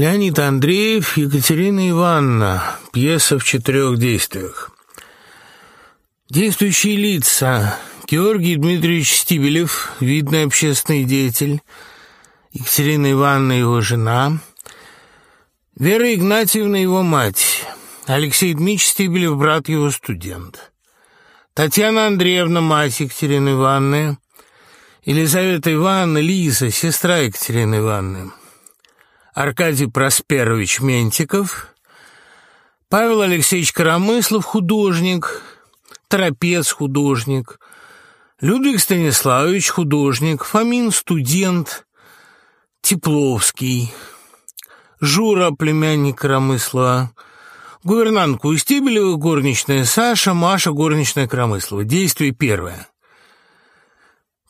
Леонид Андреев, Екатерина Ивановна. Пьеса в четырех действиях. Действующие лица. Георгий Дмитриевич Стибелев, видный общественный деятель. Екатерина Ивановна, его жена. Вера Игнатьевна, его мать. Алексей Дмитриевич Стибелев, брат его студент. Татьяна Андреевна, мать Екатерины Ивановны. Елизавета Ивановна, Лиза, сестра Екатерины Ивановны. Аркадий Просперович Ментиков, Павел Алексеевич Коромыслов, художник, Торопец, художник, Людвиг Станиславович, художник, Фомин, студент, Тепловский, Жура, племянник Коромыслова, гувернантка Устебелева, горничная Саша, Маша, горничная Коромыслова. Действие первое.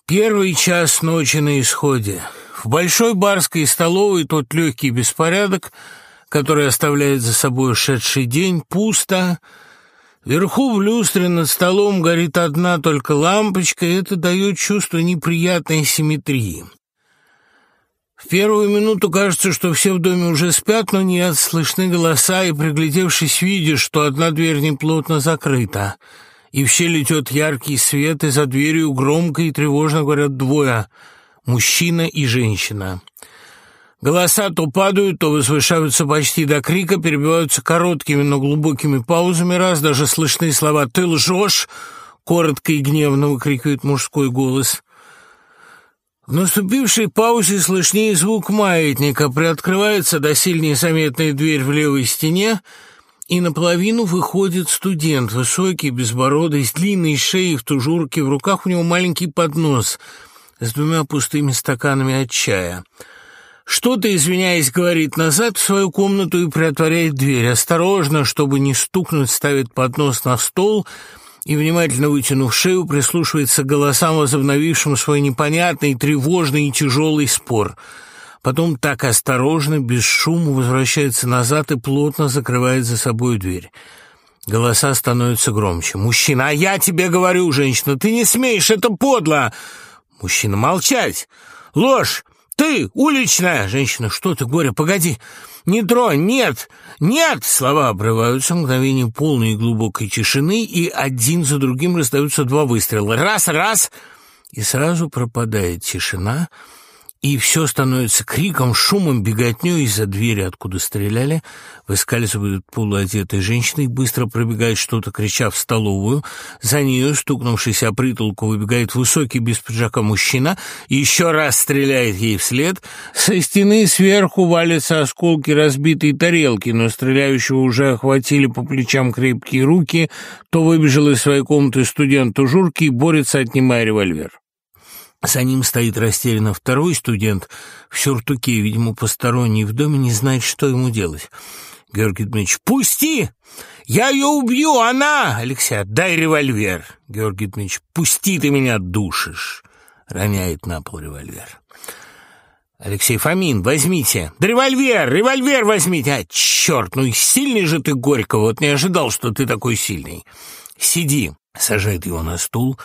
Первый час ночи на исходе. В большой барской столовой тот легкий беспорядок, который оставляет за собой ушедший день, пусто. Вверху в люстре над столом горит одна только лампочка, и это дает чувство неприятной симметрии. В первую минуту кажется, что все в доме уже спят, но нет, слышны голоса, и, приглядевшись, видишь, что одна дверь неплотно закрыта, и в щель идет яркий свет, и за дверью громко и тревожно говорят двое — мужчина и женщина. Голоса то падают, то возвышаются почти до крика, перебиваются короткими, но глубокими паузами, раз даже слышны слова «ты лжешь», коротко и гневно выкрикивает мужской голос. В наступившей паузе слышнее звук маятника, приоткрывается досильно заметная дверь в левой стене, и наполовину выходит студент, высокий, безбородый, с длинной шеей в тужурке, в руках у него маленький поднос — с двумя пустыми стаканами от чая. Что-то, извиняясь, говорит назад в свою комнату и приотворяет дверь. Осторожно, чтобы не стукнуть, ставит поднос на стол и, внимательно вытянув шею, прислушивается к голосам, возобновившим свой непонятный, тревожный и тяжелый спор. Потом так осторожно, без шума возвращается назад и плотно закрывает за собой дверь. Голоса становятся громче. «Мужчина, а я тебе говорю, женщина, ты не смеешь, это подло!» Мужчина, молчать! Ложь! Ты, уличная! Женщина, что ты, горе, погоди! Не тронь, нет! Нет! Слова обрываются, мгновение полной и глубокой тишины, и один за другим раздаются два выстрела. Раз, раз! И сразу пропадает тишина, и все становится криком, шумом, беготней из-за двери, откуда стреляли. Выскальзывают полуодетые женщины и быстро пробегает что-то, крича в столовую. За нее, стукнувшись о притолку, выбегает высокий без пиджака мужчина и еще раз стреляет ей вслед. Со стены сверху валятся осколки разбитой тарелки, но стреляющего уже охватили по плечам крепкие руки. То выбежал из своей комнаты студент Тужурки и борется, отнимая револьвер. За ним стоит растерянно второй студент в сюртуке, видимо, посторонний в доме, не знает, что ему делать. Георгий Дмитриевич, пусти! Я ее убью, она! Алексей, отдай револьвер. Георгий Дмитриевич, пусти, ты меня душишь. Роняет на пол револьвер. Алексей Фомин, возьмите. Да револьвер, револьвер возьмите. А, черт, ну и сильный же ты, Горько, вот не ожидал, что ты такой сильный. Сиди. Сажает его на стул,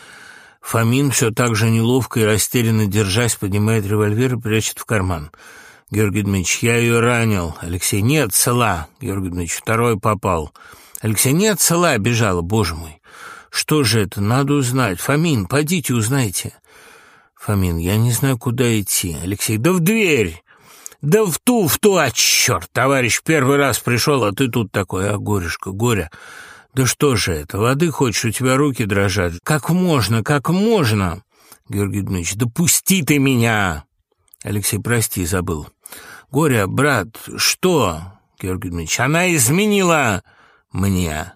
Фомин все так же неловко и растерянно держась, поднимает револьвер и прячет в карман. Георгий Дмитриевич, я ее ранил. Алексей, нет, цела. Георгий Дмитриевич, второй попал. Алексей, нет, цела, бежала, боже мой. Что же это, надо узнать. Фомин, пойдите, узнайте. Фомин, я не знаю, куда идти. Алексей, да в дверь. Да в ту, в ту, а черт, товарищ первый раз пришел, а ты тут такой, а горюшка, горе. «Да что же это? Воды хочешь, у тебя руки дрожат. Как можно, как можно?» Георгий Дмитриевич, «Да пусти ты меня!» Алексей, прости, забыл. «Горя, брат, что?» Георгий Дмитриевич, «Она изменила мне!»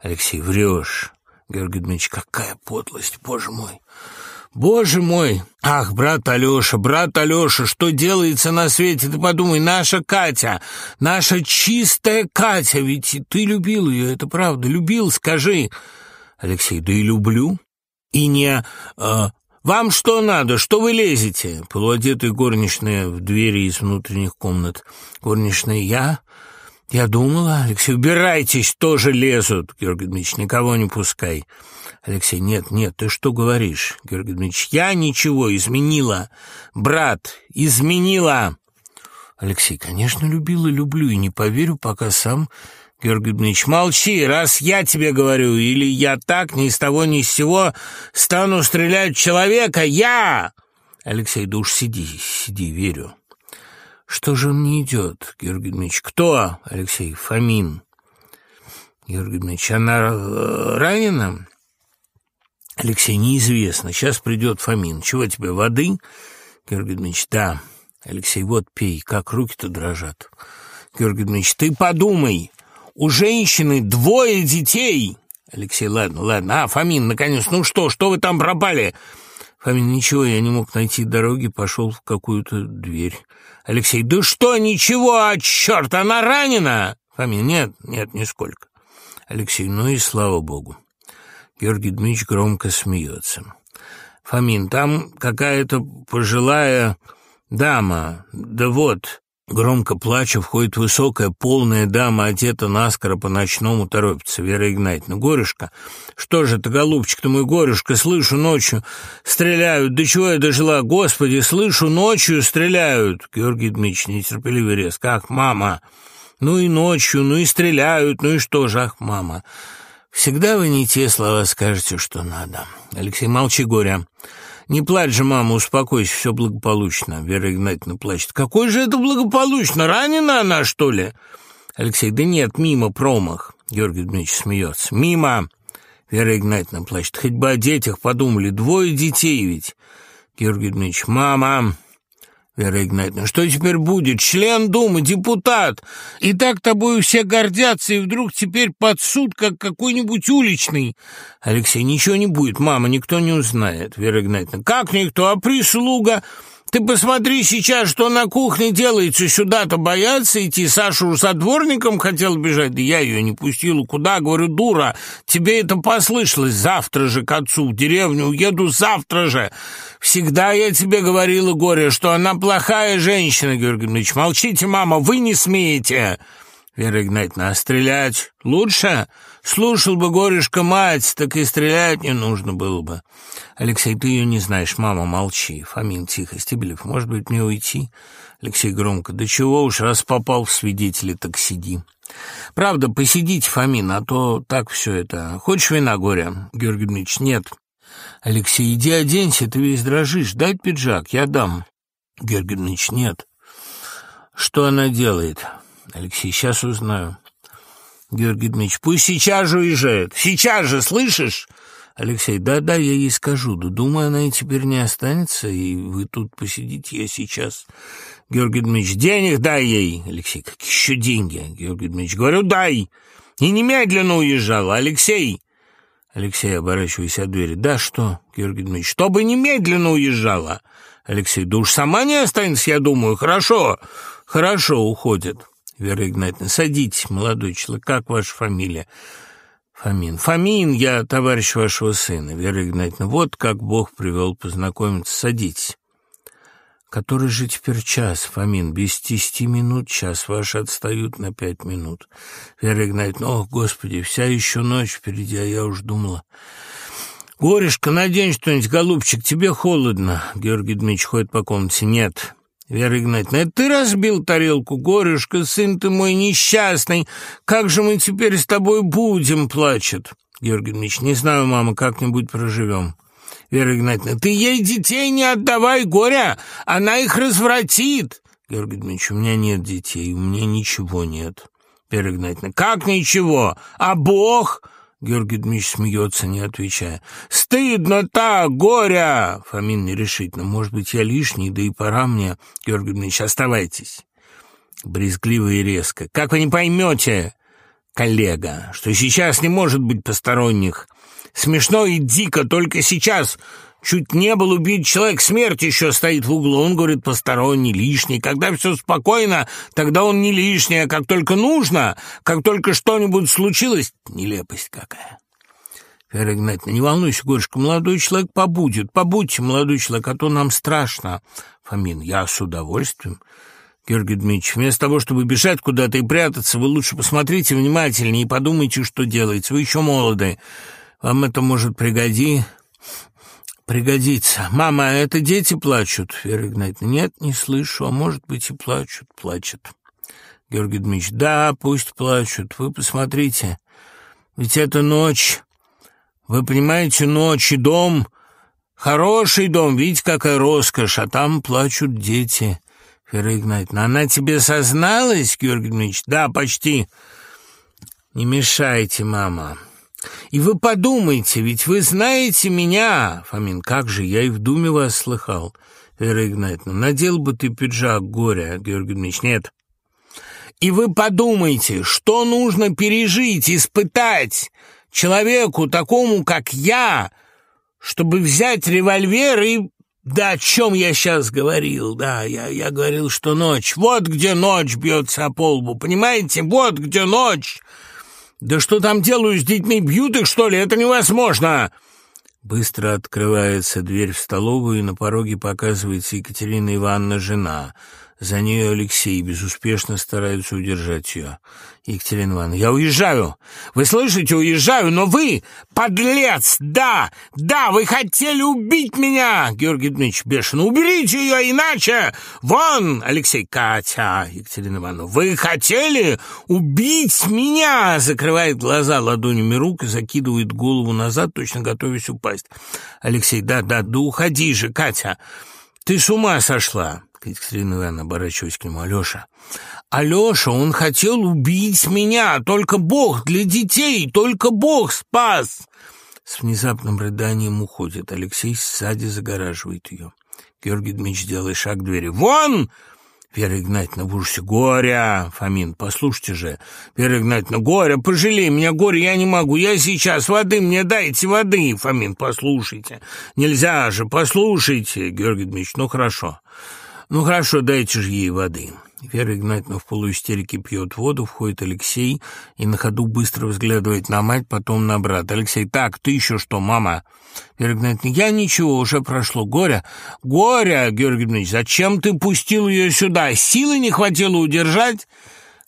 Алексей, «Врешь!» Георгий Дмитриевич, «Какая подлость, боже мой!» Боже мой! Ах, брат Алеша, брат Алеша, что делается на свете? Ты подумай, наша Катя, наша чистая Катя, ведь ты любил ее, это правда, любил, скажи. Алексей, да и люблю. И не... Э, вам что надо? Что вы лезете? Полуодетые горничные в двери из внутренних комнат. Горничные, я... Я думала, Алексей, убирайтесь, тоже лезут. Георгий Дмитриевич, никого не пускай. Алексей, нет, нет, ты что говоришь? Георгий Дмитриевич, я ничего изменила. Брат, изменила. Алексей, конечно, любил и люблю, и не поверю, пока сам... Георгий Дмитриевич, молчи, раз я тебе говорю, или я так ни с того ни с сего стану стрелять в человека, я! Алексей, да уж сиди, сиди, верю. Что же он не идет, Георгий Дмитриевич? Кто? Алексей, Фомин. Георгий Дмитриевич, она э, ранена? Алексей, неизвестно. Сейчас придет Фомин. Чего тебе, воды? Георгий Дмитриевич, да. Алексей, вот пей, как руки-то дрожат. Георгий Дмитриевич, ты подумай, у женщины двое детей. Алексей, ладно, ладно. А, Фомин, наконец, ну что, что вы там пропали? Фомин, ничего, я не мог найти дороги, пошел в какую-то дверь. Алексей, да что, ничего, а черт, она ранена? Фомин, нет, нет, нисколько. Алексей, ну и слава богу. Георгий Дмитриевич громко смеется. Фомин, там какая-то пожилая дама, да вот, Громко плача входит высокая, полная дама, одета наскоро по-ночному, торопится. Вера Игнатьевна. Горюшка? Что же это, голубчик-то мой, Горюшка, слышу ночью стреляют. До чего я дожила? Господи, слышу, ночью стреляют. Георгий Дмитриевич нетерпеливо резко. Ах, мама! Ну и ночью, ну и стреляют, ну и что же, ах, мама! Всегда вы не те слова скажете, что надо. Алексей, молчи, Горя. «Не плачь же, мама, успокойся, все благополучно». Вера Игнатьевна плачет. «Какой же это благополучно? Ранена она, что ли?» Алексей, да нет, мимо промах. Георгий Дмитриевич смеется. Мимо. Вера Игнатьевна плачет. Хоть бы о детях подумали. Двое детей ведь. Георгий Дмитриевич. Мама. Вера Игнатьевна, что теперь будет? Член Думы, депутат. И так тобой все гордятся, и вдруг теперь под суд, как какой-нибудь уличный. Алексей, ничего не будет, мама, никто не узнает. Вера Игнатьевна, как никто, а прислуга... Ты посмотри сейчас, что на кухне делается. Сюда-то боятся идти. Сашу со дворником хотел бежать, да я ее не пустила. Куда? Говорю, дура, тебе это послышалось. Завтра же к отцу в деревню уеду, завтра же. Всегда я тебе говорила, горе, что она плохая женщина, Георгий Дмитриевич. Молчите, мама, вы не смеете. Вера Игнатьевна, а стрелять лучше? Слушал бы горюшка мать, так и стрелять не нужно было бы. Алексей, ты ее не знаешь, мама, молчи. Фомин, тихо, Стебелев, может быть, мне уйти? Алексей громко, да чего уж, раз попал в свидетели, так сиди. Правда, посидите, Фомин, а то так все это. Хочешь вина, горя? Георгий Дмитриевич, нет. Алексей, иди оденься, ты весь дрожишь. Дай пиджак, я дам. Георгий Дмитриевич, нет. Что она делает? Алексей, сейчас узнаю. Георгий Дмитриевич, пусть сейчас же уезжает. Сейчас же, слышишь? Алексей, да-да, я ей скажу. Да думаю, она и теперь не останется, и вы тут посидите, я сейчас. Георгий Дмитриевич, денег дай ей. Алексей, как еще деньги? Георгий Дмитриевич, говорю, дай. И немедленно уезжала. Алексей. Алексей, оборачиваясь от двери. Да что, Георгий Дмитриевич, чтобы немедленно уезжала. Алексей, да уж сама не останется, я думаю. Хорошо, хорошо, уходит. Вера Игнатьевна, садитесь, молодой человек, как ваша фамилия? Фомин. Фомин, я товарищ вашего сына, Вера Игнатьевна. Вот как Бог привел познакомиться. Садитесь. Который же теперь час, Фомин? Без десяти минут час. Ваши отстают на пять минут. Вера Игнатьевна. Ох, Господи, вся еще ночь впереди, а я уж думала... «Горишка, надень что-нибудь, голубчик, тебе холодно». Георгий Дмитриевич ходит по комнате. «Нет, Вера Игнатьевна, ты разбил тарелку, горюшка, сын ты мой несчастный. Как же мы теперь с тобой будем, плачет. Георгий Дмитриевич, не знаю, мама, как-нибудь проживем. Вера Игнатьевна, ты ей детей не отдавай, горя, она их развратит. Георгий Дмитриевич, у меня нет детей, у меня ничего нет. Вера Игнатьевна, как ничего? А Бог? Георгий Дмитриевич смеется, не отвечая. «Стыдно так, горя!» Фомин нерешительно. «Может быть, я лишний, да и пора мне». Георгий Дмитриевич, оставайтесь. Брезгливо и резко. «Как вы не поймете, коллега, что сейчас не может быть посторонних? Смешно и дико только сейчас Чуть не был убит человек, смерть еще стоит в углу. Он говорит, посторонний, лишний. Когда все спокойно, тогда он не лишний, а как только нужно, как только что-нибудь случилось, нелепость какая. Вера Игнатьевна, не волнуйся, Горюшка, молодой человек побудет. Побудьте, молодой человек, а то нам страшно. Фомин, я с удовольствием. Георгий Дмитриевич, вместо того, чтобы бежать куда-то и прятаться, вы лучше посмотрите внимательнее и подумайте, что делаете. Вы еще молоды. Вам это может пригодиться Пригодится. Мама, это дети плачут? Вера Игнатьевна, нет, не слышу, а может быть и плачут, плачут. Георгий Дмитриевич, да, пусть плачут. Вы посмотрите, ведь это ночь. Вы понимаете, ночь и дом, хороший дом, видите, какая роскошь, а там плачут дети. Вера Игнатьевна, она тебе созналась, Георгий Дмитриевич? Да, почти. Не мешайте, мама. И вы подумайте, ведь вы знаете меня. Фомин, как же, я и в думе вас слыхал. Вера Игнатьевна, надел бы ты пиджак горя, Георгий Дмитриевич, нет. И вы подумайте, что нужно пережить, испытать человеку такому, как я, чтобы взять револьвер и... Да о чем я сейчас говорил, да, я, я говорил, что ночь. Вот где ночь бьется по лбу, понимаете? Вот где ночь. Да что там делаю с детьми? Бьют их, что ли? Это невозможно!» Быстро открывается дверь в столовую, и на пороге показывается Екатерина Ивановна, жена — за нее Алексей безуспешно стараются удержать ее. Екатерина Ивановна, я уезжаю. Вы слышите, уезжаю, но вы, подлец, да, да, вы хотели убить меня. Георгий Дмитриевич бешено, уберите ее, иначе. Вон, Алексей, Катя, Екатерина Ивановна, вы хотели убить меня. Закрывает глаза ладонями рук и закидывает голову назад, точно готовясь упасть. Алексей, да, да, да уходи же, Катя. Ты с ума сошла. Екатерина Ивановна, оборачиваясь к нему, Алеша. Алеша, он хотел убить меня, только Бог для детей, только Бог спас. С внезапным рыданием уходит. Алексей сзади загораживает ее. Георгий Дмитриевич делает шаг к двери. «Вон!» Вера Игнатьевна в ужасе. «Горя!» Фомин, послушайте же. Вера Игнатьевна, «Горя, пожалей меня, горе, я не могу. Я сейчас, воды мне дайте, воды!» Фомин, послушайте. «Нельзя же, послушайте!» Георгий Дмитриевич, ну хорошо. «Ну хорошо, дайте же ей воды». Вера Игнатьевна в полуистерике пьет воду, входит Алексей и на ходу быстро взглядывает на мать, потом на брата. «Алексей, так, ты еще что, мама?» Вера Игнатьевна, «Я ничего, уже прошло. Горе, горе, Георгий Дмитриевич, зачем ты пустил ее сюда? Силы не хватило удержать?»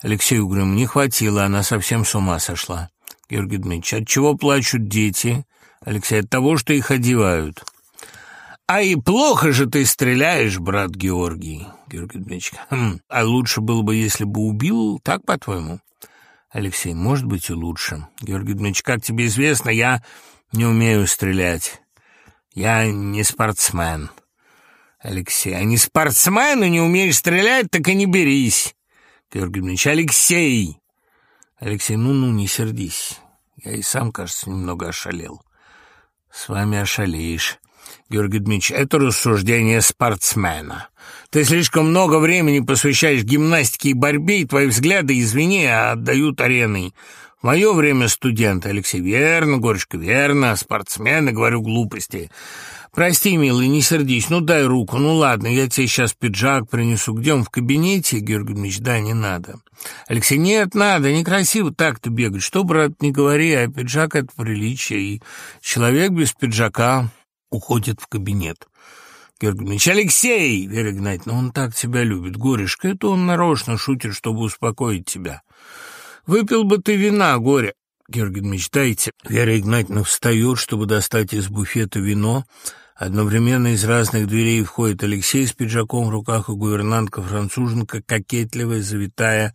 Алексей угрюм, «Не хватило, она совсем с ума сошла». Георгий Дмитриевич, «От чего плачут дети?» Алексей, «От того, что их одевают». «А и плохо же ты стреляешь, брат Георгий!» Георгий Дмитриевич. Хм, «А лучше было бы, если бы убил, так, по-твоему?» Алексей. «Может быть, и лучше. Георгий Дмитриевич, как тебе известно, я не умею стрелять. Я не спортсмен». Алексей. «А не спортсмен и не умеешь стрелять, так и не берись!» Георгий Дмитриевич. «Алексей!» Алексей. «Ну-ну, не сердись. Я и сам, кажется, немного ошалел. С вами ошалеешь». Георгий Дмитриевич, это рассуждение спортсмена. Ты слишком много времени посвящаешь гимнастике и борьбе, и твои взгляды, извини, отдают ареной. В мое время студент, Алексей, верно, Горечка, верно, спортсмены, говорю глупости. Прости, милый, не сердись, ну дай руку, ну ладно, я тебе сейчас пиджак принесу. Где он, в кабинете? Георгий Дмитриевич, да, не надо. Алексей, нет, надо, некрасиво так-то бегать. Что, брат, не говори, а пиджак — это приличие, и человек без пиджака уходит в кабинет. Георгий Алексей! Вера Игнатьевна, он так тебя любит. Горюшка, это он нарочно шутит, чтобы успокоить тебя. Выпил бы ты вина, горе. Георгий дайте. Вера Игнатьевна встает, чтобы достать из буфета вино. Одновременно из разных дверей входит Алексей с пиджаком в руках, и гувернантка-француженка, кокетливая, завитая,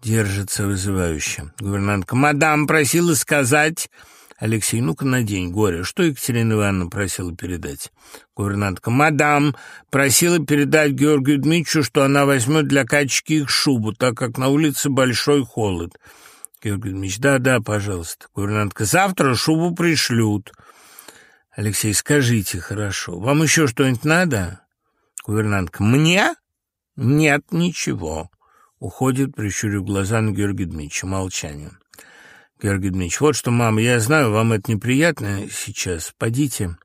держится вызывающе. Гувернантка, мадам просила сказать... Алексей, ну-ка надень, горе. Что Екатерина Ивановна просила передать? Гувернантка, мадам просила передать Георгию Дмитриевичу, что она возьмет для Катечки их шубу, так как на улице большой холод. Георгий Дмитриевич, да-да, пожалуйста. Гувернантка, завтра шубу пришлют. Алексей, скажите, хорошо, вам еще что-нибудь надо? Гувернантка, мне? Нет, ничего. Уходит, прищурив глаза на Георгия Дмитриевича, молчание. Георгий Дмитриевич, вот что, мама, я знаю, вам это неприятно сейчас. Пойдите,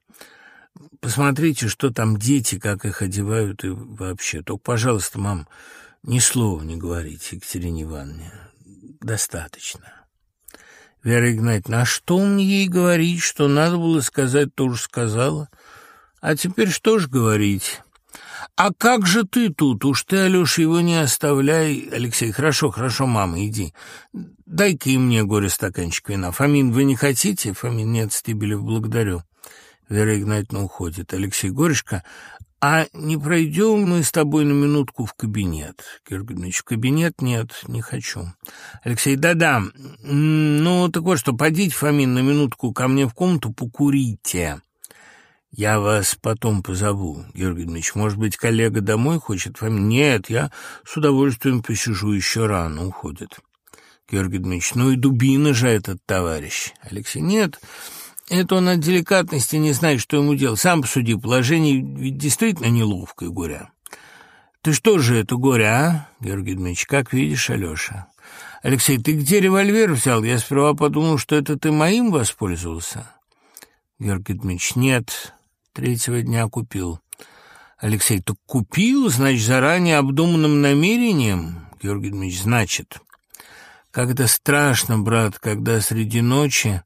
посмотрите, что там дети, как их одевают и вообще. Только, пожалуйста, мам, ни слова не говорите Екатерине Ивановне. Достаточно. Вера Игнатьевна, а что мне ей говорить? Что надо было сказать, тоже сказала. А теперь что ж говорить? «А как же ты тут? Уж ты, Алеша, его не оставляй!» «Алексей, хорошо, хорошо, мама, иди. Дай-ка и мне горе стаканчик вина. Фомин, вы не хотите?» «Фомин, нет, Стебелев, благодарю». Вера Игнатьевна уходит. Алексей Горечка, а не пройдем мы с тобой на минутку в кабинет? Георгий в кабинет нет, не хочу. Алексей, да-да. Ну, так вот что, подите, Фомин, на минутку ко мне в комнату, покурите. Я вас потом позову, Георгий Дмитриевич. Может быть, коллега домой хочет? Фомин? Нет, я с удовольствием посижу, еще рано уходит. Георгий Дмитриевич, ну и дубина же этот товарищ. Алексей, нет, это он от деликатности не знает, что ему делать. Сам посуди, положение ведь действительно неловкое, Горя. Ты что же это, Горя, а? Георгий Дмитриевич, как видишь, Алеша. Алексей, ты где револьвер взял? Я сперва подумал, что это ты моим воспользовался. Георгий Дмитриевич, нет, третьего дня купил. Алексей, так купил, значит, заранее обдуманным намерением? Георгий Дмитриевич, значит. Как это страшно, брат, когда среди ночи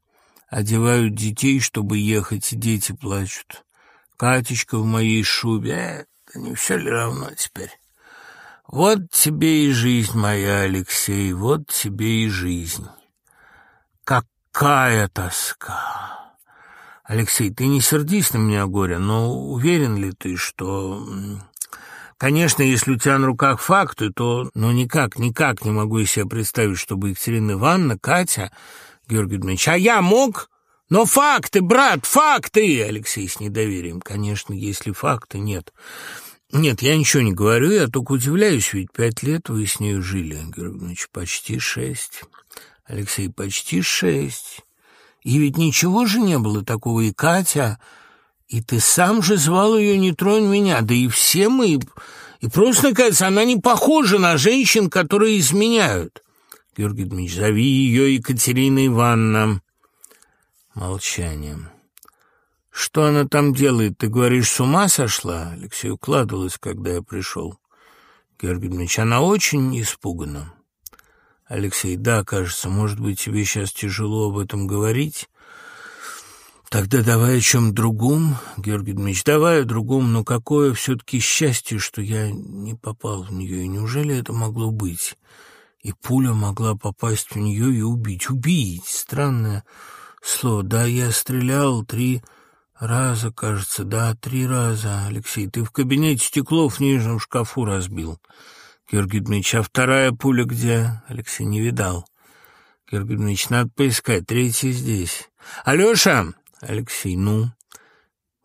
одевают детей, чтобы ехать, и дети плачут. Катечка в моей шубе, это не все ли равно теперь? Вот тебе и жизнь моя, Алексей, вот тебе и жизнь. Какая тоска! Алексей, ты не сердись на меня, горе, но уверен ли ты, что... Конечно, если у тебя на руках факты, то... Но никак, никак не могу я себе представить, чтобы Екатерина Ивановна, Катя Георгий Дмитриевич, а я мог? Но факты, брат, факты! Алексей с недоверием. Конечно, если факты, нет. Нет, я ничего не говорю, я только удивляюсь, ведь пять лет вы с ней жили. Георгий Дмитриевич, почти шесть. Алексей, почти шесть. И ведь ничего же не было такого, и Катя... И ты сам же звал ее «Не тронь меня», да и все мы... И просто, кажется, она не похожа на женщин, которые изменяют. Георгий Дмитриевич, зови ее Екатерина Ивановна. Молчание. Что она там делает? Ты говоришь, с ума сошла? Алексей укладывалась, когда я пришел. Георгий Дмитриевич, она очень испугана. Алексей, да, кажется, может быть, тебе сейчас тяжело об этом говорить. Тогда давай о чем другом, Георгий Дмитриевич, давай о другом, но какое все-таки счастье, что я не попал в нее, и неужели это могло быть? и пуля могла попасть в нее и убить. Убить! Странное слово. Да, я стрелял три раза, кажется. Да, три раза. Алексей, ты в кабинете стекло в нижнем шкафу разбил. Георгий Дмитриевич, а вторая пуля где? Алексей не видал. Георгий Дмитриевич, надо поискать. Третья здесь. Алеша! Алексей, ну?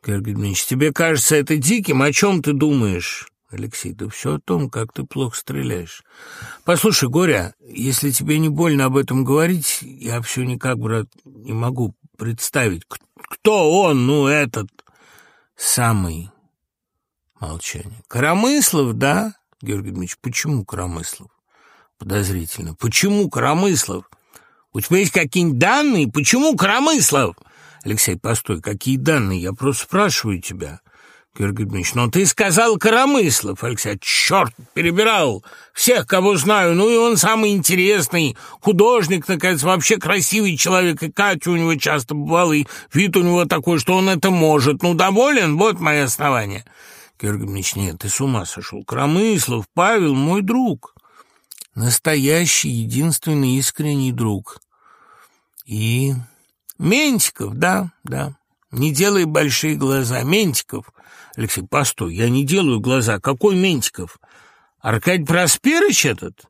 Георгий Дмитриевич, тебе кажется это диким? О чем ты думаешь? Алексей, да все о том, как ты плохо стреляешь. Послушай, Горя, если тебе не больно об этом говорить, я все никак, брат, не могу представить, кто он, ну, этот самый. Молчание. Коромыслов, да? Георгий Дмитриевич, почему Коромыслов? Подозрительно. Почему Коромыслов? У тебя есть какие-нибудь данные? Почему Коромыслов? Алексей, постой, какие данные? Я просто спрашиваю тебя. Георгий Дмитриевич, но ты сказал Коромыслов, Алексей, черт, перебирал всех, кого знаю, ну и он самый интересный, художник, наконец, вообще красивый человек, и Катя у него часто бывала, и вид у него такой, что он это может, ну, доволен, вот мои основания. Дмитриевич, нет, ты с ума сошел, Коромыслов, Павел, мой друг, настоящий, единственный, искренний друг. И Ментиков, да, да, не делай большие глаза, Ментиков — Алексей, постой, я не делаю глаза. Какой Ментиков? Аркадий Просперыч этот?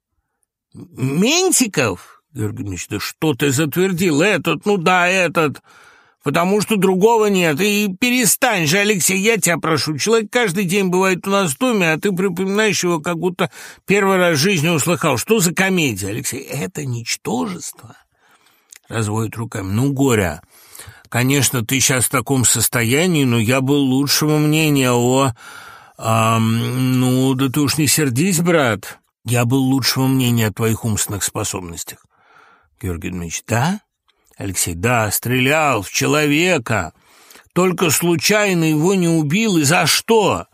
Ментиков? Георгий Дмитриевич, да что ты затвердил? Этот, ну да, этот, потому что другого нет. И перестань же, Алексей, я тебя прошу. Человек каждый день бывает у нас в доме, а ты припоминаешь его, как будто первый раз в жизни услыхал. Что за комедия, Алексей? Это ничтожество. Разводит руками. Ну, горя. Конечно, ты сейчас в таком состоянии, но я был лучшего мнения о... А, ну, да ты уж не сердись, брат. Я был лучшего мнения о твоих умственных способностях. Георгий Дмитриевич, да? Алексей, да, стрелял в человека. Только случайно его не убил. И за что?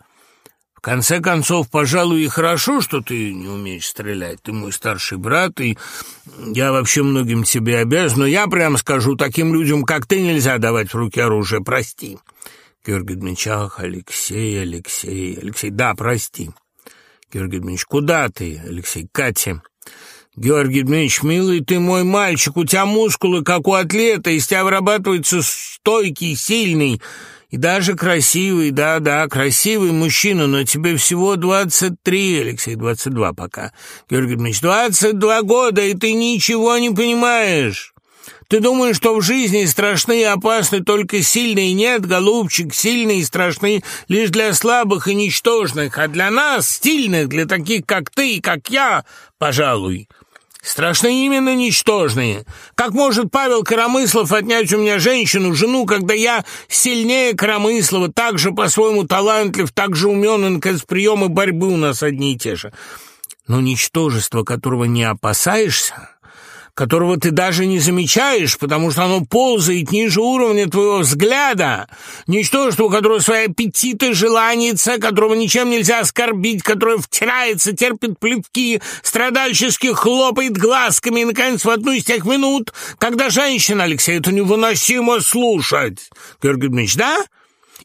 В конце концов, пожалуй, и хорошо, что ты не умеешь стрелять. Ты мой старший брат, и я вообще многим тебе обязан. Но я прямо скажу, таким людям, как ты, нельзя давать в руки оружие. Прости. Георгий Дмитриевич, Алексей, Алексей, Алексей, да, прости. Георгий Дмитриевич, куда ты, Алексей? Катя. Георгий Дмитриевич, милый ты мой мальчик, у тебя мускулы, как у атлета, из тебя вырабатывается стойкий, сильный, И даже красивый, да-да, красивый мужчина, но тебе всего двадцать три, Алексей, двадцать два пока. Георгий Дмитриевич, двадцать два года, и ты ничего не понимаешь. Ты думаешь, что в жизни страшны и опасны только сильные? Нет, голубчик, сильные и страшны лишь для слабых и ничтожных, а для нас, стильных, для таких, как ты и как я, пожалуй, страшны именно ничтожные. Как может Павел Коромыслов отнять у меня женщину, жену, когда я сильнее Коромыслова, так же по-своему талантлив, так же умен, наконец, приемы борьбы у нас одни и те же. Но ничтожество, которого не опасаешься которого ты даже не замечаешь, потому что оно ползает ниже уровня твоего взгляда, ничтожество, у которого свои аппетиты, желания, которого ничем нельзя оскорбить, которое втирается, терпит плевки, страдальчески хлопает глазками и, наконец, в одну из тех минут, когда женщина, Алексей, это невыносимо слушать. Георгий Дмитриевич, да?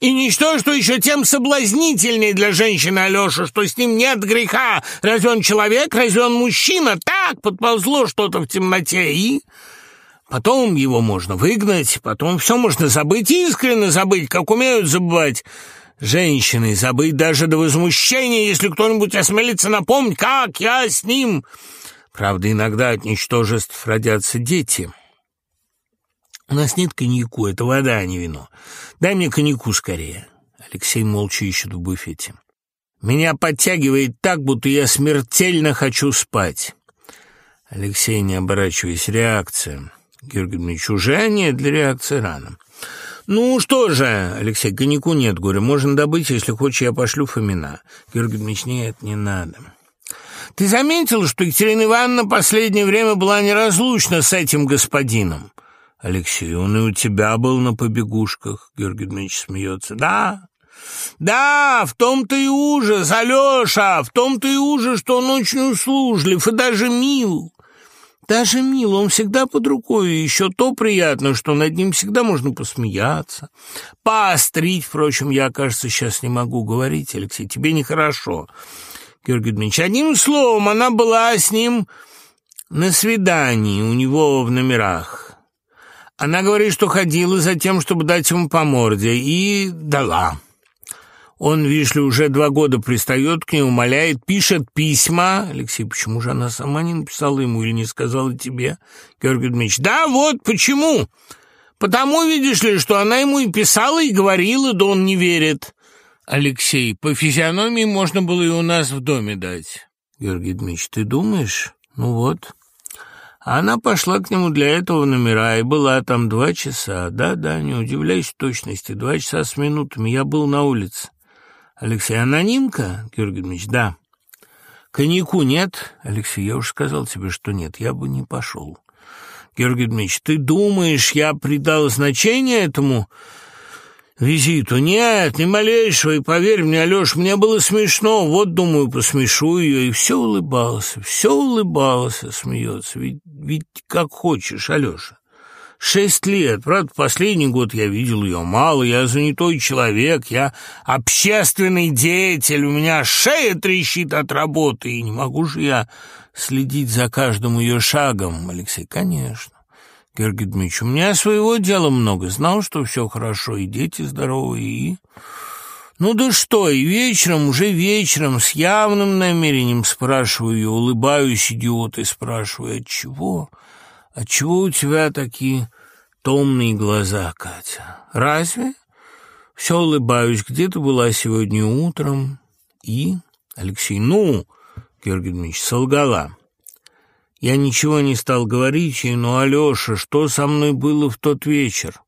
И ничто, что еще тем соблазнительнее для женщины Алеша, что с ним нет греха. Разве он человек, разве он мужчина? Так, подползло что-то в темноте, и... Потом его можно выгнать, потом все можно забыть, искренне забыть, как умеют забывать женщины, забыть даже до возмущения, если кто-нибудь осмелится напомнить, как я с ним. Правда, иногда от ничтожеств родятся дети». «У нас нет коньяку, это вода, а не вино. Дай мне коньяку скорее». Алексей молча ищет в буфете. «Меня подтягивает так, будто я смертельно хочу спать». Алексей, не оборачиваясь, реакция. Георгий Дмитриевич, уже нет, для реакции рано. «Ну что же, Алексей, коньяку нет, говорю, можно добыть, если хочешь, я пошлю Фомина». Георгий Дмитриевич, нет, не надо. «Ты заметил, что Екатерина Ивановна последнее время была неразлучна с этим господином?» Алексей, он и у тебя был на побегушках, Георгий Дмитриевич смеется. Да, да, в том-то и ужас, Алеша, в том-то и ужас, что он очень услужлив и даже мил. Даже мил, он всегда под рукой, и еще то приятно, что над ним всегда можно посмеяться, поострить, впрочем, я, кажется, сейчас не могу говорить, Алексей, тебе нехорошо. Георгий Дмитриевич, одним словом, она была с ним на свидании у него в номерах. Она говорит, что ходила за тем, чтобы дать ему по морде, и дала. Он, видишь ли, уже два года пристает к ней, умоляет, пишет письма. Алексей, почему же она сама не написала ему или не сказала тебе? Георгий Дмитриевич, да, вот почему. Потому, видишь ли, что она ему и писала, и говорила, да он не верит. Алексей, по физиономии можно было и у нас в доме дать. Георгий Дмитриевич, ты думаешь? Ну вот... Она пошла к нему для этого номера и была там два часа. Да-да, не удивляйся точности, два часа с минутами. Я был на улице. Алексей, анонимка? Георгий Дмитриевич, да. Коньяку нет? Алексей, я уже сказал тебе, что нет, я бы не пошел. Георгий Дмитриевич, ты думаешь, я придал значение этому визиту? Нет, ни малейшего, и поверь мне, Алеш, мне было смешно, вот, думаю, посмешу ее, и все улыбался, все улыбался, смеется, ведь, ведь как хочешь, Алеша. Шесть лет, правда, последний год я видел ее мало, я занятой человек, я общественный деятель, у меня шея трещит от работы, и не могу же я следить за каждым ее шагом, Алексей, конечно. Георгий Дмитриевич, у меня своего дела много. Знал, что все хорошо, и дети здоровы, и... Ну да что, и вечером, уже вечером, с явным намерением спрашиваю ее, улыбаюсь идиотой, спрашиваю, от чего? От чего у тебя такие томные глаза, Катя? Разве? Все улыбаюсь, где ты была сегодня утром? И? Алексей, ну, Георгий Дмитриевич, солгала. Я ничего не стал говорить ей, но, Алеша, что со мной было в тот вечер?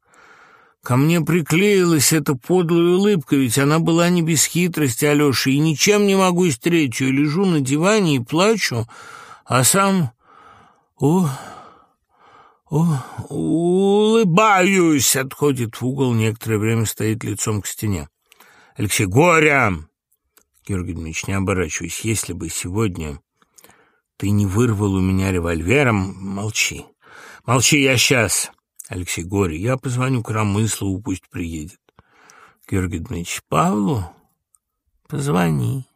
Ко мне приклеилась эта подлая улыбка, ведь она была не без хитрости, Алеша, и ничем не могу стереть ее. Лежу на диване и плачу, а сам... О, о, улыбаюсь, отходит в угол, некоторое время стоит лицом к стене. Алексей, горя! Георгий Дмитриевич, не оборачиваясь, если бы сегодня ты не вырвал у меня револьвером? Молчи. Молчи, я сейчас. Алексей Горе, я позвоню Крамыслову, пусть приедет. Георгий Дмитриевич, Павлу? Позвони.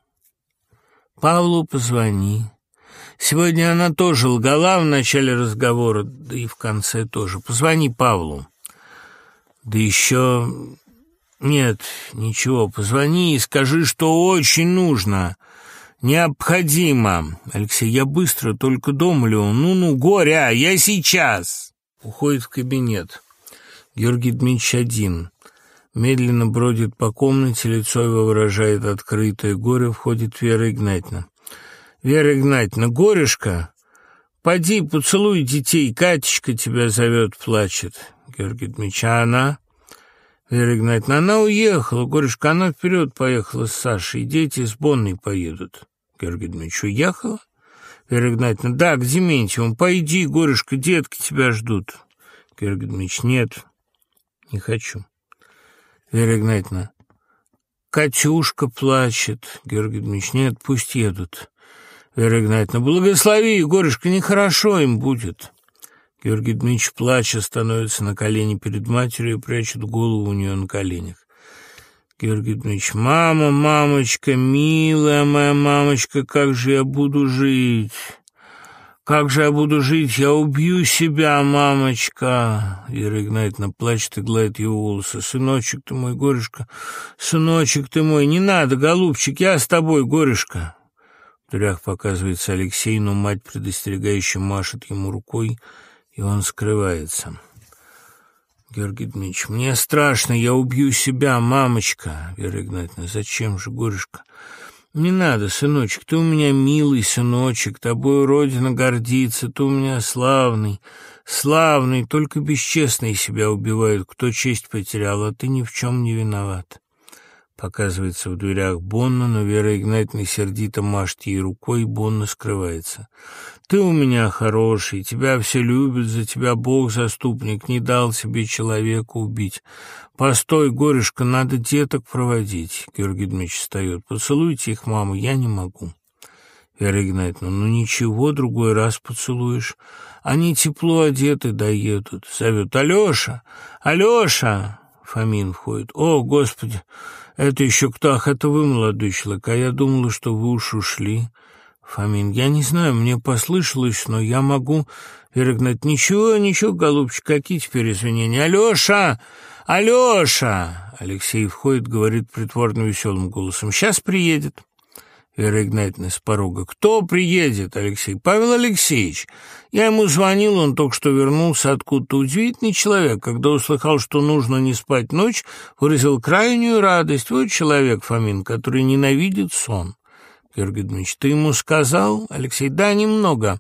Павлу позвони. Сегодня она тоже лгала в начале разговора, да и в конце тоже. Позвони Павлу. Да еще Нет, ничего, позвони и скажи, что очень нужно. Необходимо. Алексей, я быстро, только он? Ну-ну, горя, я сейчас. Уходит в кабинет. Георгий Дмитриевич один. Медленно бродит по комнате, лицо его выражает открытое горе, входит Вера Игнатьевна. «Вера Игнатьевна, горюшка, поди поцелуй детей, Катечка тебя зовет, плачет». Георгий Дмитриевич, а она? Вера Игнатьевна, она уехала, горюшка, она вперед поехала с Сашей, дети с Бонной поедут. Георгий Дмитриевич, уехала? Вера Игнатьевна, да, к Дементьевым, пойди, горюшка, детки тебя ждут. Георгий Дмитриевич, нет, не хочу. Вера Игнатьевна, Катюшка плачет. Георгий Дмитриевич, нет, пусть едут. Вера Игнатьевна, благослови, Егорушка, нехорошо им будет. Георгий Дмитриевич, плача, становится на колени перед матерью и прячет голову у нее на коленях. Георгий Дмитриевич, мама, мамочка, милая моя мамочка, как же я буду жить? Как же я буду жить? Я убью себя, мамочка!» Вера Игнатьевна плачет и гладит его волосы. «Сыночек ты мой, горюшка, сыночек ты мой, не надо, голубчик, я с тобой, горюшка!» В дверях показывается Алексей, но мать предостерегающе машет ему рукой, и он скрывается. Георгий Дмитриевич, мне страшно, я убью себя, мамочка. Вера Игнатьевна, зачем же, горюшка? «Не надо, сыночек, ты у меня милый сыночек, тобой Родина гордится, ты у меня славный, славный, только бесчестные себя убивают, кто честь потерял, а ты ни в чем не виноват». Показывается в дверях Бонна, но Вера Игнатьевна сердито машет ей рукой, и Бонна скрывается. «Ты у меня хороший, тебя все любят, за тебя Бог заступник, не дал себе человека убить. Постой, горюшка, надо деток проводить». Георгий Дмитриевич встает. «Поцелуйте их, маму, я не могу». Вера Игнатьевна, ну ничего, другой раз поцелуешь. Они тепло одеты, доедут. Зовет Алеша, Алеша. Фомин входит. О, Господи! «Это еще кто? Ах, это вы, молодой человек, а я думала, что вы уж ушли». Фомин, я не знаю, мне послышалось, но я могу... Вера ничего, ничего, голубчик, какие теперь извинения? Алеша! Алеша! Алексей входит, говорит притворно веселым голосом. Сейчас приедет. Вера Игнатьевна с порога. «Кто приедет, Алексей?» «Павел Алексеевич. Я ему звонил, он только что вернулся откуда-то. Удивительный человек. Когда услыхал, что нужно не спать ночь, выразил крайнюю радость. Вот человек, Фомин, который ненавидит сон». Георгий Дмитриевич, ты ему сказал? Алексей, да, немного.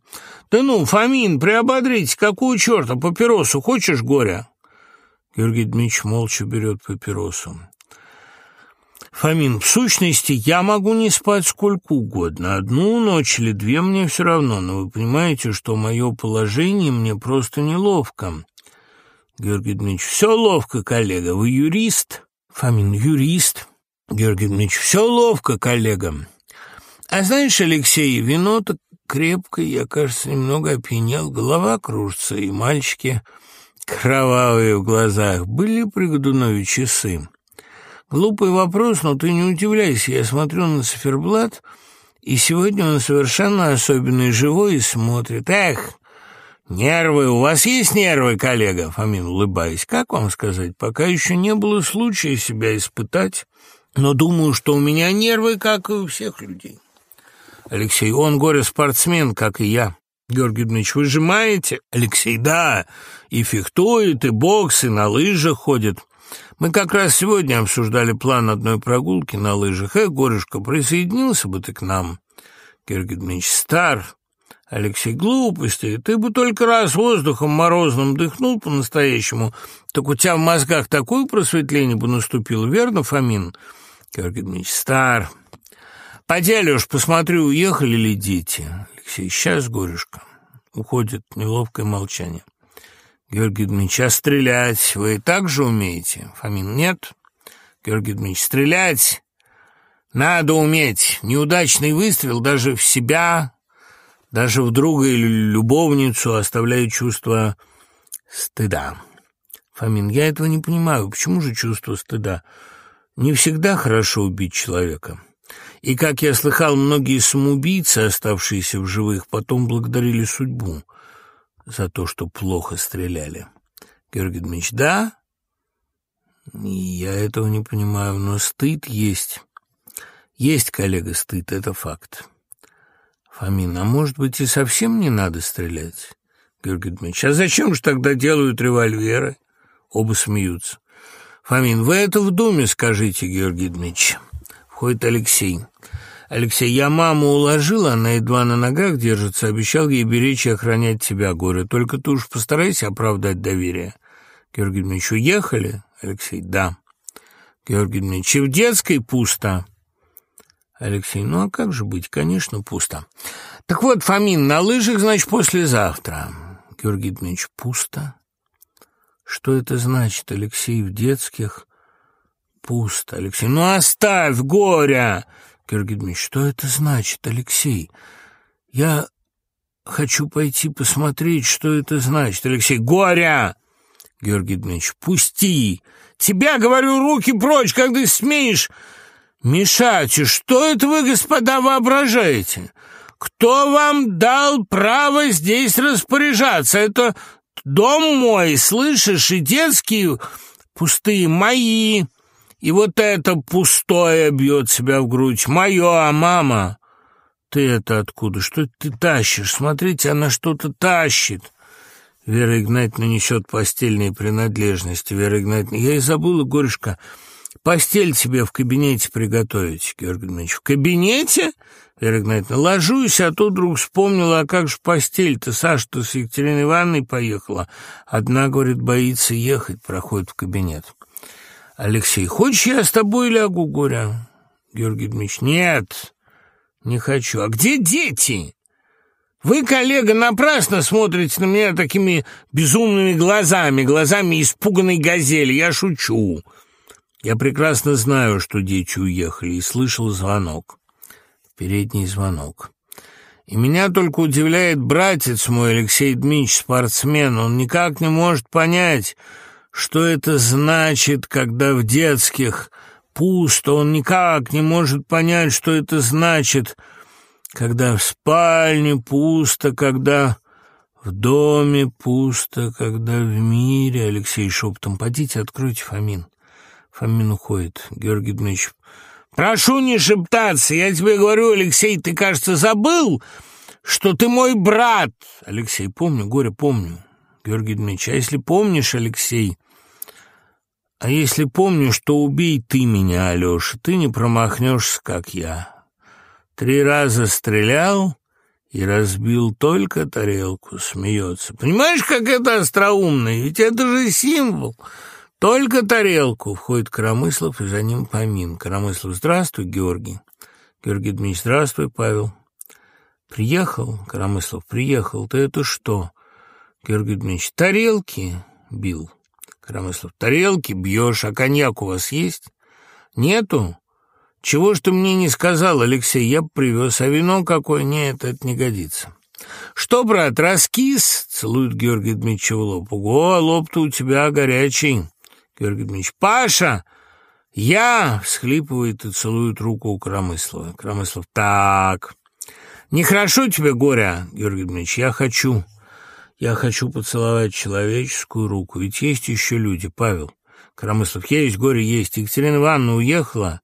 Да ну, Фомин, приободритесь, какую черта, папиросу хочешь горя? Георгий Дмитриевич молча берет папиросу. Фомин, в сущности, я могу не спать сколько угодно. Одну ночь или две мне все равно, но вы понимаете, что мое положение мне просто неловко. Георгий Дмитриевич, все ловко, коллега. Вы юрист? Фомин, юрист. Георгий Дмитриевич, все ловко, коллега. А знаешь, Алексей, вино-то крепкое, я, кажется, немного опьянел, голова кружится, и мальчики кровавые в глазах. Были при Годунове часы? Глупый вопрос, но ты не удивляйся. Я смотрю на циферблат, и сегодня он совершенно особенный, живой и смотрит. Эх, нервы, у вас есть нервы, коллега? Фомин, улыбаясь. Как вам сказать, пока еще не было случая себя испытать, но думаю, что у меня нервы, как и у всех людей. Алексей, он горе-спортсмен, как и я. Георгий Дмитриевич, вы сжимаете? Алексей, да, и фехтует, и бокс, и на лыжах ходит. Мы как раз сегодня обсуждали план одной прогулки на лыжах. Эх, горюшка, присоединился бы ты к нам. Георгий Дмитриевич, стар. Алексей, глупости. Ты бы только раз воздухом морозным дыхнул по-настоящему, так у тебя в мозгах такое просветление бы наступило, верно, Фомин? Георгий Дмитриевич, стар. Поди, уж посмотрю, уехали ли дети. Алексей, сейчас, горюшка. Уходит неловкое молчание. Георгий Дмитриевич, а стрелять вы так же умеете? Фомин, нет. Георгий Дмитриевич, стрелять надо уметь. Неудачный выстрел даже в себя, даже в друга или любовницу оставляет чувство стыда. Фомин, я этого не понимаю. Почему же чувство стыда? Не всегда хорошо убить человека. И, как я слыхал, многие самоубийцы, оставшиеся в живых, потом благодарили судьбу за то, что плохо стреляли. Георгий Дмитриевич, да, Я этого не понимаю, но стыд есть. Есть, коллега, стыд, это факт. Фомин, а может быть и совсем не надо стрелять? Георгий Дмитриевич, а зачем же тогда делают револьверы? Оба смеются. Фомин, вы это в думе скажите, Георгий Дмитриевич. Входит Алексей. Алексей, я маму уложила, она едва на ногах держится, обещал ей беречь и охранять тебя, горе. Только ты уж постарайся оправдать доверие. Георгий Дмитриевич, уехали? Алексей, да. Георгий Дмитриевич, в детской пусто. Алексей, ну а как же быть? Конечно, пусто. Так вот, Фомин, на лыжах, значит, послезавтра. Георгий Дмитриевич, пусто? Что это значит, Алексей, в детских? Пусто, Алексей. Ну, оставь, горя! Дмитриевич, что это значит, Алексей? Я хочу пойти посмотреть, что это значит. Алексей, горя! Георгий Дмитриевич, пусти! Тебя, говорю, руки прочь, как ты смеешь мешать. И что это вы, господа, воображаете? Кто вам дал право здесь распоряжаться? Это дом мой, слышишь, и детские пустые мои. И вот это пустое бьет себя в грудь. Мое, а мама... Ты это откуда? Что ты тащишь? Смотрите, она что-то тащит. Вера Игнатьевна несет постельные принадлежности. Вера Игнатьевна, я и забыла, горюшка, постель тебе в кабинете приготовить, Георгий Дмитриевич. В кабинете? Вера Игнатьевна, ложусь, а тут вдруг вспомнила, а как же постель-то? Саша-то с Екатериной Ивановной поехала. Одна, говорит, боится ехать, проходит в кабинет. Алексей, хочешь, я с тобой лягу, Горя? Георгий Дмитриевич, нет, не хочу. А где дети? Вы, коллега, напрасно смотрите на меня такими безумными глазами, глазами испуганной газели. Я шучу. Я прекрасно знаю, что дети уехали, и слышал звонок. Передний звонок. И меня только удивляет братец мой, Алексей Дмитриевич, спортсмен. Он никак не может понять, что это значит, когда в детских пусто. Он никак не может понять, что это значит — когда в спальне пусто, когда в доме пусто, когда в мире... Алексей шепотом, подите, откройте Фомин. Фомин уходит. Георгий Дмитриевич, прошу не шептаться, я тебе говорю, Алексей, ты, кажется, забыл, что ты мой брат. Алексей, помню, горе, помню. Георгий Дмитриевич, а если помнишь, Алексей... А если помню, что убей ты меня, Алеша, ты не промахнешься, как я. Три раза стрелял и разбил только тарелку, смеется. Понимаешь, как это остроумно? Ведь это же символ. Только тарелку. Входит Коромыслов, и за ним помин. Коромыслов, здравствуй, Георгий. Георгий Дмитриевич, здравствуй, Павел. Приехал? Коромыслов, приехал. Ты это что? Георгий Дмитриевич, тарелки бил. Коромыслов, тарелки бьешь, а коньяк у вас есть? Нету? «Чего ж ты мне не сказал, Алексей? Я б привез, а вино какое? Нет, это не годится». «Что, брат, раскис?» — целует Георгий Дмитриевич в лоб. «Ого, лоб-то у тебя горячий». Георгий Дмитриевич. «Паша!» «Я!» — всхлипывает и целует руку у Крамыслова. Крамыслов. «Так, нехорошо тебе, Горя?» Георгий Дмитриевич. «Я хочу. Я хочу поцеловать человеческую руку. Ведь есть еще люди, Павел». Крамыслов. «Есть, Горе, есть. Екатерина Ивановна уехала».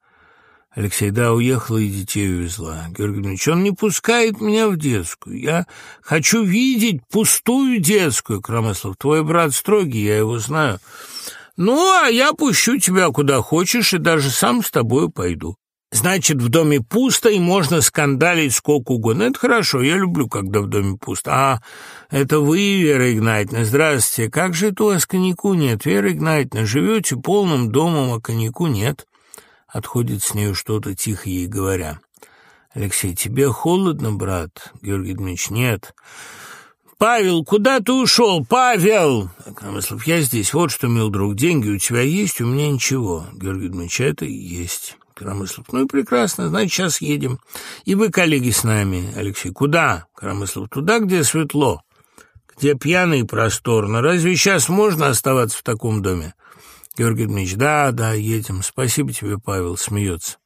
Алексей, да, уехала и детей увезла. Георгий Дмитриевич, он не пускает меня в детскую. Я хочу видеть пустую детскую. Кромыслов, твой брат строгий, я его знаю. Ну, а я пущу тебя куда хочешь и даже сам с тобой пойду. Значит, в доме пусто, и можно скандалить сколько угодно. Это хорошо, я люблю, когда в доме пусто. А, это вы, Вера Игнатьевна, здравствуйте. Как же это у вас коньяку нет, Вера Игнатьевна? Живете полным домом, а коньяку нет отходит с нею что-то тихо ей говоря. «Алексей, тебе холодно, брат?» Георгий Дмитриевич, «Нет». «Павел, куда ты ушел? Павел!» Крамыслов, «Я здесь. Вот что, мил друг, деньги у тебя есть, у меня ничего». Георгий Дмитриевич, «Это есть». Крамыслов, «Ну и прекрасно, значит, сейчас едем. И вы, коллеги, с нами». Алексей, «Куда?» Крамыслов, «Туда, где светло, где пьяно и просторно. Разве сейчас можно оставаться в таком доме?» Георгий Дмитриевич, да, да, едем. Спасибо тебе, Павел, смеется.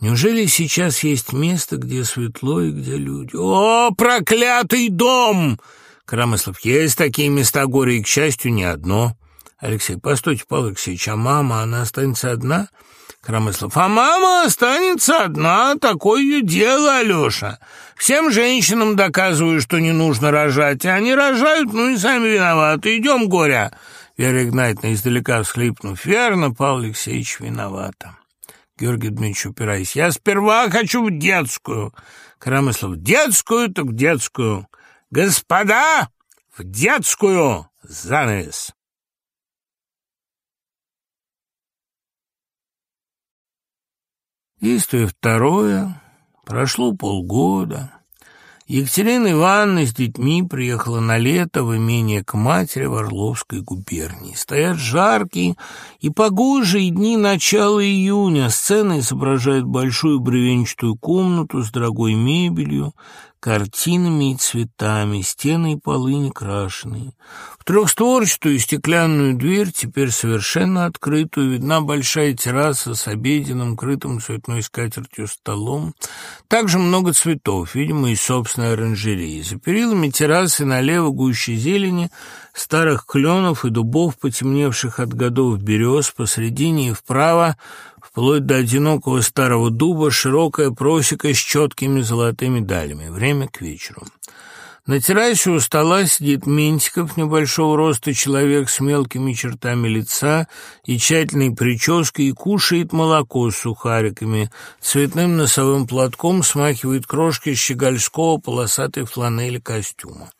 Неужели сейчас есть место, где светло и где люди? О, проклятый дом! Крамыслов, есть такие места, горе, и, к счастью, не одно. Алексей, постойте, Павел Алексеевич, а мама, она останется одна? Кромыслов, а мама останется одна, такое ее дело, Алеша. Всем женщинам доказываю, что не нужно рожать, а они рожают, ну и сами виноваты. Идем, Горя. Вера Игнатьевна издалека всхлипнув. Верно, Павел Алексеевич виновата. Георгий Дмитриевич, упираясь. Я сперва хочу в детскую. Коромыслов. Детскую, так в детскую. Господа, в детскую. Занавес. Действие второе. Прошло полгода. Екатерина Ивановна с детьми приехала на лето в имение к матери в Орловской губернии. Стоят жаркие и погожие дни начала июня. Сцена изображает большую бревенчатую комнату с дорогой мебелью, картинами и цветами, стены и полы не крашеные. В трехстворчатую стеклянную дверь, теперь совершенно открытую, видна большая терраса с обеденным, крытым цветной скатертью столом. Также много цветов, видимо, из собственной оранжереи. За перилами террасы налево гуще зелени, старых кленов и дубов, потемневших от годов берез, посредине и вправо вплоть до одинокого старого дуба, широкая просека с четкими золотыми далями. Время к вечеру. На террасе у стола сидит Ментиков, небольшого роста человек с мелкими чертами лица и тщательной прической, и кушает молоко с сухариками, цветным носовым платком смахивает крошки щегольского полосатой фланели костюма.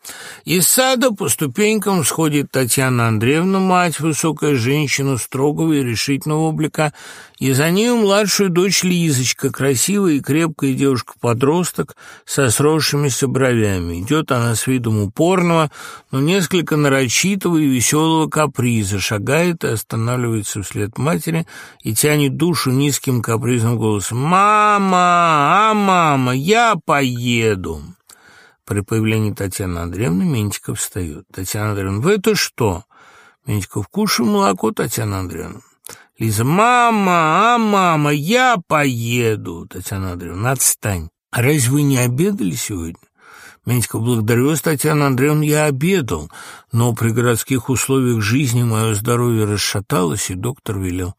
Из сада по ступенькам сходит Татьяна Андреевна, мать, высокая женщина строгого и решительного облика, и за нею младшую дочь Лизочка, красивая и крепкая девушка-подросток со сросшимися бровями. Идет она с видом упорного, но несколько нарочитого и веселого каприза, шагает и останавливается вслед матери и тянет душу низким капризным голосом. «Мама! А, мама! Я поеду!» При появлении Татьяны Андреевны Ментиков встает. Татьяна Андреевна, вы это что? Ментиков, кушаю молоко, Татьяна Андреевна. Лиза, мама, а мама, я поеду. Татьяна Андреевна, отстань. Разве вы не обедали сегодня? Менько благодарю вас, Татьяна Андреевна, я обедал, но при городских условиях жизни мое здоровье расшаталось, и доктор велел.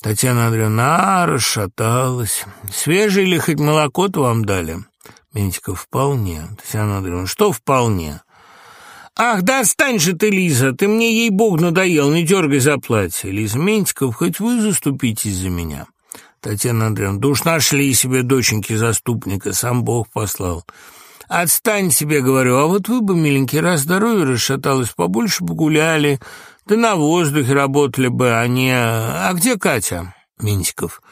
Татьяна Андреевна, а, расшаталась. Свежее или хоть молоко-то вам дали? Ментиков, вполне. Татьяна Андреевна, что вполне? «Ах, да отстань же ты, Лиза, ты мне, ей-бог, надоел, не дергай за платье». Лиза Ментиков, хоть вы заступитесь за меня. Татьяна Андреевна, да уж нашли себе доченьки заступника, сам Бог послал. Отстань себе, говорю, а вот вы бы, миленький, раз здоровье расшаталось, побольше погуляли, да на воздухе работали бы, а не... А где Катя? Минтиков.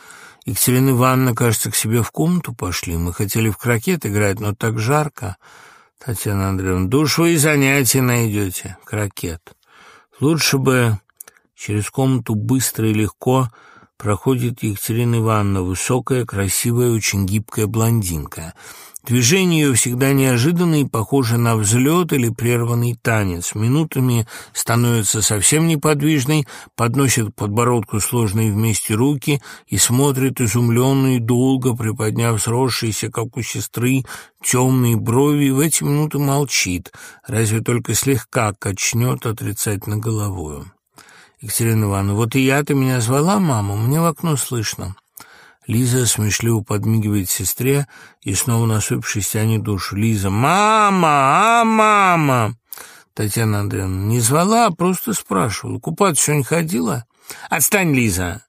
Екатерина Ивановна, кажется, к себе в комнату пошли. Мы хотели в крокет играть, но так жарко. Татьяна Андреевна, душу и занятия найдете. Крокет. Лучше бы через комнату быстро и легко проходит Екатерина Ивановна, высокая, красивая, очень гибкая блондинка. Движение ее всегда неожиданное и похоже на взлет или прерванный танец. Минутами становится совсем неподвижной, подносит к подбородку сложные вместе руки и смотрит изумленно и долго, приподняв сросшиеся, как у сестры, темные брови, и в эти минуты молчит, разве только слегка качнет отрицательно головою. Екатерина Ивановна, вот и я, ты меня звала, мама, мне в окно слышно. Лиза смешливо подмигивает сестре и снова насупившись тянет душу. Лиза, мама, а мама! Татьяна Андреевна, не звала, а просто спрашивала. Купаться сегодня ходила? Отстань, Лиза.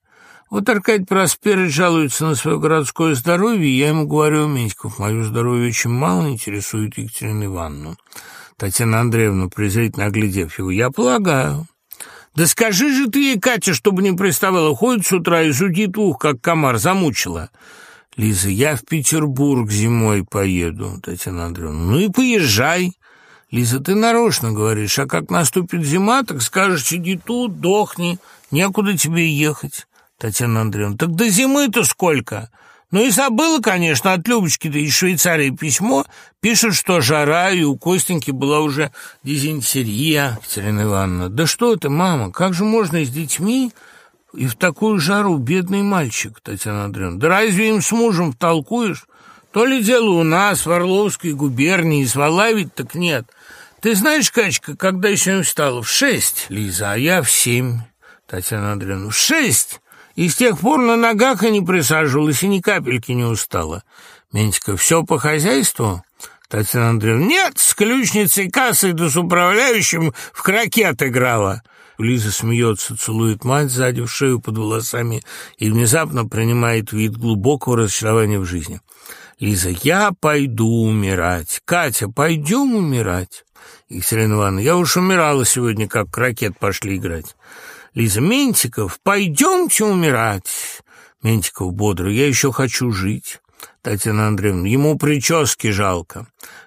Вот Аркадий Просперович жалуется на свое городское здоровье, я ему говорю, Меньков, мое здоровье очень мало интересует Екатерину Ивановну. Татьяна Андреевна, презрительно оглядев его, я полагаю. «Да скажи же ты ей, Катя, чтобы не приставала. Ходит с утра и зудит ух, как комар, замучила». «Лиза, я в Петербург зимой поеду, Татьяна Андреевна. Ну и поезжай». «Лиза, ты нарочно говоришь, а как наступит зима, так скажешь, сиди тут, дохни, некуда тебе ехать». Татьяна Андреевна, так до зимы-то сколько? Ну и забыла, конечно, от Любочки-то из Швейцарии письмо. Пишет, что жара, и у Костеньки была уже дизентерия. Екатерина Ивановна, да что ты, мама, как же можно с детьми и в такую жару, бедный мальчик, Татьяна Андреевна? Да разве им с мужем втолкуешь? То ли дело у нас, в Орловской губернии, звала ведь так нет. Ты знаешь, Качка, когда я сегодня встала? В шесть, Лиза, а я в семь. Татьяна Андреевна, в шесть. И с тех пор на ногах и не присаживалась, и ни капельки не устала. Ментика, все по хозяйству? Татьяна Андреевна, нет, с ключницей, кассой да с управляющим в крокет играла. Лиза смеется, целует мать сзади в шею под волосами и внезапно принимает вид глубокого разочарования в жизни. Лиза, я пойду умирать. Катя, пойдем умирать. Екатерина Ивановна, я уж умирала сегодня, как крокет пошли играть. Лиза, Ментиков, пойдемте умирать. Ментиков бодро, я еще хочу жить. Татьяна Андреевна, ему прически жалко.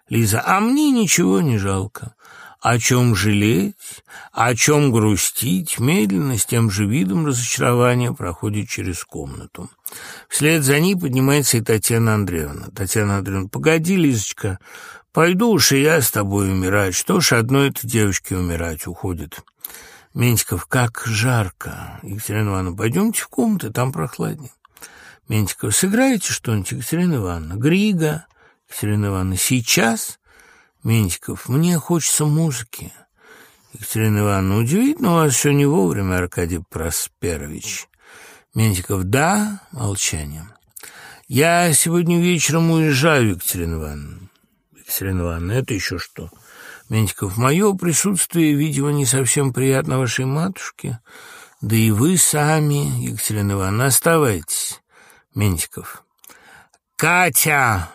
Лиза, а мне ничего не жалко. О чем жалеть, о чем грустить, медленно, с тем же видом разочарования проходит через комнату. Вслед за ней поднимается и Татьяна Андреевна. Татьяна Андреевна, погоди, Лизочка, пойду уж и я с тобой умирать. Что ж, одной этой девочке умирать уходит. Ментиков, как жарко. Екатерина Ивановна, пойдемте в комнату, там прохладнее. Ментиков, сыграете что-нибудь, Екатерина Ивановна? Грига. Екатерина Ивановна, сейчас? Ментиков, мне хочется музыки. Екатерина Ивановна, удивительно, у вас все не вовремя, Аркадий Просперович. Ментиков, да, молчание. Я сегодня вечером уезжаю, Екатерина Ивановна. Екатерина Ивановна, это еще что? Ментиков, мое присутствие, видимо, не совсем приятно вашей матушке. Да и вы сами, Екатерина Ивановна, оставайтесь. Ментиков. Катя!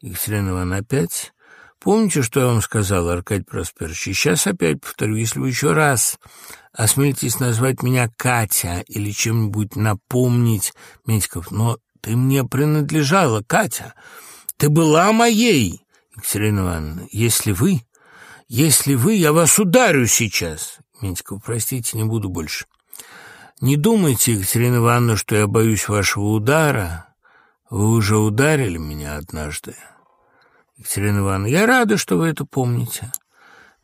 Екатерина Ивановна опять. Помните, что я вам сказал, Аркадий Просперович? Сейчас опять повторю, если вы еще раз осмелитесь назвать меня Катя или чем-нибудь напомнить, Ментиков, но ты мне принадлежала, Катя. Ты была моей, Екатерина Ивановна. Если вы если вы, я вас ударю сейчас. Ментиков, простите, не буду больше. Не думайте, Екатерина Ивановна, что я боюсь вашего удара. Вы уже ударили меня однажды. Екатерина Ивановна, я рада, что вы это помните.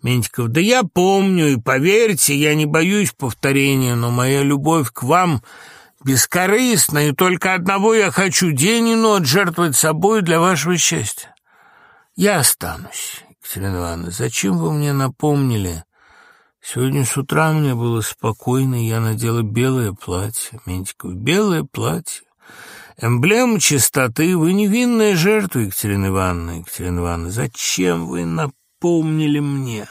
Ментиков, да я помню, и поверьте, я не боюсь повторения, но моя любовь к вам бескорыстна, и только одного я хочу день и ночь жертвовать собой для вашего счастья. Я останусь. Екатерина Ивановна, зачем вы мне напомнили? Сегодня с утра мне было спокойно, я надела белое платье. Ментиков, белое платье. Эмблема чистоты. Вы невинная жертва, Екатерина Ивановна. Екатерина Ивановна, зачем вы напомнили мне?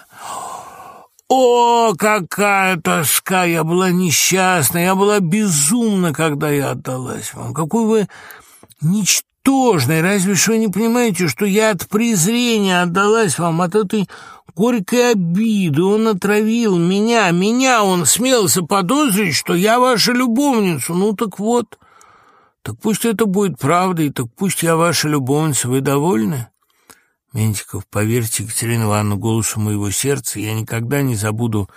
О, какая тоска! Я была несчастна, я была безумна, когда я отдалась вам. Какой вы ничтожный ничтожной. Разве что вы не понимаете, что я от презрения отдалась вам, от этой горькой обиды. Он отравил меня, меня он смелся подозрить, что я ваша любовница. Ну так вот, так пусть это будет правдой, так пусть я ваша любовница. Вы довольны? Ментиков, поверьте, Екатерина Ивановна, голосу моего сердца, я никогда не забуду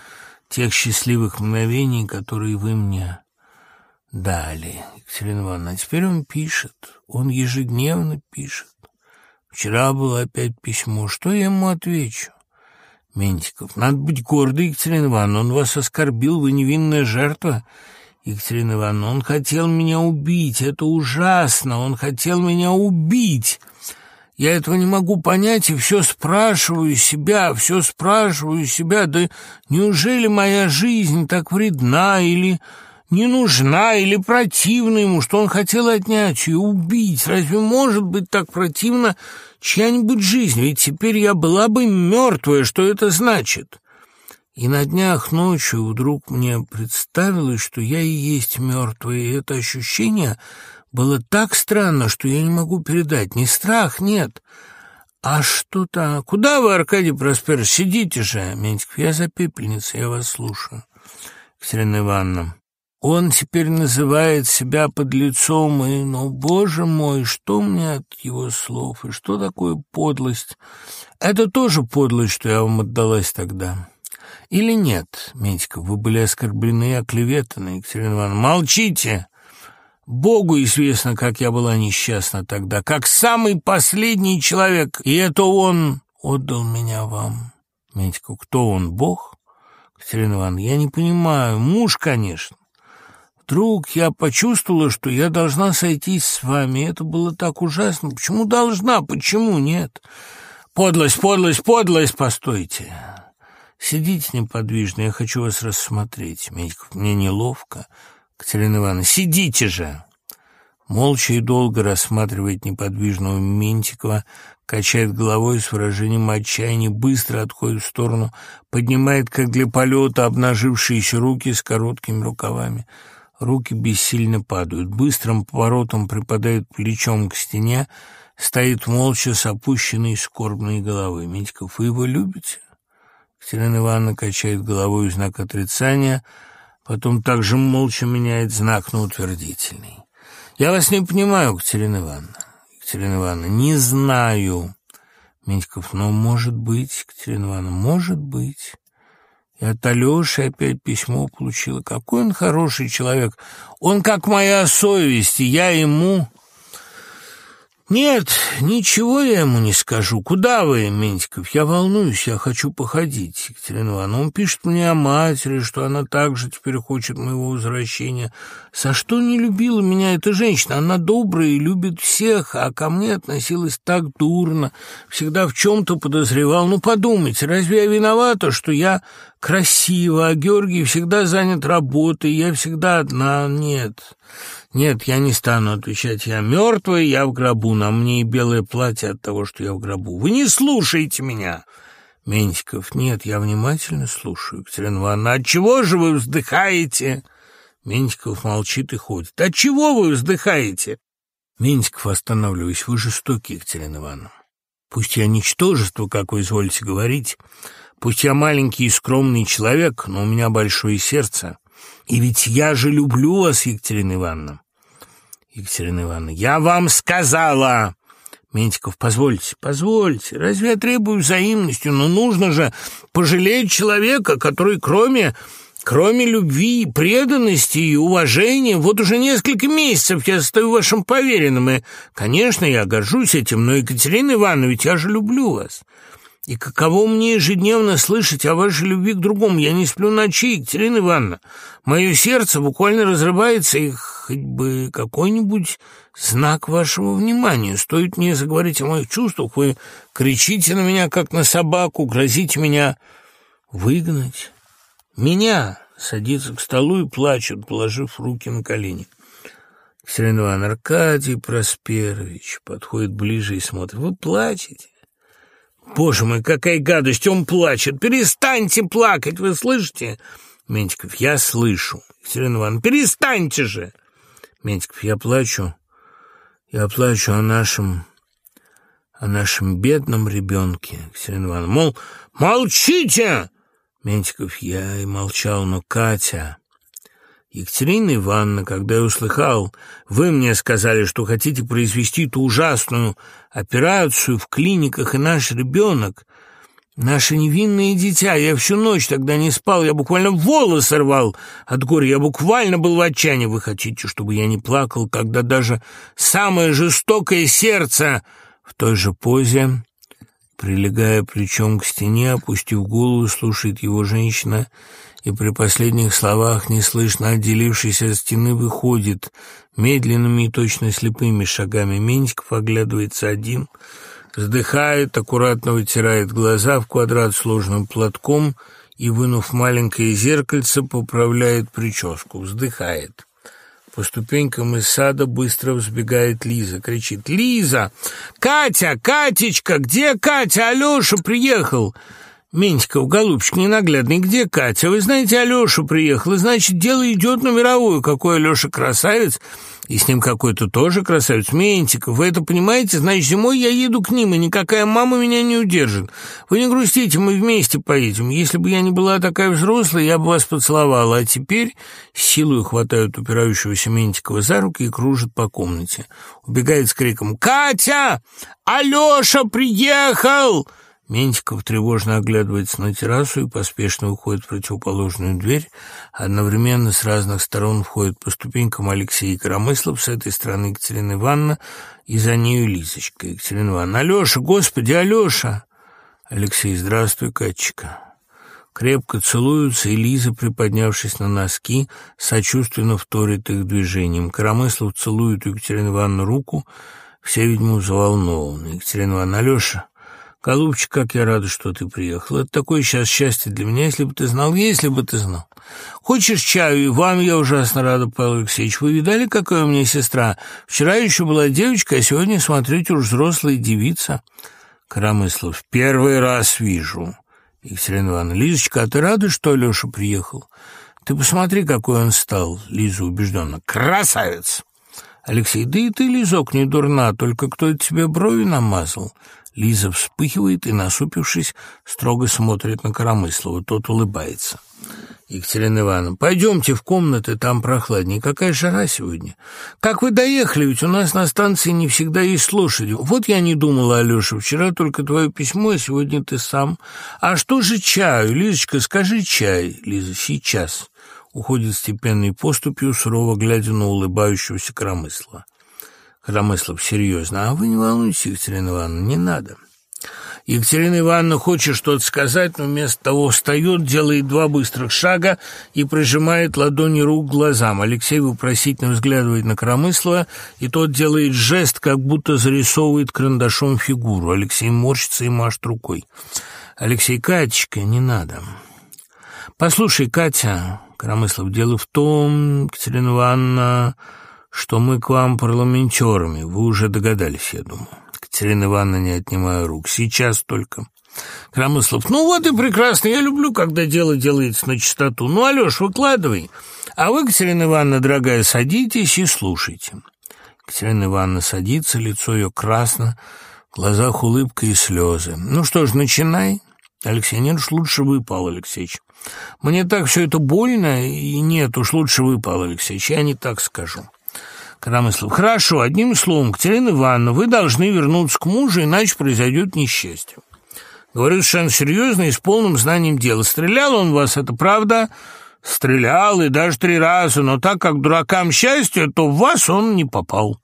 тех счастливых мгновений, которые вы мне дали. Екатерина Ивановна, а теперь он пишет. Он ежедневно пишет. Вчера было опять письмо. Что я ему отвечу? Ментиков. Надо быть гордой, Екатерина Ивановна. Он вас оскорбил, вы невинная жертва. Екатерина Ивановна, он хотел меня убить. Это ужасно. Он хотел меня убить. Я этого не могу понять и все спрашиваю себя, все спрашиваю себя. Да неужели моя жизнь так вредна или не нужна или противна ему, что он хотел отнять ее, убить. Разве может быть так противно чья-нибудь жизнь? Ведь теперь я была бы мертвая, что это значит? И на днях ночью вдруг мне представилось, что я и есть мертвая, и это ощущение было так странно, что я не могу передать. Не страх, нет, а что-то... Куда вы, Аркадий Просперович, сидите же? Ментиков, я за пепельницей, я вас слушаю. Екатерина Ивановна, он теперь называет себя подлецом, и, ну, боже мой, что мне от его слов, и что такое подлость? Это тоже подлость, что я вам отдалась тогда. Или нет, Медиков, вы были оскорблены и оклеветаны, Екатерина Ивановна? Молчите! Богу известно, как я была несчастна тогда, как самый последний человек, и это он отдал меня вам. Медиков, кто он, Бог? Екатерина Ивановна, я не понимаю, муж, конечно. Вдруг я почувствовала, что я должна сойтись с вами. Это было так ужасно. Почему должна? Почему нет? Подлость, подлость, подлость, постойте. Сидите неподвижно, я хочу вас рассмотреть. Медиков, мне неловко. Катерина Ивановна, сидите же. Молча и долго рассматривает неподвижного Ментикова, качает головой с выражением отчаяния, быстро отходит в сторону, поднимает, как для полета, обнажившиеся руки с короткими рукавами. Руки бессильно падают, быстрым поворотом припадает плечом к стене, стоит молча с опущенной скорбной головой. Митьков, вы его любите? Катерина Ивановна качает головой в знак отрицания, потом также молча меняет знак на утвердительный. Я вас не понимаю, Катерина Ивановна. Екатерина Ивановна, не знаю. Медиков, ну, может быть, Катерина Ивановна, может быть. И от Алеши опять письмо получила. Какой он хороший человек. Он как моя совесть, и я ему... «Нет, ничего я ему не скажу. Куда вы, Ментиков? Я волнуюсь, я хочу походить». Екатерина Ивановна, он пишет мне о матери, что она также теперь хочет моего возвращения. За что не любила меня эта женщина? Она добрая и любит всех, а ко мне относилась так дурно. Всегда в чем-то подозревал. Ну, подумайте, разве я виновата, что я красива, а Георгий всегда занят работой, я всегда одна? Нет». «Нет, я не стану отвечать. Я мертвый, я в гробу. На мне и белое платье от того, что я в гробу. Вы не слушаете меня!» Ментиков, «Нет, я внимательно слушаю, Екатерина Ивановна. Отчего же вы вздыхаете?» Ментиков молчит и ходит. «Отчего вы вздыхаете?» Ментиков, останавливаясь, вы жестоки, Екатерина Ивановна. Пусть я ничтожество, как вы изволите говорить, пусть я маленький и скромный человек, но у меня большое сердце. И ведь я же люблю вас, Екатерина Ивановна. Екатерина Ивановна, я вам сказала! Ментиков, позвольте, позвольте, разве я требую взаимностью? Но нужно же пожалеть человека, который кроме... Кроме любви, преданности и уважения, вот уже несколько месяцев я стою вашим поверенным, и, конечно, я горжусь этим, но, Екатерина Ивановна, ведь я же люблю вас. И каково мне ежедневно слышать о вашей любви к другому? Я не сплю ночи, Екатерина Ивановна. Мое сердце буквально разрывается, и хоть бы какой-нибудь знак вашего внимания. Стоит мне заговорить о моих чувствах, вы кричите на меня, как на собаку, грозите меня выгнать. Меня садится к столу и плачет, положив руки на колени. Екатерина Ивановна, Аркадий Просперович подходит ближе и смотрит. Вы плачете? Боже мой, какая гадость, он плачет. Перестаньте плакать, вы слышите? Ментиков, я слышу. Екатерина Ивановна, перестаньте же. Ментиков, я плачу. Я плачу о нашем... о нашем бедном ребенке. Екатерина Ивановна, мол, молчите! Ментиков, я и молчал, но Катя... Екатерина Ивановна, когда я услыхал, вы мне сказали, что хотите произвести ту ужасную операцию в клиниках, и наш ребенок, наше невинное дитя, я всю ночь тогда не спал, я буквально волосы рвал от горя, я буквально был в отчаянии. Вы хотите, чтобы я не плакал, когда даже самое жестокое сердце в той же позе, прилегая плечом к стене, опустив голову, слушает его женщина — и при последних словах неслышно отделившийся от стены выходит медленными и точно слепыми шагами. Меньшиков оглядывается один, вздыхает, аккуратно вытирает глаза в квадрат сложным платком и, вынув маленькое зеркальце, поправляет прическу, вздыхает. По ступенькам из сада быстро взбегает Лиза, кричит «Лиза! Катя! Катечка! Где Катя? Алеша приехал!» «Ментиков, голубчик ненаглядный, где Катя? Вы знаете, Алеша приехал, и значит, дело идет на мировую. Какой Алеша красавец, и с ним какой-то тоже красавец. Ментиков, вы это понимаете? Значит, зимой я еду к ним, и никакая мама меня не удержит. Вы не грустите, мы вместе поедем. Если бы я не была такая взрослая, я бы вас поцеловала. А теперь силой хватают упирающегося Ментикова за руки и кружат по комнате. Убегает с криком «Катя! Алеша приехал!» Ментиков тревожно оглядывается на террасу и поспешно уходит в противоположную дверь. Одновременно с разных сторон входят по ступенькам Алексей Коромыслов, с этой стороны Екатерина Ивановна, и за нею Лизочка. Екатерина Ивановна, «Алеша, господи, Алеша!» Алексей, «Здравствуй, Катчика!» Крепко целуются, и Лиза, приподнявшись на носки, сочувственно вторит их движением. Коромыслов целует у Екатерины Ивановны руку, все, видимо, взволнованы. Екатерина Ивановна, «Алеша!» Голубчик, как я рада, что ты приехал. Это такое сейчас счастье для меня, если бы ты знал, если бы ты знал. Хочешь чаю? И вам я ужасно рада, Павел Алексеевич. Вы видали, какая у меня сестра? Вчера еще была девочка, а сегодня, смотрите, уж взрослая девица. Коромыслов. Первый раз вижу. Екатерина Ивановна. Лизочка, а ты рада, что Алеша приехал? Ты посмотри, какой он стал, Лиза убежденно. Красавец! Алексей, да и ты, Лизок, не дурна, только кто это тебе брови намазал? Лиза вспыхивает и, насупившись, строго смотрит на Коромыслова. Тот улыбается. Екатерина Ивановна, пойдемте в комнаты, там прохладнее. Какая жара сегодня. Как вы доехали? Ведь у нас на станции не всегда есть лошади. Вот я не думала, Алеша, вчера только твое письмо, а сегодня ты сам. А что же чаю? Лизочка, скажи чай. Лиза, сейчас. Уходит степенной поступью, сурово глядя на улыбающегося Коромыслова. Коромыслов серьезно. «А вы не волнуйтесь, Екатерина Ивановна, не надо». Екатерина Ивановна хочет что-то сказать, но вместо того встает, делает два быстрых шага и прижимает ладони рук к глазам. Алексей вопросительно взглядывает на Коромыслова, и тот делает жест, как будто зарисовывает карандашом фигуру. Алексей морщится и машет рукой. «Алексей, Катечка, не надо». «Послушай, Катя...» Коромыслов, дело в том, Екатерина Ивановна что мы к вам парламентерами. Вы уже догадались, я думаю. Катерина Ивановна, не отнимая рук. Сейчас только. Крамыслов. Ну вот и прекрасно. Я люблю, когда дело делается на чистоту. Ну, Алеш, выкладывай. А вы, Катерина Ивановна, дорогая, садитесь и слушайте. Катерина Ивановна садится, лицо ее красно, в глазах улыбка и слезы. Ну что ж, начинай. Алексей, нет уж лучше вы, Павел Алексеевич. Мне так все это больно, и нет уж лучше вы, Павел Алексеевич, я не так скажу. Коромыслов. Хорошо, одним словом, Катерина Ивановна, вы должны вернуться к мужу, иначе произойдет несчастье. Говорю совершенно серьезно и с полным знанием дела. Стрелял он вас, это правда? Стрелял, и даже три раза, но так как дуракам счастье, то в вас он не попал.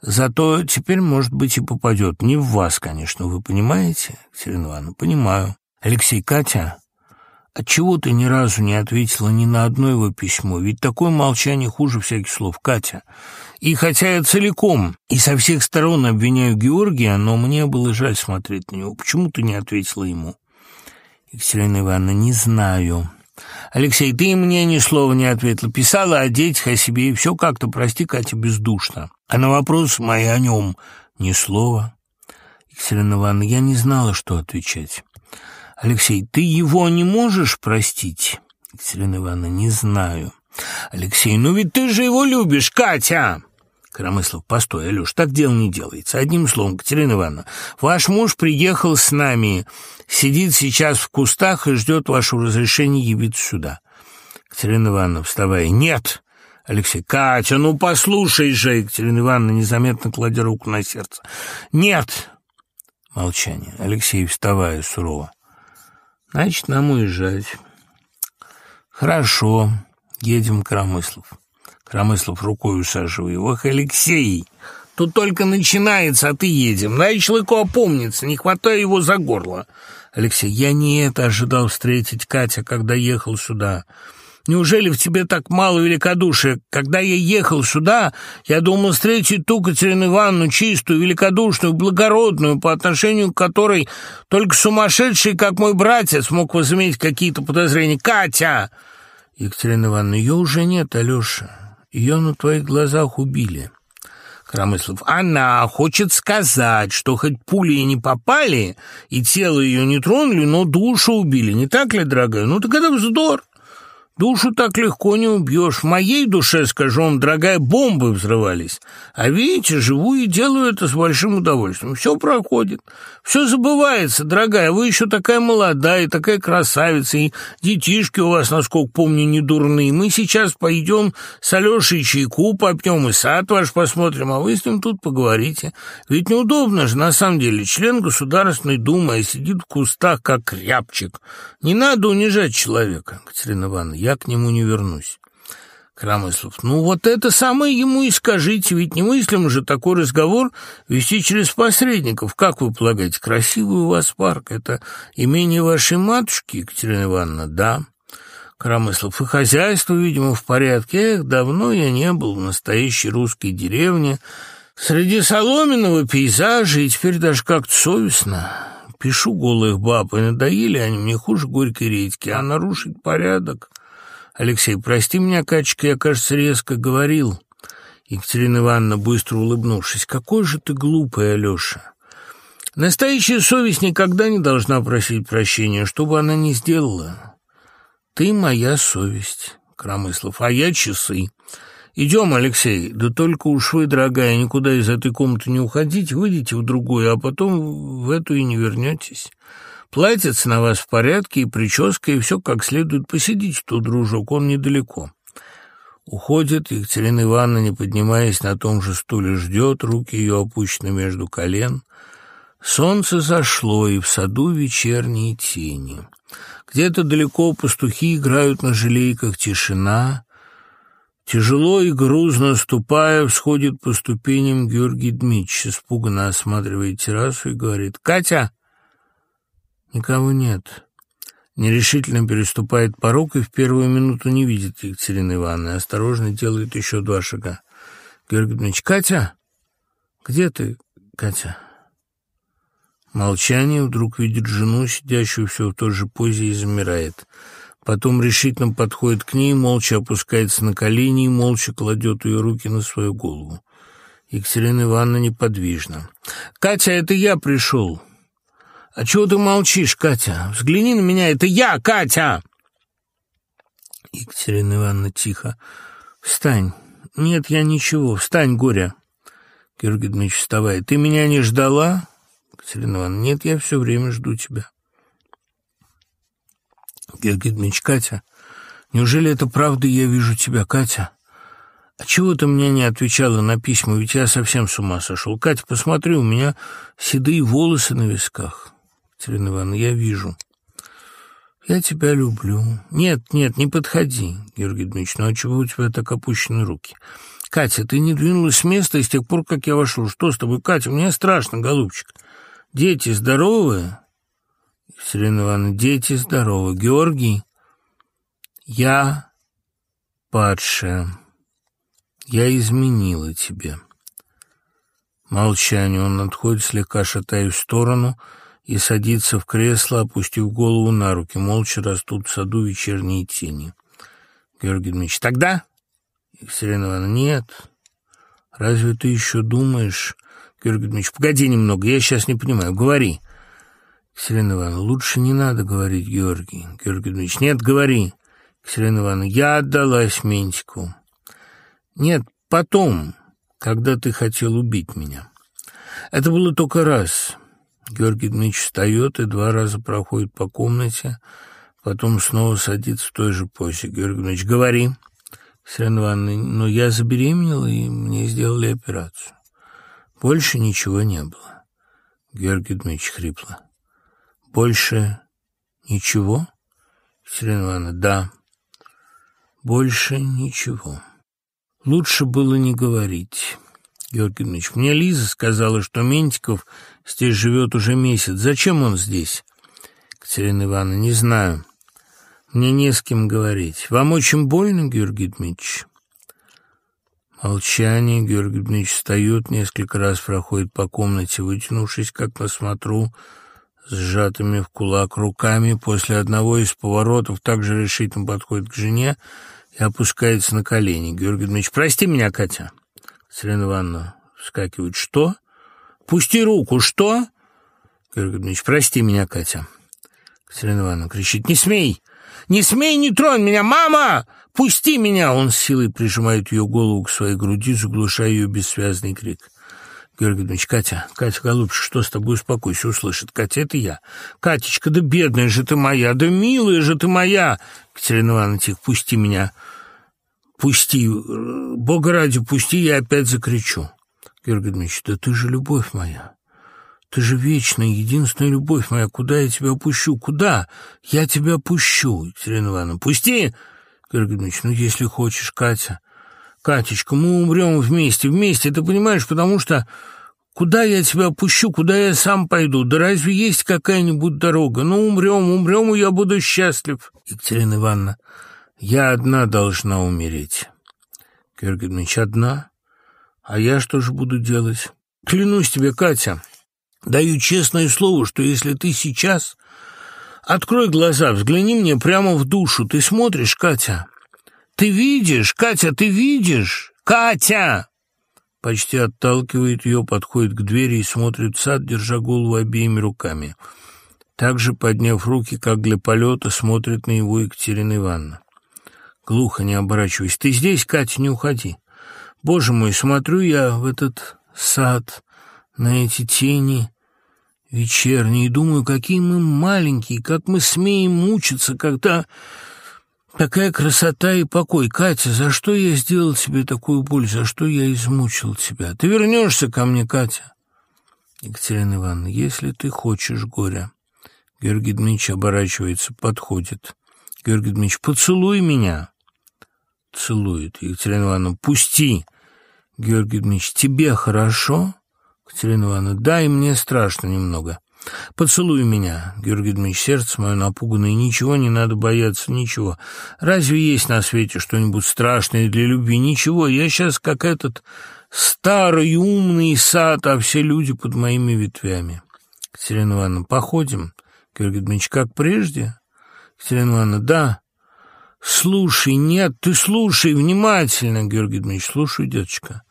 Зато теперь, может быть, и попадет. Не в вас, конечно, вы понимаете, Катерина Ивановна? Понимаю. Алексей, Катя, Отчего ты ни разу не ответила ни на одно его письмо? Ведь такое молчание хуже всяких слов, Катя. И хотя я целиком и со всех сторон обвиняю Георгия, но мне было жаль смотреть на него. Почему ты не ответила ему? Екатерина Ивановна, не знаю. Алексей, ты мне ни слова не ответила. Писала о детях, о себе, и все как-то, прости, Катя, бездушно. А на вопросы мои о нем ни слова. Екатерина Ивановна, я не знала, что отвечать. Алексей, ты его не можешь простить? Екатерина Ивановна, не знаю. Алексей, ну ведь ты же его любишь, Катя! Коромыслов, постой, Алёш, так дело не делается. Одним словом, Катерина Ивановна, ваш муж приехал с нами, сидит сейчас в кустах и ждет вашего разрешения явиться сюда. Катерина Ивановна, вставая, нет. Алексей, Катя, ну послушай же, Екатерина Ивановна, незаметно кладя руку на сердце. Нет. Молчание. Алексей, вставая, сурово. Значит, нам уезжать. Хорошо, едем Кромыслов. Кромыслов рукой усаживая его. Ох, Алексей, тут только начинается, а ты едем. Дай человеку опомниться, не хватай его за горло. Алексей, я не это ожидал встретить Катя, когда ехал сюда. Неужели в тебе так мало великодушия? Когда я ехал сюда, я думал встретить ту Катерину Ивановну, чистую, великодушную, благородную, по отношению к которой только сумасшедший, как мой братец, мог возыметь какие-то подозрения. Катя!» Екатерина Ивановна, ее уже нет, Алеша. Ее на твоих глазах убили. Крамыслов. Она хочет сказать, что хоть пули и не попали, и тело ее не тронули, но душу убили. Не так ли, дорогая? Ну так это вздор. Душу так легко не убьешь. В моей душе, скажу вам, дорогая, бомбы взрывались. А видите, живу и делаю это с большим удовольствием. Все проходит, все забывается, дорогая. Вы еще такая молодая, такая красавица, и детишки у вас, насколько помню, не дурные. Мы сейчас пойдем с Алешей чайку попьем и сад ваш посмотрим, а вы с ним тут поговорите. Ведь неудобно же, на самом деле, член Государственной Думы, а сидит в кустах, как рябчик. Не надо унижать человека, Катерина Ивановна я к нему не вернусь. Крамыслов. Ну, вот это самое ему и скажите, ведь немыслимо же такой разговор вести через посредников. Как вы полагаете, красивый у вас парк? Это имение вашей матушки, Екатерина Ивановна? Да. Крамыслов. И хозяйство, видимо, в порядке. Эх, давно я не был в настоящей русской деревне. Среди соломенного пейзажа, и теперь даже как-то совестно. Спешу голых баб, и надоели они мне хуже горькой редьки, а нарушить порядок... Алексей, прости меня, Качка, я, кажется, резко говорил. Екатерина Ивановна, быстро улыбнувшись, какой же ты глупый, Алеша. Настоящая совесть никогда не должна просить прощения, что бы она ни сделала. Ты моя совесть, Крамыслов, а я часы. Идем, Алексей, да только уж вы, дорогая, никуда из этой комнаты не уходите, выйдите в другую, а потом в эту и не вернетесь. Платьице на вас в порядке, и прическа, и все как следует. Посидите тут, дружок, он недалеко. Уходит, Екатерина Ивановна, не поднимаясь на том же стуле, ждет, руки ее опущены между колен. Солнце зашло, и в саду вечерние тени. Где-то далеко пастухи играют на желейках, тишина. Тяжело и грузно ступая, всходит по ступеням Георгий Дмитрич, испуганно осматривает террасу и говорит «Катя!» Никого нет. Нерешительно переступает порог и в первую минуту не видит Екатерины Ивановны. Осторожно делает еще два шага. Георгий Дмитриевич, «Катя! Где ты, Катя?» Молчание вдруг видит жену, сидящую все в той же позе, и замирает. Потом решительно подходит к ней, молча опускается на колени и молча кладет ее руки на свою голову. Екатерина Ивановна неподвижна. «Катя, это я пришел!» «А чего ты молчишь, Катя? Взгляни на меня, это я, Катя!» Екатерина Ивановна тихо. «Встань. Нет, я ничего. Встань, горе!» Георгий Дмитриевич вставает. «Ты меня не ждала?» Екатерина Ивановна. «Нет, я все время жду тебя». Георгий Дмитриевич. «Катя, неужели это правда, я вижу тебя, Катя?» «А чего ты мне не отвечала на письма? Ведь я совсем с ума сошел. Катя, посмотри, у меня седые волосы на висках». Екатерина Ивановна, я вижу. Я тебя люблю. Нет, нет, не подходи, Георгий Дмитриевич, ну а чего у тебя так опущены руки? Катя, ты не двинулась с места с тех пор, как я вошел. Что с тобой, Катя? Мне страшно, голубчик. Дети здоровы? Екатерина Ивановна, дети здоровы. Георгий, я падшая. Я изменила тебе. Молчание. Он отходит, слегка шатаясь в сторону, — и садится в кресло, опустив голову на руки. Молча растут в саду вечерние тени. Георгий Дмитриевич, тогда? Екатерина Ивановна, нет. Разве ты еще думаешь? Георгий Дмитриевич, погоди немного, я сейчас не понимаю. Говори. Екатерина Ивановна, лучше не надо говорить, Георгий. Георгий Дмитриевич, нет, говори. Екатерина Ивановна, я отдалась Ментику. Нет, потом, когда ты хотел убить меня. Это было только раз. Георгий Дмитриевич встает и два раза проходит по комнате, потом снова садится в той же позе. Георгий Дмитриевич, говори. Сирена Ивановна, ну, я забеременела, и мне сделали операцию. Больше ничего не было. Георгий Дмитриевич хрипло. Больше ничего? Сирена Ивановна, да. Больше ничего. Лучше было не говорить. Георгий Ильич, мне Лиза сказала, что Ментиков здесь живет уже месяц. Зачем он здесь? Катерина Ивановна, не знаю. Мне не с кем говорить. Вам очень больно, Георгий Дмитриевич? Молчание. Георгий Дмитриевич встает, несколько раз проходит по комнате, вытянувшись, как на смотру, сжатыми в кулак руками. После одного из поворотов также решительно подходит к жене и опускается на колени. Георгий Дмитриевич, прости меня, Катя. Селена Ивановна вскакивает. «Что? Пусти руку! Что?» Георгий Дмитриевич, прости меня, Катя. Селена Ивановна кричит. «Не смей! Не смей, не тронь меня! Мама! Пусти меня!» Он с силой прижимает ее голову к своей груди, заглушая ее бессвязный крик. Георгий Дмитриевич, Катя, Катя, голубчик, что с тобой? Успокойся, услышит. Катя, это я. Катечка, да бедная же ты моя, да милая же ты моя. Катерина Ивановна, тихо, пусти меня. Пусти, Бога ради, пусти, я опять закричу. Георгий Дмитриевич, да ты же любовь моя. Ты же вечная, единственная любовь моя. Куда я тебя пущу? Куда? Я тебя пущу, Екатерина Ивановна. Пусти! Георгий Дмитриевич, ну, если хочешь, Катя. Катечка, мы умрем вместе, вместе, ты понимаешь, потому что... Куда я тебя пущу, куда я сам пойду? Да разве есть какая-нибудь дорога? Ну, умрем, умрем, и я буду счастлив. Екатерина Ивановна, я одна должна умереть. Георгий Дмитриевич, одна? А я что же буду делать? Клянусь тебе, Катя, Даю честное слово, что если ты сейчас... Открой глаза, взгляни мне прямо в душу. Ты смотришь, Катя? Ты видишь, Катя, ты видишь? Катя!» Почти отталкивает ее, подходит к двери и смотрит в сад, держа голову обеими руками. Также, подняв руки, как для полета, смотрит на его Екатерина Ивановна. Глухо, не оборачиваясь. «Ты здесь, Катя, не уходи. Боже мой, смотрю я в этот сад, на эти тени вечерние, и думаю, какие мы маленькие, как мы смеем мучиться, когда такая красота и покой. Катя, за что я сделал тебе такую боль, за что я измучил тебя? Ты вернешься ко мне, Катя?» Екатерина Ивановна, если ты хочешь горя. Георгий Дмитриевич оборачивается, подходит. Георгий Дмитриевич, поцелуй меня. Целует. Екатерина Ивановна, пусти. Георгий Дмитриевич, тебе хорошо? Екатерина Ивановна, да, и мне страшно немного. «Поцелуй меня, Георгий Дмитриевич, сердце мое напуганное, ничего не надо бояться, ничего. Разве есть на свете что-нибудь страшное для любви? Ничего, я сейчас как этот старый умный сад, а все люди под моими ветвями». Екатерина Ивановна, походим? Георгий Дмитриевич, как прежде? Екатерина Ивановна, да. Слушай, нет, ты слушай внимательно, Георгий Дмитриевич, слушай, деточка.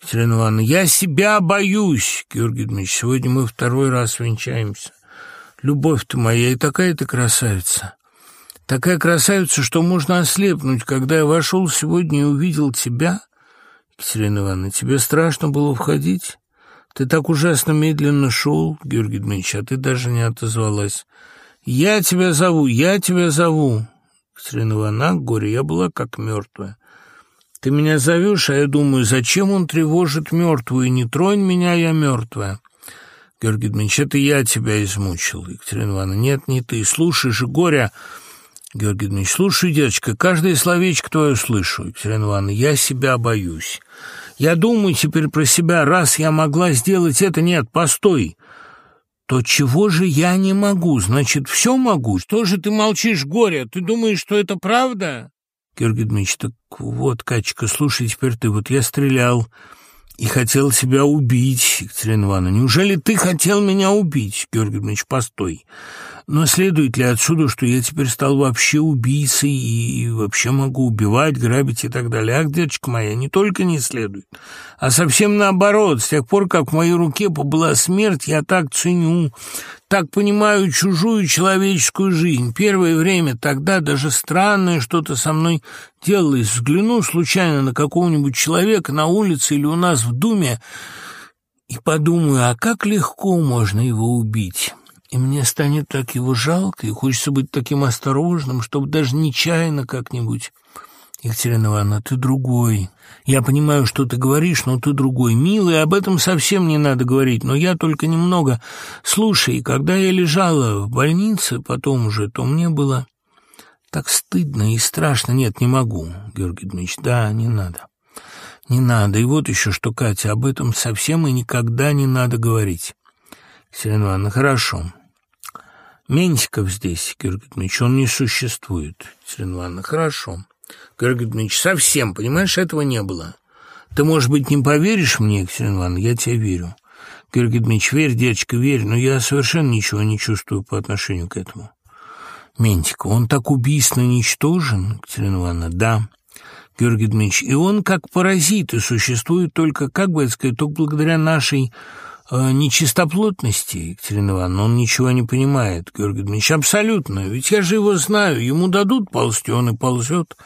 Екатерина Ивановна, я себя боюсь, Георгий Дмитриевич, сегодня мы второй раз венчаемся. Любовь ты моя, и такая ты красавица. Такая красавица, что можно ослепнуть. Когда я вошел сегодня и увидел тебя, Екатерина Ивановна, тебе страшно было входить? Ты так ужасно медленно шел, Георгий Дмитриевич, а ты даже не отозвалась. Я тебя зову, я тебя зову. Екатерина Ивановна, горе, я была как мертвая. Ты меня зовешь, а я думаю, зачем он тревожит мертвую? Не тронь меня, я мертвая. Георгий Дмитриевич, это я тебя измучил. Екатерина Ивановна, нет, не ты. Слушай же, горя. Георгий Дмитриевич, слушай, девочка, каждое словечко твое слышу. Екатерина Ивановна, я себя боюсь. Я думаю теперь про себя, раз я могла сделать это, нет, постой. То чего же я не могу? Значит, все могу. Что же ты молчишь, горе? Ты думаешь, что это правда? Георгий Дмитриевич, так вот, Катечка, слушай, теперь ты, вот я стрелял и хотел тебя убить, Екатерина Ивановна. Неужели ты хотел меня убить, Георгий Дмитриевич, постой. Но следует ли отсюда, что я теперь стал вообще убийцей и вообще могу убивать, грабить и так далее? Ах, девочка моя, не только не следует, а совсем наоборот. С тех пор, как в моей руке побыла смерть, я так ценю, так понимаю чужую человеческую жизнь. Первое время тогда даже странное что-то со мной делалось. Взгляну случайно на какого-нибудь человека на улице или у нас в Думе и подумаю, а как легко можно его убить». И мне станет так его жалко, и хочется быть таким осторожным, чтобы даже нечаянно как-нибудь... Екатерина Ивановна, ты другой. Я понимаю, что ты говоришь, но ты другой. Милый, об этом совсем не надо говорить, но я только немного... Слушай, когда я лежала в больнице потом уже, то мне было так стыдно и страшно. Нет, не могу, Георгий Дмитриевич, да, не надо. Не надо. И вот еще что, Катя, об этом совсем и никогда не надо говорить. Екатерина Ивановна, хорошо. Ментиков здесь, Георгий Дмитриевич, он не существует. Екатерина Ивановна, хорошо. Георгий Дмитриевич, совсем, понимаешь, этого не было. Ты, может быть, не поверишь мне, Екатерина Ивановна, я тебе верю. Георгий Дмитриевич, верь, девочка, верь, но я совершенно ничего не чувствую по отношению к этому. Ментиков, он так убийственно ничтожен, Екатерина Ивановна, да. Георгий Дмитриевич, и он как паразит и существует только, как бы это сказать, только благодаря нашей нечистоплотности, Екатерина Ивановна, он ничего не понимает, Георгий Дмитриевич, абсолютно, ведь я же его знаю, ему дадут ползти, он и ползет,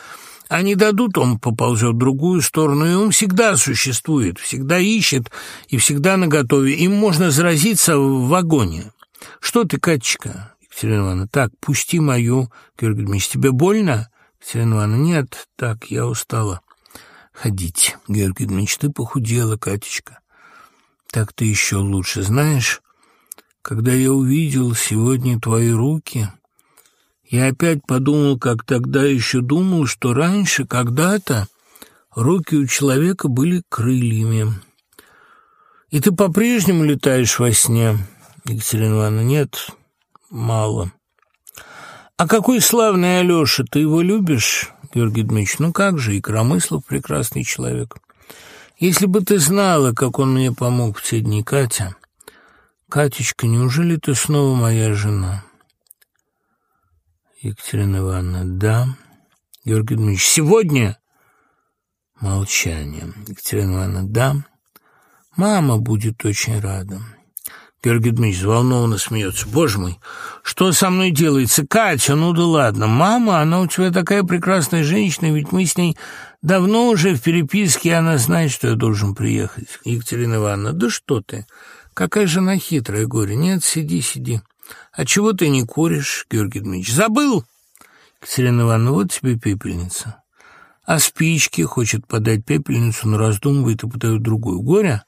а не дадут, он поползет в другую сторону, и он всегда существует, всегда ищет и всегда наготове, им можно заразиться в вагоне. Что ты, Катечка? Екатерина Ивановна, так, пусти мою, Георгий Дмитриевич, тебе больно? Екатерина Ивановна, нет, так, я устала ходить. Георгий Дмитриевич, ты похудела, Катечка. Так ты еще лучше знаешь, когда я увидел сегодня твои руки, я опять подумал, как тогда еще думал, что раньше, когда-то, руки у человека были крыльями. И ты по-прежнему летаешь во сне, Екатерина Ивановна? Нет, мало. А какой славный Алеша, ты его любишь, Георгий Дмитриевич? Ну как же, и Кромыслов прекрасный человек. Если бы ты знала, как он мне помог в те дни, Катя, Катечка, неужели ты снова моя жена? Екатерина Ивановна, да. Георгий Дмитриевич, сегодня? Молчание. Екатерина Ивановна, да. Мама будет очень рада. Георгий Дмитриевич взволнованно смеется. «Боже мой, что со мной делается? Катя, ну да ладно. Мама, она у тебя такая прекрасная женщина, ведь мы с ней давно уже в переписке, она знает, что я должен приехать». Екатерина Ивановна, «Да что ты? Какая жена хитрая, горе. Нет, сиди, сиди. А чего ты не куришь, Георгий Дмитриевич? Забыл?» Екатерина Ивановна, вот тебе пепельница. А спички хочет подать пепельницу, но раздумывает и подает другую. Горе?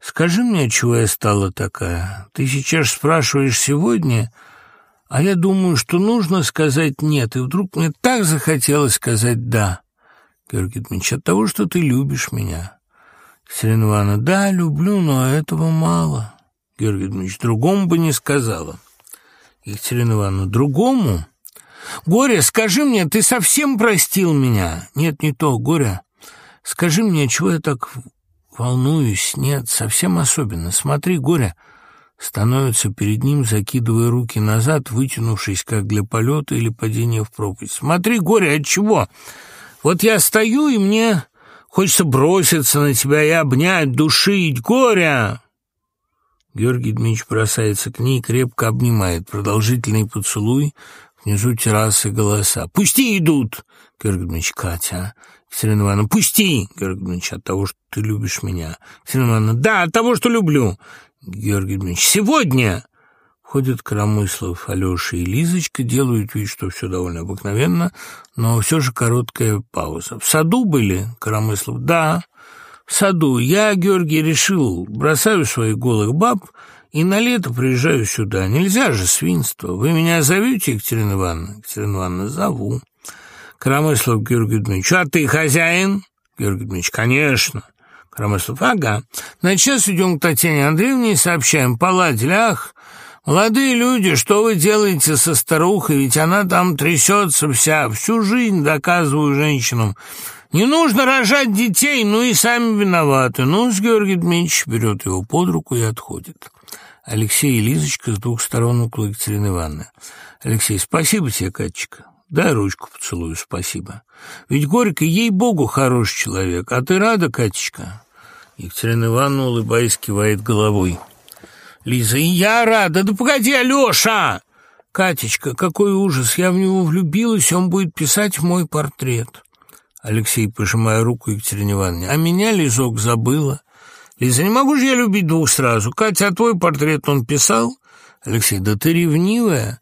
Скажи мне, чего я стала такая? Ты сейчас спрашиваешь сегодня, а я думаю, что нужно сказать «нет», и вдруг мне так захотелось сказать «да». Георгий Дмитриевич, от того, что ты любишь меня. Екатерина Ивановна, да, люблю, но этого мало. Георгий Дмитриевич, другому бы не сказала. Екатерина Ивановна, другому? Горя, скажи мне, ты совсем простил меня? Нет, не то, Горя. Скажи мне, чего я так волнуюсь? Нет, совсем особенно. Смотри, Горя становится перед ним, закидывая руки назад, вытянувшись, как для полета или падения в пропасть. Смотри, Горя, от чего? Вот я стою, и мне хочется броситься на тебя и обнять, душить. Горя! Георгий Дмитриевич бросается к ней, крепко обнимает. Продолжительный поцелуй, внизу террасы голоса. «Пусти, идут!» Георгий Дмитриевич, Катя. Екатерина Ивановна, пусти! Георгий Дмитриевич, от того, что ты любишь меня. Екатерина Ивановна, да, от того, что люблю. Георгий Дмитриевич, сегодня! Входят Коромыслов, Алеша и Лизочка, делают вид, что все довольно обыкновенно, но все же короткая пауза. В саду были, Коромыслов? Да, в саду. Я, Георгий, решил, бросаю своих голых баб и на лето приезжаю сюда. Нельзя же свинство. Вы меня зовете, Екатерина Ивановна? Екатерина Ивановна, зову. Коромыслов Георгий Дмитриевич, а ты хозяин? Георгий Дмитриевич, конечно. Коромыслов, ага. Значит, сейчас идем к Татьяне Андреевне и сообщаем. Поладили, ах, молодые люди, что вы делаете со старухой? Ведь она там трясется вся, всю жизнь доказываю женщинам. Не нужно рожать детей, ну и сами виноваты. Ну, с Георгий Дмитриевич берет его под руку и отходит. Алексей и Лизочка с двух сторон около Екатерины Ивановны. Алексей, спасибо тебе, Катечка. Дай ручку поцелую, спасибо. Ведь Горько, ей-богу, хороший человек. А ты рада, Катечка?» Екатерина Ивановна, улыбаясь, кивает головой. «Лиза, я рада. Да погоди, Алеша!» «Катечка, какой ужас! Я в него влюбилась, он будет писать мой портрет». Алексей, пожимая руку Екатерине Ивановне. «А меня Лизок забыла». «Лиза, не могу же я любить двух сразу. Катя, а твой портрет он писал?» Алексей, «Да ты ревнивая».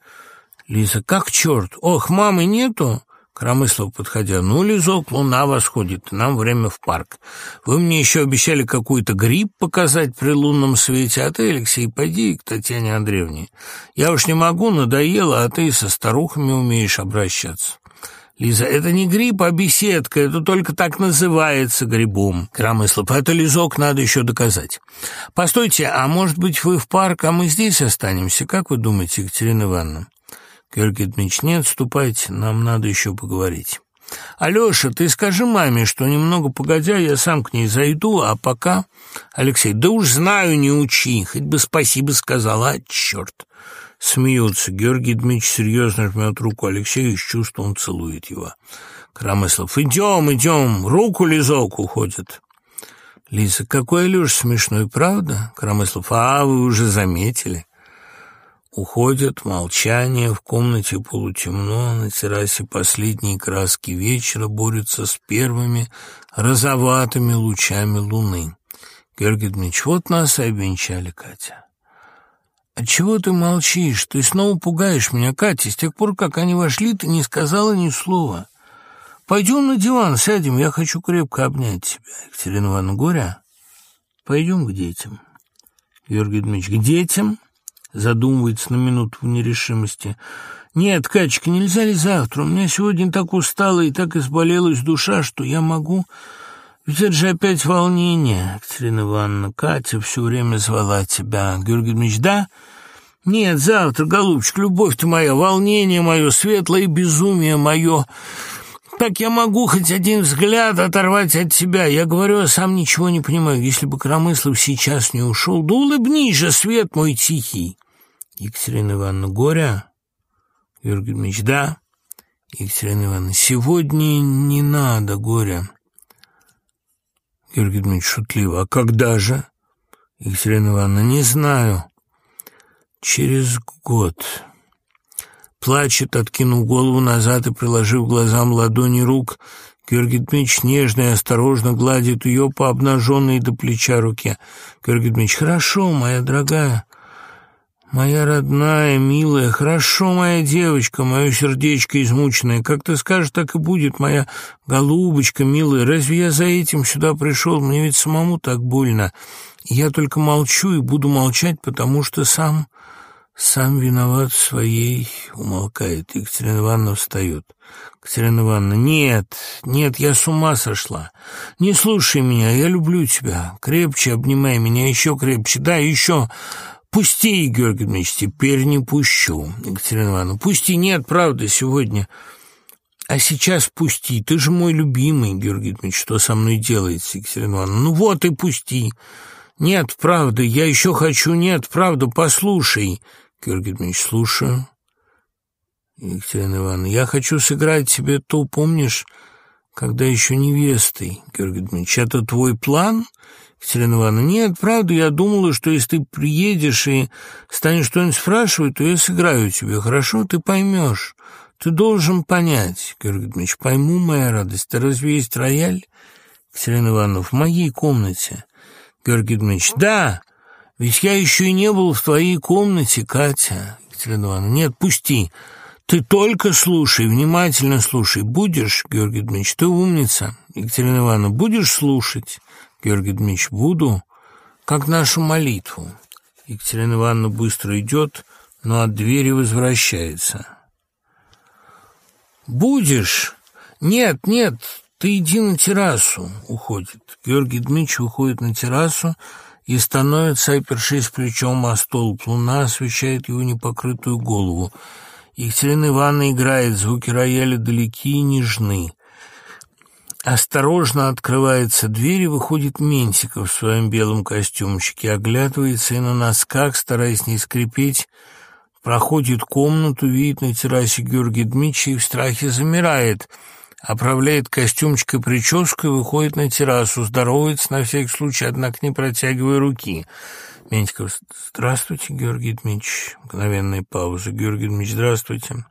Лиза, как черт? Ох, мамы нету? Кромыслов, подходя, ну, Лизок, луна восходит, нам время в парк. Вы мне еще обещали какой-то гриб показать при лунном свете, а ты, Алексей, пойди к Татьяне Андреевне. Я уж не могу, надоело, а ты со старухами умеешь обращаться. Лиза, это не гриб, а беседка, это только так называется грибом. Кромыслов, это лизок надо еще доказать. Постойте, а может быть вы в парк, а мы здесь останемся? Как вы думаете, Екатерина Ивановна? Георгий Дмитриевич, не отступайте, нам надо еще поговорить. Алеша, ты скажи маме, что немного погодя я сам к ней зайду, а пока... Алексей, да уж знаю, не учи, хоть бы спасибо сказала, а черт. Смеются. Георгий Дмитриевич серьезно жмет руку Алексею и с чувством целует его. Крамыслов, идем, идем, руку лизок уходит. Лиза, какой Алеша смешной, правда? Крамыслов, а, вы уже заметили. Уходят, молчание, в комнате полутемно, на террасе последние краски вечера борются с первыми розоватыми лучами луны. Георгий Дмитриевич, вот нас и обвенчали, Катя. «Отчего ты молчишь? Ты снова пугаешь меня, Катя. С тех пор, как они вошли, ты не сказала ни слова. Пойдем на диван, сядем, я хочу крепко обнять тебя. Екатерина Ивановна Горя, пойдем к детям». Георгий Дмитриевич, к детям? Задумывается на минуту в нерешимости. «Нет, Катечка, нельзя ли завтра? У меня сегодня так устала и так изболелась душа, что я могу...» «Ведь это же опять волнение, Екатерина Ивановна. Катя все время звала тебя. Георгий Дмитриевич, да?» «Нет, завтра, голубчик, любовь ты моя, волнение мое, светлое безумие мое...» Как я могу хоть один взгляд оторвать от тебя? Я говорю, а сам ничего не понимаю. Если бы Коромыслов сейчас не ушел, да улыбнись же, свет мой тихий. Екатерина Ивановна, горя? Георгий Дмитриевич, да. Екатерина Ивановна, сегодня не надо горя. Георгий Дмитриевич шутливо, а когда же? Екатерина Ивановна, не знаю. Через год. Плачет, откинув голову назад и приложив глазам ладони рук, Георгий Дмитриевич нежно и осторожно гладит ее по обнаженной до плеча руке. Георгий Дмитриевич, хорошо, моя дорогая, моя родная, милая, хорошо, моя девочка, мое сердечко измученное. Как ты скажешь, так и будет, моя голубочка, милая. Разве я за этим сюда пришел? Мне ведь самому так больно. Я только молчу и буду молчать, потому что сам сам виноват своей, умолкает. Екатерина Ивановна встает. Екатерина Ивановна, нет, нет, я с ума сошла. Не слушай меня, я люблю тебя. Крепче обнимай меня, еще крепче. Да, еще. Пусти, Георгий Дмитриевич, теперь не пущу. Екатерина Ивановна, пусти, нет, правда, сегодня. А сейчас пусти, ты же мой любимый, Георгий Дмитриевич, что со мной делается, Екатерина Ивановна? Ну вот и пусти. Нет, правда, я еще хочу, нет, правда, послушай. Георгий Дмитриевич, слушаю. Екатерина Ивановна, я хочу сыграть тебе то, помнишь, когда еще невестой, Георгий Дмитриевич, это твой план? Екатерина Ивановна, нет, правда, я думала, что если ты приедешь и станешь что-нибудь спрашивать, то я сыграю тебе, хорошо, ты поймешь. Ты должен понять, Георгий Дмитриевич, пойму, моя радость, ты разве есть рояль? Екатерина Ивановна, в моей комнате. Георгий Дмитриевич, да, ведь я еще и не был в твоей комнате, Катя. Екатерина Ивановна, нет, пусти. Ты только слушай, внимательно слушай. Будешь, Георгий Дмитриевич, ты умница. Екатерина Ивановна, будешь слушать? Георгий Дмитриевич, буду, как нашу молитву. Екатерина Ивановна быстро идет, но от двери возвращается. «Будешь? Нет, нет, ты иди на террасу», — уходит. Георгий Дмитриевич выходит на террасу, и становится, опершись плечом о столб. Луна освещает его непокрытую голову. Екатерина Ивановна играет, звуки рояля далеки и нежны. Осторожно открывается дверь, и выходит Ментиков в своем белом костюмчике, оглядывается и на носках, стараясь не скрипеть, проходит комнату, видит на террасе Георгий Дмитриевич и в страхе замирает — оправляет костюмчик и прическу и выходит на террасу, здоровается на всякий случай, однако не протягивая руки. Ментиков, здравствуйте, Георгий Дмитриевич. Мгновенная пауза. Георгий Дмитриевич, здравствуйте.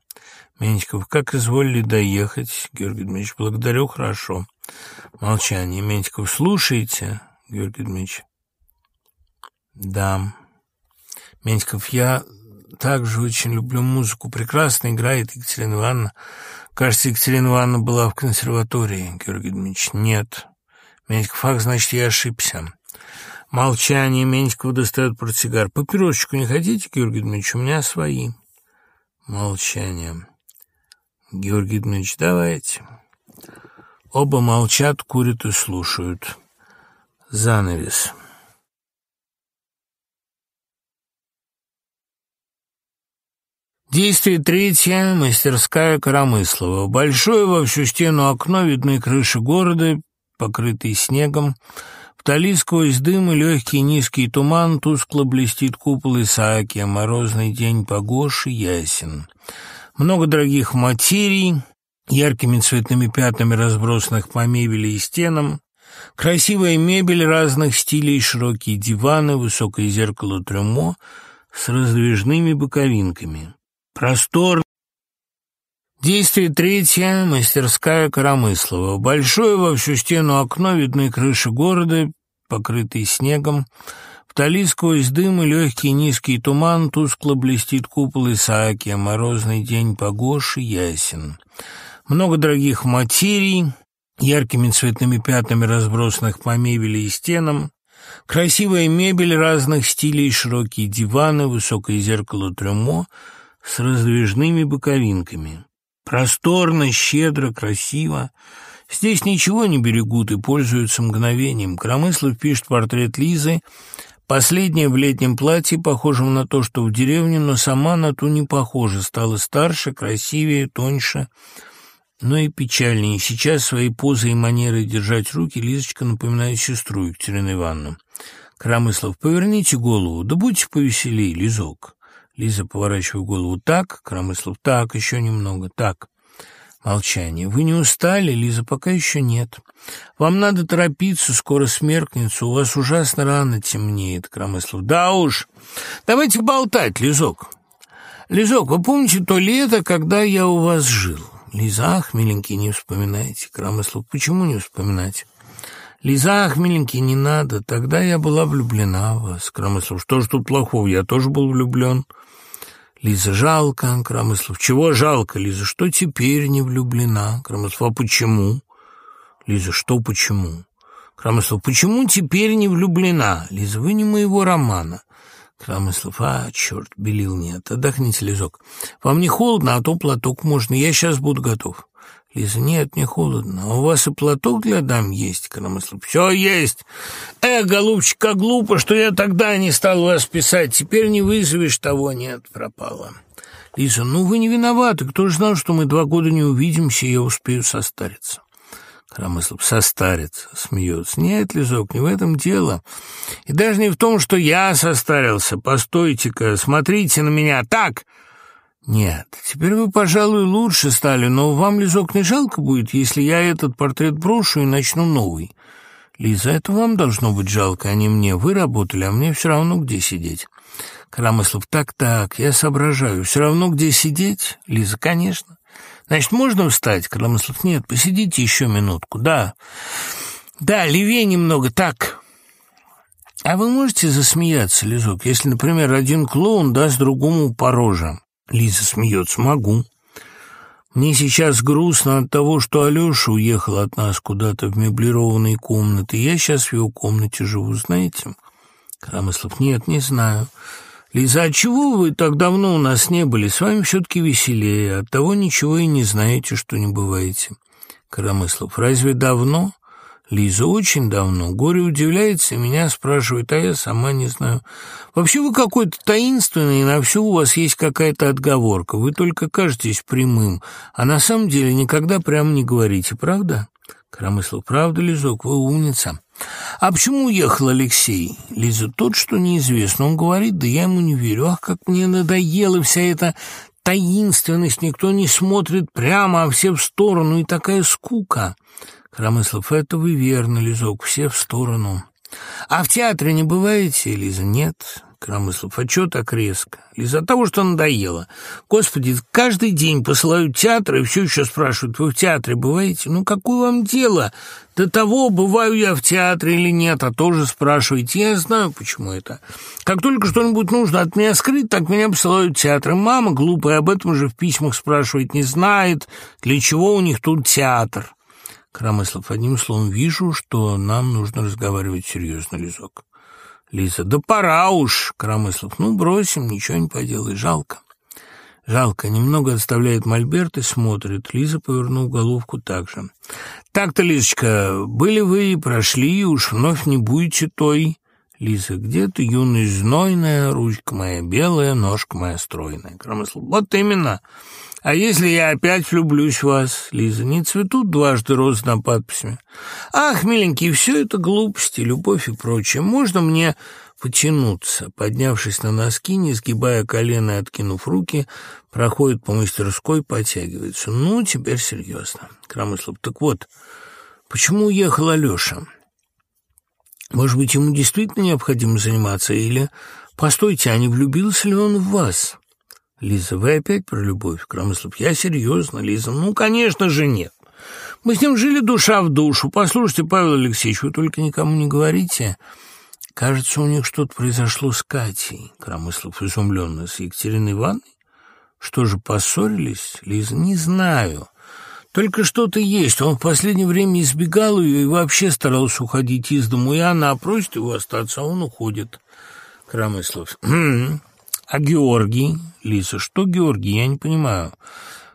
Ментиков, как изволили доехать? Георгий Дмитриевич, благодарю, хорошо. Молчание. Ментиков, слушаете? Георгий Дмитриевич. Да. Ментиков, я также очень люблю музыку. Прекрасно играет Екатерина Ивановна. Кажется, Екатерина Ивановна была в консерватории. Георгий Дмитриевич, нет. Меньков, ах, значит, я ошибся. Молчание. Меньков достает портсигар. Папиросочку не хотите, Георгий Дмитриевич? У меня свои. Молчание. Георгий Дмитриевич, давайте. Оба молчат, курят и слушают. Занавес. Действие третье. Мастерская Коромыслова. Большое во всю стену окно видны крыши города, покрытые снегом. Вдали сквозь дым и легкий низкий туман тускло блестит купол Исааки, морозный день погош и ясен. Много дорогих материй, яркими цветными пятнами разбросанных по мебели и стенам, красивая мебель разных стилей, широкие диваны, высокое зеркало трюмо с раздвижными боковинками. Простор. Действие третье. Мастерская Коромыслова. Большое во всю стену окно видны крыши города, покрытые снегом. Вдали сквозь дым и легкий низкий туман тускло блестит купол Исааки, морозный день погош и ясен. Много дорогих материй, яркими цветными пятнами разбросанных по мебели и стенам, красивая мебель разных стилей, широкие диваны, высокое зеркало трюмо — с раздвижными боковинками. Просторно, щедро, красиво. Здесь ничего не берегут и пользуются мгновением. Кромыслов пишет портрет Лизы, последняя в летнем платье, похожем на то, что в деревне, но сама на ту не похожа, стала старше, красивее, тоньше. но и печальнее. Сейчас своей позой и манерой держать руки Лизочка напоминает сестру Екатерину Ивановну. Крамыслов, поверните голову, да будьте повеселее, Лизок. Лиза поворачивает голову так, Крамыслов так, еще немного, так. Молчание. «Вы не устали, Лиза? Пока еще нет. Вам надо торопиться, скоро смеркнется, у вас ужасно рано темнеет, Крамыслов. Да уж. Давайте болтать, Лизок. Лизок, вы помните то лето, когда я у вас жил?» Лиза, ах, миленький, не вспоминайте. Крамыслов, почему не вспоминать? Лиза, ах, миленький, не надо. Тогда я была влюблена в вас. Крамыслов, что ж тут плохого? Я тоже был влюблен. Лиза, жалко, Крамыслов. Чего жалко, Лиза? Что теперь не влюблена? Крамыслов, а почему? Лиза, что почему? Крамыслов, почему теперь не влюблена? Лиза, вы не моего романа. Крамыслов, а, черт, белил нет. Отдохните, Лизок. Вам не холодно, а то платок можно. Я сейчас буду готов. Лиза, нет, не холодно. У вас и платок для дам есть, Крамыслов. Все есть. Э, голубчик, как глупо, что я тогда не стал вас писать. Теперь не вызовешь того. Нет, пропало. Лиза, ну вы не виноваты. Кто же знал, что мы два года не увидимся, и я успею состариться? Коромыслов состарится, смеется. Нет, Лизок, не в этом дело. И даже не в том, что я состарился. Постойте-ка, смотрите на меня. Так! Нет, теперь вы, пожалуй, лучше стали, но вам, Лизок, не жалко будет, если я этот портрет брошу и начну новый? Лиза, это вам должно быть жалко, а не мне. Вы работали, а мне все равно где сидеть. Коромыслов, так-так, я соображаю. Все равно где сидеть? Лиза, конечно. Значит, можно встать? Крамыслов, нет, посидите еще минутку. Да, да, левее немного, так. А вы можете засмеяться, Лизок, если, например, один клоун даст другому по роже? Лиза смеется, могу. Мне сейчас грустно от того, что Алеша уехал от нас куда-то в меблированные комнаты. Я сейчас в его комнате живу, знаете? Крамыслов, нет, не знаю. «Лиза, а чего вы так давно у нас не были? С вами все-таки веселее. Оттого ничего и не знаете, что не бываете». Коромыслов, «Разве давно?» Лиза, очень давно. Горе удивляется меня спрашивает, а я сама не знаю. Вообще вы какой-то таинственный, и на все у вас есть какая-то отговорка. Вы только кажетесь прямым, а на самом деле никогда прямо не говорите, правда? Коромыслов, правда, Лизок, вы умница. А почему уехал Алексей? Лиза, тот, что неизвестно. Он говорит, да я ему не верю. Ах, как мне надоела вся эта таинственность. Никто не смотрит прямо, а все в сторону. И такая скука. Коромыслов, это вы верно, Лизок, все в сторону. А в театре не бываете, Лиза? Нет. Крамыслов, а чё так резко? Из-за того, что надоело. Господи, каждый день посылают театр и все еще спрашивают, вы в театре бываете? Ну, какое вам дело? До того, бываю я в театре или нет, а тоже спрашиваете. Я знаю, почему это. Как только что-нибудь нужно от меня скрыть, так меня посылают в театр. И мама глупая об этом же в письмах спрашивает, не знает, для чего у них тут театр. Крамыслов, одним словом, вижу, что нам нужно разговаривать серьезно, Лизок. Лиза, да пора уж, Коромыслов. Ну, бросим, ничего не поделаешь, жалко. Жалко, немного отставляет мольберт и смотрит. Лиза повернул головку так же. Так-то, Лизочка, были вы и прошли, уж вновь не будете той. Лиза, где ты, юность знойная, ручка моя белая, ножка моя стройная. Коромыслов, вот именно. А если я опять влюблюсь в вас, Лиза, не цветут дважды розы на подписями? Ах, миленький, все это глупости, любовь и прочее. Можно мне потянуться? Поднявшись на носки, не сгибая колено и откинув руки, проходит по мастерской, потягивается. Ну, теперь серьезно. Крамыслов, так вот, почему уехал Алеша? Может быть, ему действительно необходимо заниматься, или... Постойте, а не влюбился ли он в вас?» Лиза, вы опять про любовь, Крамыслов? Я серьезно, Лиза. Ну, конечно же, нет. Мы с ним жили душа в душу. Послушайте, Павел Алексеевич, вы только никому не говорите. Кажется, у них что-то произошло с Катей. Крамыслов изумленно. С Екатериной Ивановной? Что же, поссорились? Лиза, не знаю. Только что-то есть. Он в последнее время избегал ее и вообще старался уходить из дому, и она просит его остаться, а он уходит. Крамыслов. А Георгий? Лиза, что Георгий? Я не понимаю.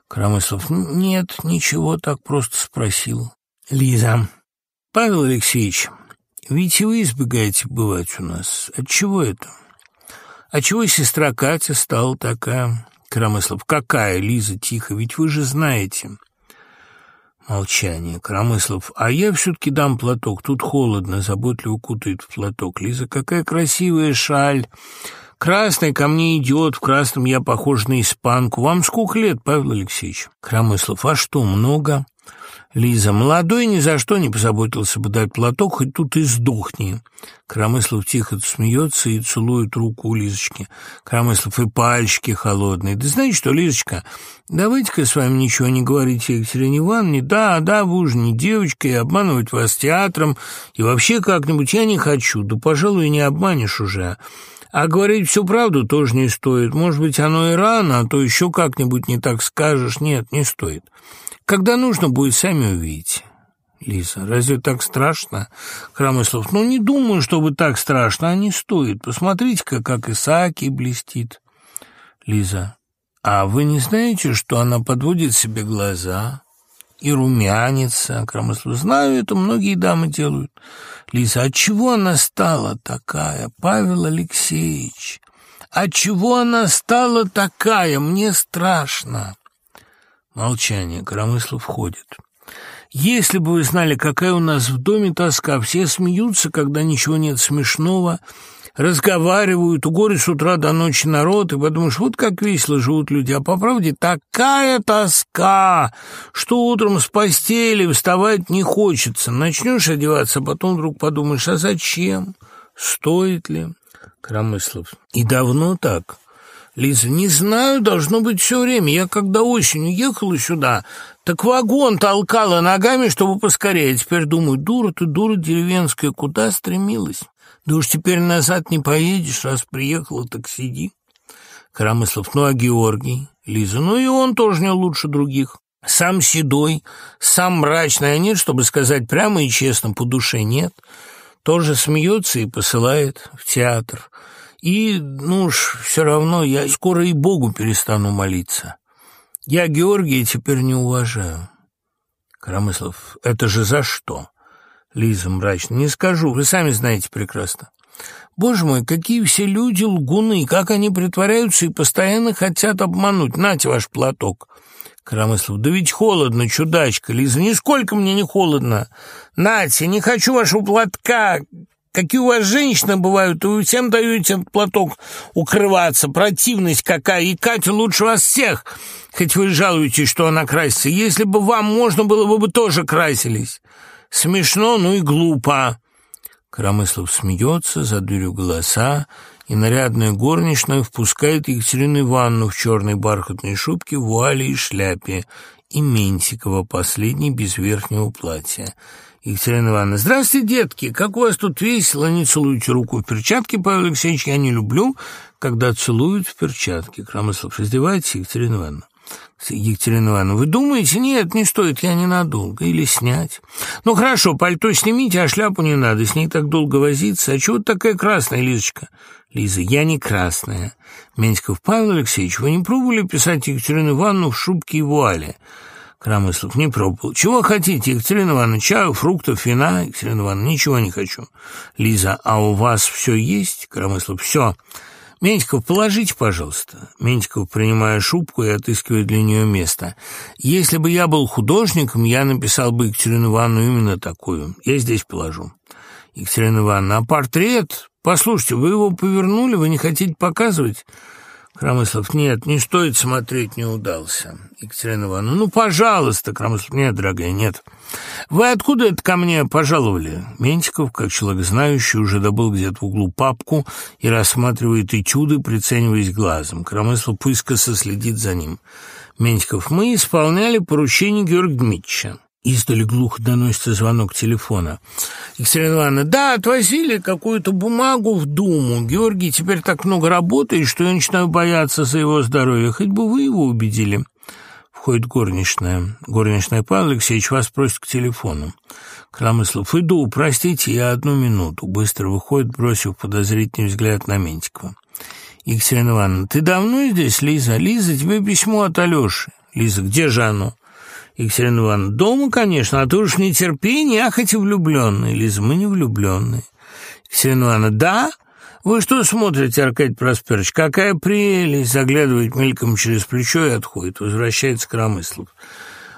Крамыслов, нет, ничего, так просто спросил. Лиза, Павел Алексеевич, ведь и вы избегаете бывать у нас. От чего это? А чего сестра Катя стала такая? Крамыслов, какая, Лиза, тихо, ведь вы же знаете. Молчание. Коромыслов. А я все-таки дам платок. Тут холодно. Заботливо кутает в платок. Лиза, какая красивая шаль. Красный ко мне идет. В красном я похож на испанку. Вам сколько лет, Павел Алексеевич? Коромыслов. А что, много? Лиза. Молодой ни за что не позаботился бы дать платок, хоть тут и сдохни. Крамыслов тихо смеется и целует руку у Лизочки. Крамыслов и пальчики холодные. Да знаете что, Лизочка, давайте-ка с вами ничего не говорите Екатерине Ивановне. Да, да, вы уже не девочка, и обманывать вас театром, и вообще как-нибудь я не хочу. Да, пожалуй, не обманешь уже. А говорить всю правду тоже не стоит. Может быть, оно и рано, а то еще как-нибудь не так скажешь. Нет, не стоит. Когда нужно будет, сами увидите. Лиза, разве так страшно? Крамыслов, ну не думаю, чтобы так страшно, а не стоит. Посмотрите-ка, как Исааки блестит. Лиза, а вы не знаете, что она подводит себе глаза и румянится? Крамыслов, знаю, это многие дамы делают. Лиза, от чего она стала такая, Павел Алексеевич? От чего она стала такая? Мне страшно. Молчание. Коромыслов входит. «Если бы вы знали, какая у нас в доме тоска, все смеются, когда ничего нет смешного, разговаривают, у горя с утра до ночи народ, и подумаешь, вот как весело живут люди, а по правде такая тоска, что утром с постели вставать не хочется. Начнешь одеваться, а потом вдруг подумаешь, а зачем? Стоит ли?» Коромыслов. «И давно так?» Лиза, не знаю, должно быть все время. Я когда осенью ехала сюда, так вагон толкала ногами, чтобы поскорее. Теперь думаю, дура ты, дура деревенская, куда стремилась? Да уж теперь назад не поедешь, раз приехала, так сиди. Коромыслов, ну а Георгий? Лиза, ну и он тоже не лучше других. Сам седой, сам мрачный, а нет, чтобы сказать прямо и честно, по душе нет. Тоже смеется и посылает в театр. И, ну уж, все равно я скоро и Богу перестану молиться. Я Георгия теперь не уважаю. Коромыслов, это же за что? Лиза мрачно, не скажу, вы сами знаете прекрасно. Боже мой, какие все люди лгуны, как они притворяются и постоянно хотят обмануть. Нате ваш платок. Коромыслов, да ведь холодно, чудачка. Лиза, нисколько мне не холодно. Нате, не хочу вашего платка. Какие у вас женщины бывают, и вы всем даете этот платок укрываться. Противность какая, и Катя лучше вас всех. Хоть вы жалуетесь, что она красится. Если бы вам можно было, вы бы тоже красились. Смешно, ну и глупо. Коромыслов смеется, за дверью голоса, и нарядная горничная впускает Екатерину Ивановну в черной бархатной шубке, вуале и шляпе, и Ментикова, последний без верхнего платья. Екатерина Ивановна. «Здравствуйте, детки! Как у вас тут весело! Не целуйте руку в перчатке, Павел Алексеевич, я не люблю, когда целуют в перчатке». Крамыслов, раздевайтесь, Екатерина Ивановна. Екатерина Ивановна, вы думаете? Нет, не стоит, я ненадолго. Или снять. Ну, хорошо, пальто снимите, а шляпу не надо, с ней так долго возиться. А чего такая красная, Лизочка? Лиза, я не красная. Меньсков, Павел Алексеевич, вы не пробовали писать Екатерину Ивановну в шубке и вуале? Крамыслов не пробовал. «Чего хотите, Екатерина Ивановна? Чаю, фруктов, вина?» Екатерина Ивановна, «Ничего не хочу». Лиза, «А у вас все есть?» Крамыслов, «Все». «Ментиков, положите, пожалуйста». Ментиков, принимая шубку и отыскивая для нее место. «Если бы я был художником, я написал бы Екатерину Ивановну именно такую. Я здесь положу». Екатерина Ивановна, «А портрет? Послушайте, вы его повернули, вы не хотите показывать?» Крамыслов, нет, не стоит смотреть, не удался. Екатерина Ивановна, ну, пожалуйста, Крамыслов, нет, дорогая, нет. Вы откуда это ко мне пожаловали? Ментиков, как человек знающий, уже добыл где-то в углу папку и рассматривает этюды, прицениваясь глазом. Крамыслов пусть следит за ним. Ментиков, мы исполняли поручение Георгия Дмитриевича. Издали глухо доносится звонок телефона. Екатерина Ивановна, да, отвозили какую-то бумагу в Думу. Георгий теперь так много работает, что я начинаю бояться за его здоровье. Хоть бы вы его убедили. Входит горничная. Горничная Павел Алексеевич вас просит к телефону. Крамыслов, иду, простите, я одну минуту. Быстро выходит, бросив подозрительный взгляд на Ментикова. Екатерина Ивановна, ты давно здесь, Лиза? Лиза, тебе письмо от Алеши. Лиза, где же оно? Екатерина Ивановна, дома, конечно, а ты уж нетерпение, а хоть и влюбленные. Лиза, мы не влюбленные. Екатерина Ивановна, да? Вы что смотрите, Аркадий Просперович? Какая прелесть! Заглядывает мельком через плечо и отходит. Возвращается Крамыслов.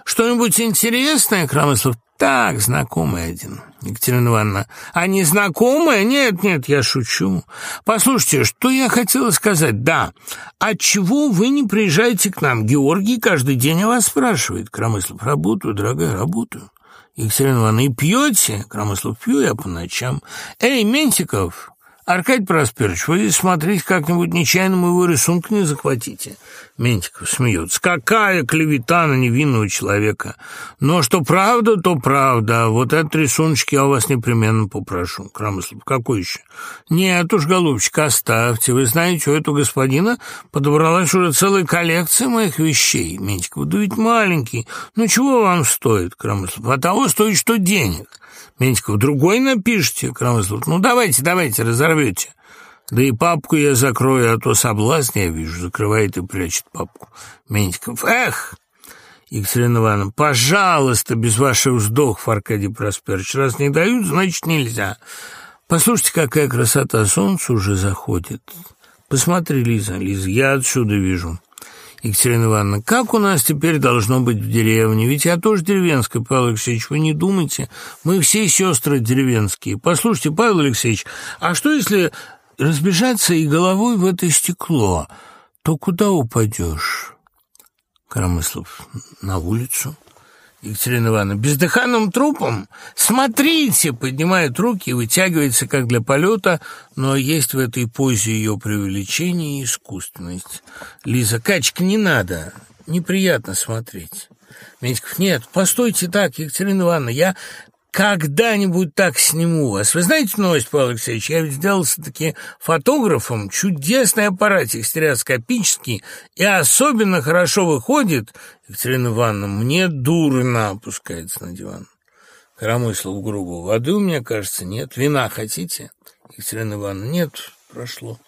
Что-нибудь интересное, Крамыслов? Так, знакомый один, Екатерина Ивановна. А не знакомая? Нет, нет, я шучу. Послушайте, что я хотела сказать? Да, отчего вы не приезжаете к нам? Георгий каждый день о вас спрашивает. Крамыслов, работаю, дорогая, работаю. Екатерина Ивановна, и пьете? Крамыслов, пью я по ночам. Эй, Ментиков, Аркадий Просперович, вы смотрите как-нибудь нечаянно моего рисунка не захватите. Ментиков смеется. Какая клевета на невинного человека. Но что правда, то правда. Вот этот рисуночек я у вас непременно попрошу. Крамыслов, какой еще? Нет уж, голубчик, оставьте. Вы знаете, у этого господина подобралась уже целая коллекция моих вещей. Ментиков, да ведь маленький. Ну, чего вам стоит, Крамыслов? А того стоит, что денег. Ментиков, другой напишите, Крамыслов. Ну, давайте, давайте, разорвете. Да и папку я закрою, а то соблазн, я вижу, закрывает и прячет папку. Ментиков, эх! Екатерина Ивановна, пожалуйста, без ваших вздохов, Аркадий Просперович. Раз не дают, значит, нельзя. Послушайте, какая красота, солнце уже заходит. Посмотри, Лиза, Лиза, я отсюда вижу. Екатерина Ивановна, как у нас теперь должно быть в деревне? Ведь я тоже деревенская, Павел Алексеевич, вы не думайте. Мы все сестры деревенские. Послушайте, Павел Алексеевич, а что если разбежаться и головой в это стекло? То куда упадешь? Коромыслов, на улицу. Екатерина Ивановна, бездыханным трупом? Смотрите!» Поднимает руки и вытягивается, как для полета, но есть в этой позе ее преувеличение и искусственность. Лиза, Качка, не надо, неприятно смотреть. Медиков, нет, постойте так, Екатерина Ивановна, я когда-нибудь так сниму вас. Вы знаете новость, Павел Алексеевич, я ведь сделался-таки фотографом, чудесный аппаратик стереоскопический, и особенно хорошо выходит, Екатерина Ивановна, мне дурно опускается на диван. Коромыслов грубо. Воды у меня, кажется, нет. Вина хотите? Екатерина Ивановна, нет, прошло.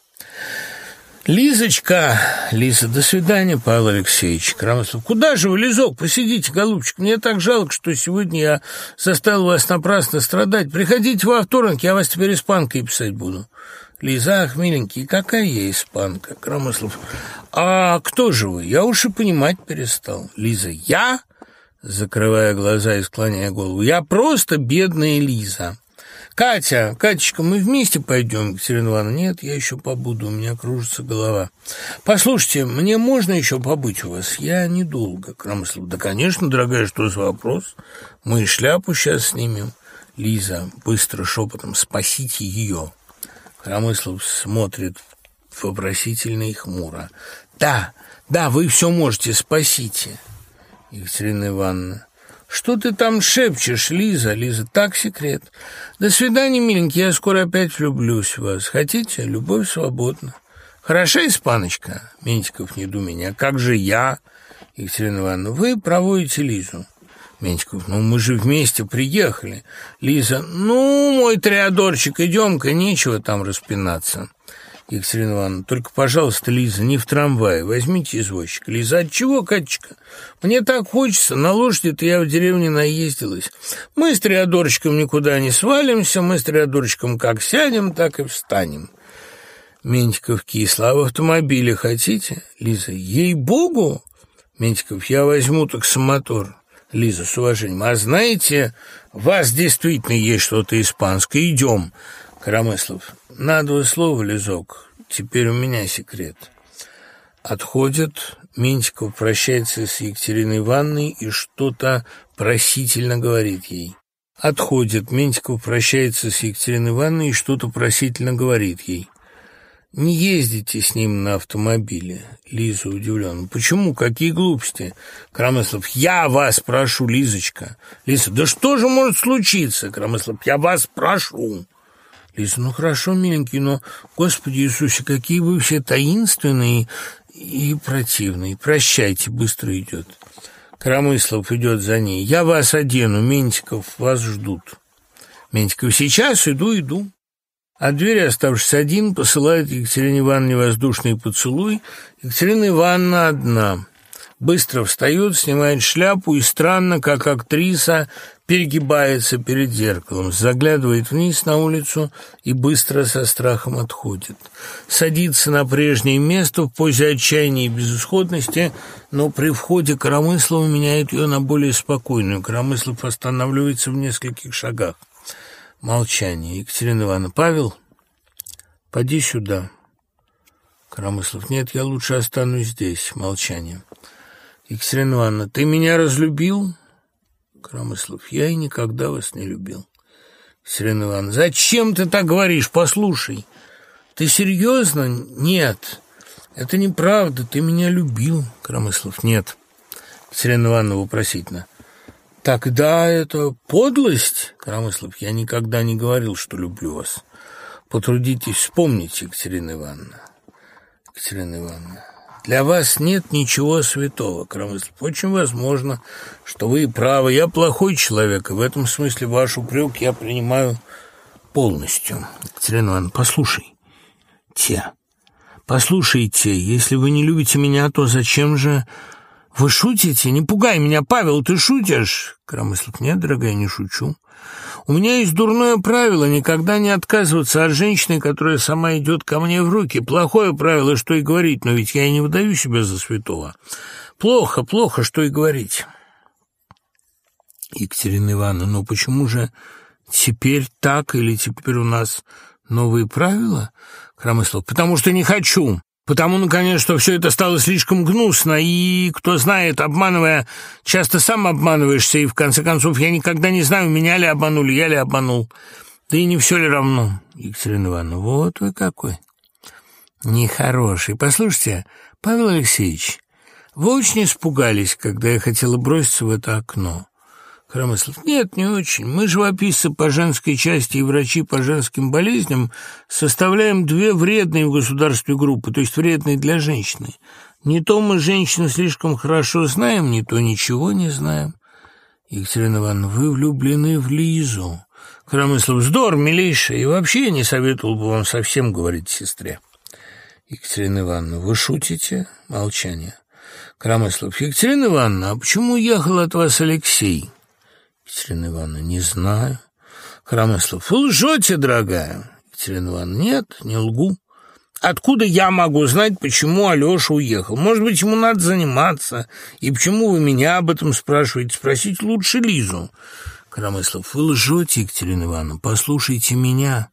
«Лизочка!» «Лиза, до свидания, Павел Алексеевич!» Крамослов. «Куда же вы, Лизок? Посидите, голубчик. Мне так жалко, что сегодня я заставил вас напрасно страдать. Приходите во вторник, я вас теперь испанкой писать буду». Лиза, ах, миленький, какая я испанка? Крамослов. «А кто же вы? Я уж и понимать перестал». Лиза. «Я?» Закрывая глаза и склоняя голову. «Я просто бедная Лиза». «Катя, Катечка, мы вместе пойдем?» Екатерина Ивановна, «Нет, я еще побуду, у меня кружится голова». «Послушайте, мне можно еще побыть у вас? Я недолго». Крамыслов, «Да, конечно, дорогая, что за вопрос? Мы шляпу сейчас снимем». Лиза, быстро шепотом, «Спасите ее». Крамыслов смотрит вопросительно и хмуро. «Да, да, вы все можете, спасите». Екатерина Ивановна, «Что ты там шепчешь, Лиза? Лиза, так секрет. До свидания, миленький, я скоро опять влюблюсь в вас. Хотите? Любовь свободна». «Хороша испаночка?» Ментиков недоумение. «А как же я?» Екатерина Ивановна, «Вы проводите Лизу». Ментиков, «Ну, мы же вместе приехали». Лиза, «Ну, мой триадорчик, идем-ка, нечего там распинаться». Екатерина Ивановна, только, пожалуйста, Лиза, не в трамвае, возьмите извозчика. Лиза, от чего, Катечка? Мне так хочется, на лошади-то я в деревне наездилась. Мы с Триадорчиком никуда не свалимся, мы с Триадорчиком как сядем, так и встанем. Ментиков кисло, а в автомобиле хотите? Лиза, ей-богу! Ментиков, я возьму таксомотор. Лиза с уважением, а знаете, у вас действительно есть что-то испанское, идем. Коромыслов, на два слова, Лизок, теперь у меня секрет. Отходит, Ментиков прощается с Екатериной Ивановной и что-то просительно говорит ей. Отходит, Ментиков прощается с Екатериной Ивановной и что-то просительно говорит ей. «Не ездите с ним на автомобиле», — Лиза удивлена. «Почему? Какие глупости?» Крамыслов, «Я вас прошу, Лизочка». Лиза, «Да что же может случиться?» Крамыслов, «Я вас прошу». Лиза, ну хорошо, миленький, но, Господи Иисусе, какие вы все таинственные и противные. Прощайте, быстро идет. Коромыслов идет за ней. Я вас одену, Ментиков, вас ждут. Ментиков, сейчас иду, иду. От двери, оставшись один, посылает Екатерине Ивановне воздушный поцелуй. Екатерина Ивановна одна. Быстро встает, снимает шляпу и странно, как актриса, перегибается перед зеркалом, заглядывает вниз на улицу и быстро со страхом отходит. Садится на прежнее место в позе отчаяния и безысходности, но при входе Коромыслова меняет ее на более спокойную. Коромыслов останавливается в нескольких шагах. Молчание. Екатерина Ивановна. «Павел, поди сюда». Коромыслов. «Нет, я лучше останусь здесь». Молчание. Екатерина Ивановна. «Ты меня разлюбил?» Коромыслов. «Я и никогда вас не любил». Екатерина Ивановна. «Зачем ты так говоришь? Послушай. Ты серьезно? Нет. Это неправда. Ты меня любил». Коромыслов. «Нет». Екатерина Ивановна вопросительно. «Тогда это подлость?» Коромыслов. «Я никогда не говорил, что люблю вас. Потрудитесь вспомнить, Екатерина Ивановна». Екатерина Ивановна. Для вас нет ничего святого, Коромыслов. Очень возможно, что вы правы. Я плохой человек, и в этом смысле ваш упрек я принимаю полностью. Екатерина Ивановна, послушай. Те. Послушайте, если вы не любите меня, то зачем же... Вы шутите? Не пугай меня, Павел, ты шутишь? Коромыслов, нет, дорогая, не шучу. У меня есть дурное правило никогда не отказываться от женщины, которая сама идет ко мне в руки. Плохое правило, что и говорить, но ведь я и не выдаю себя за святого. Плохо, плохо, что и говорить. Екатерина Ивановна, ну почему же теперь так или теперь у нас новые правила? Кромыслов, потому что не хочу. Потому, наконец, что все это стало слишком гнусно, и, кто знает, обманывая, часто сам обманываешься, и, в конце концов, я никогда не знаю, меня ли обманули, я ли обманул. Да и не все ли равно, Екатерина Ивановна, вот вы какой. Нехороший. Послушайте, Павел Алексеевич, вы очень испугались, когда я хотела броситься в это окно. Коромыслов. Нет, не очень. Мы, живописцы по женской части и врачи по женским болезням, составляем две вредные в государстве группы, то есть вредные для женщины. Не то мы женщины слишком хорошо знаем, не то ничего не знаем. Екатерина Ивановна, вы влюблены в Лизу. Коромыслов, вздор, милейший, и вообще я не советовал бы вам совсем говорить сестре. Екатерина Ивановна, вы шутите? Молчание. Коромыслов, Екатерина Ивановна, а почему уехал от вас Алексей? Екатерина Ивановна, не знаю. Хромыслов, вы лжете, дорогая. Екатерина Ивановна, нет, не лгу. Откуда я могу знать, почему Алеша уехал? Может быть, ему надо заниматься. И почему вы меня об этом спрашиваете? Спросите лучше Лизу. Коромыслов, вы лжете, Екатерина Ивановна, послушайте меня.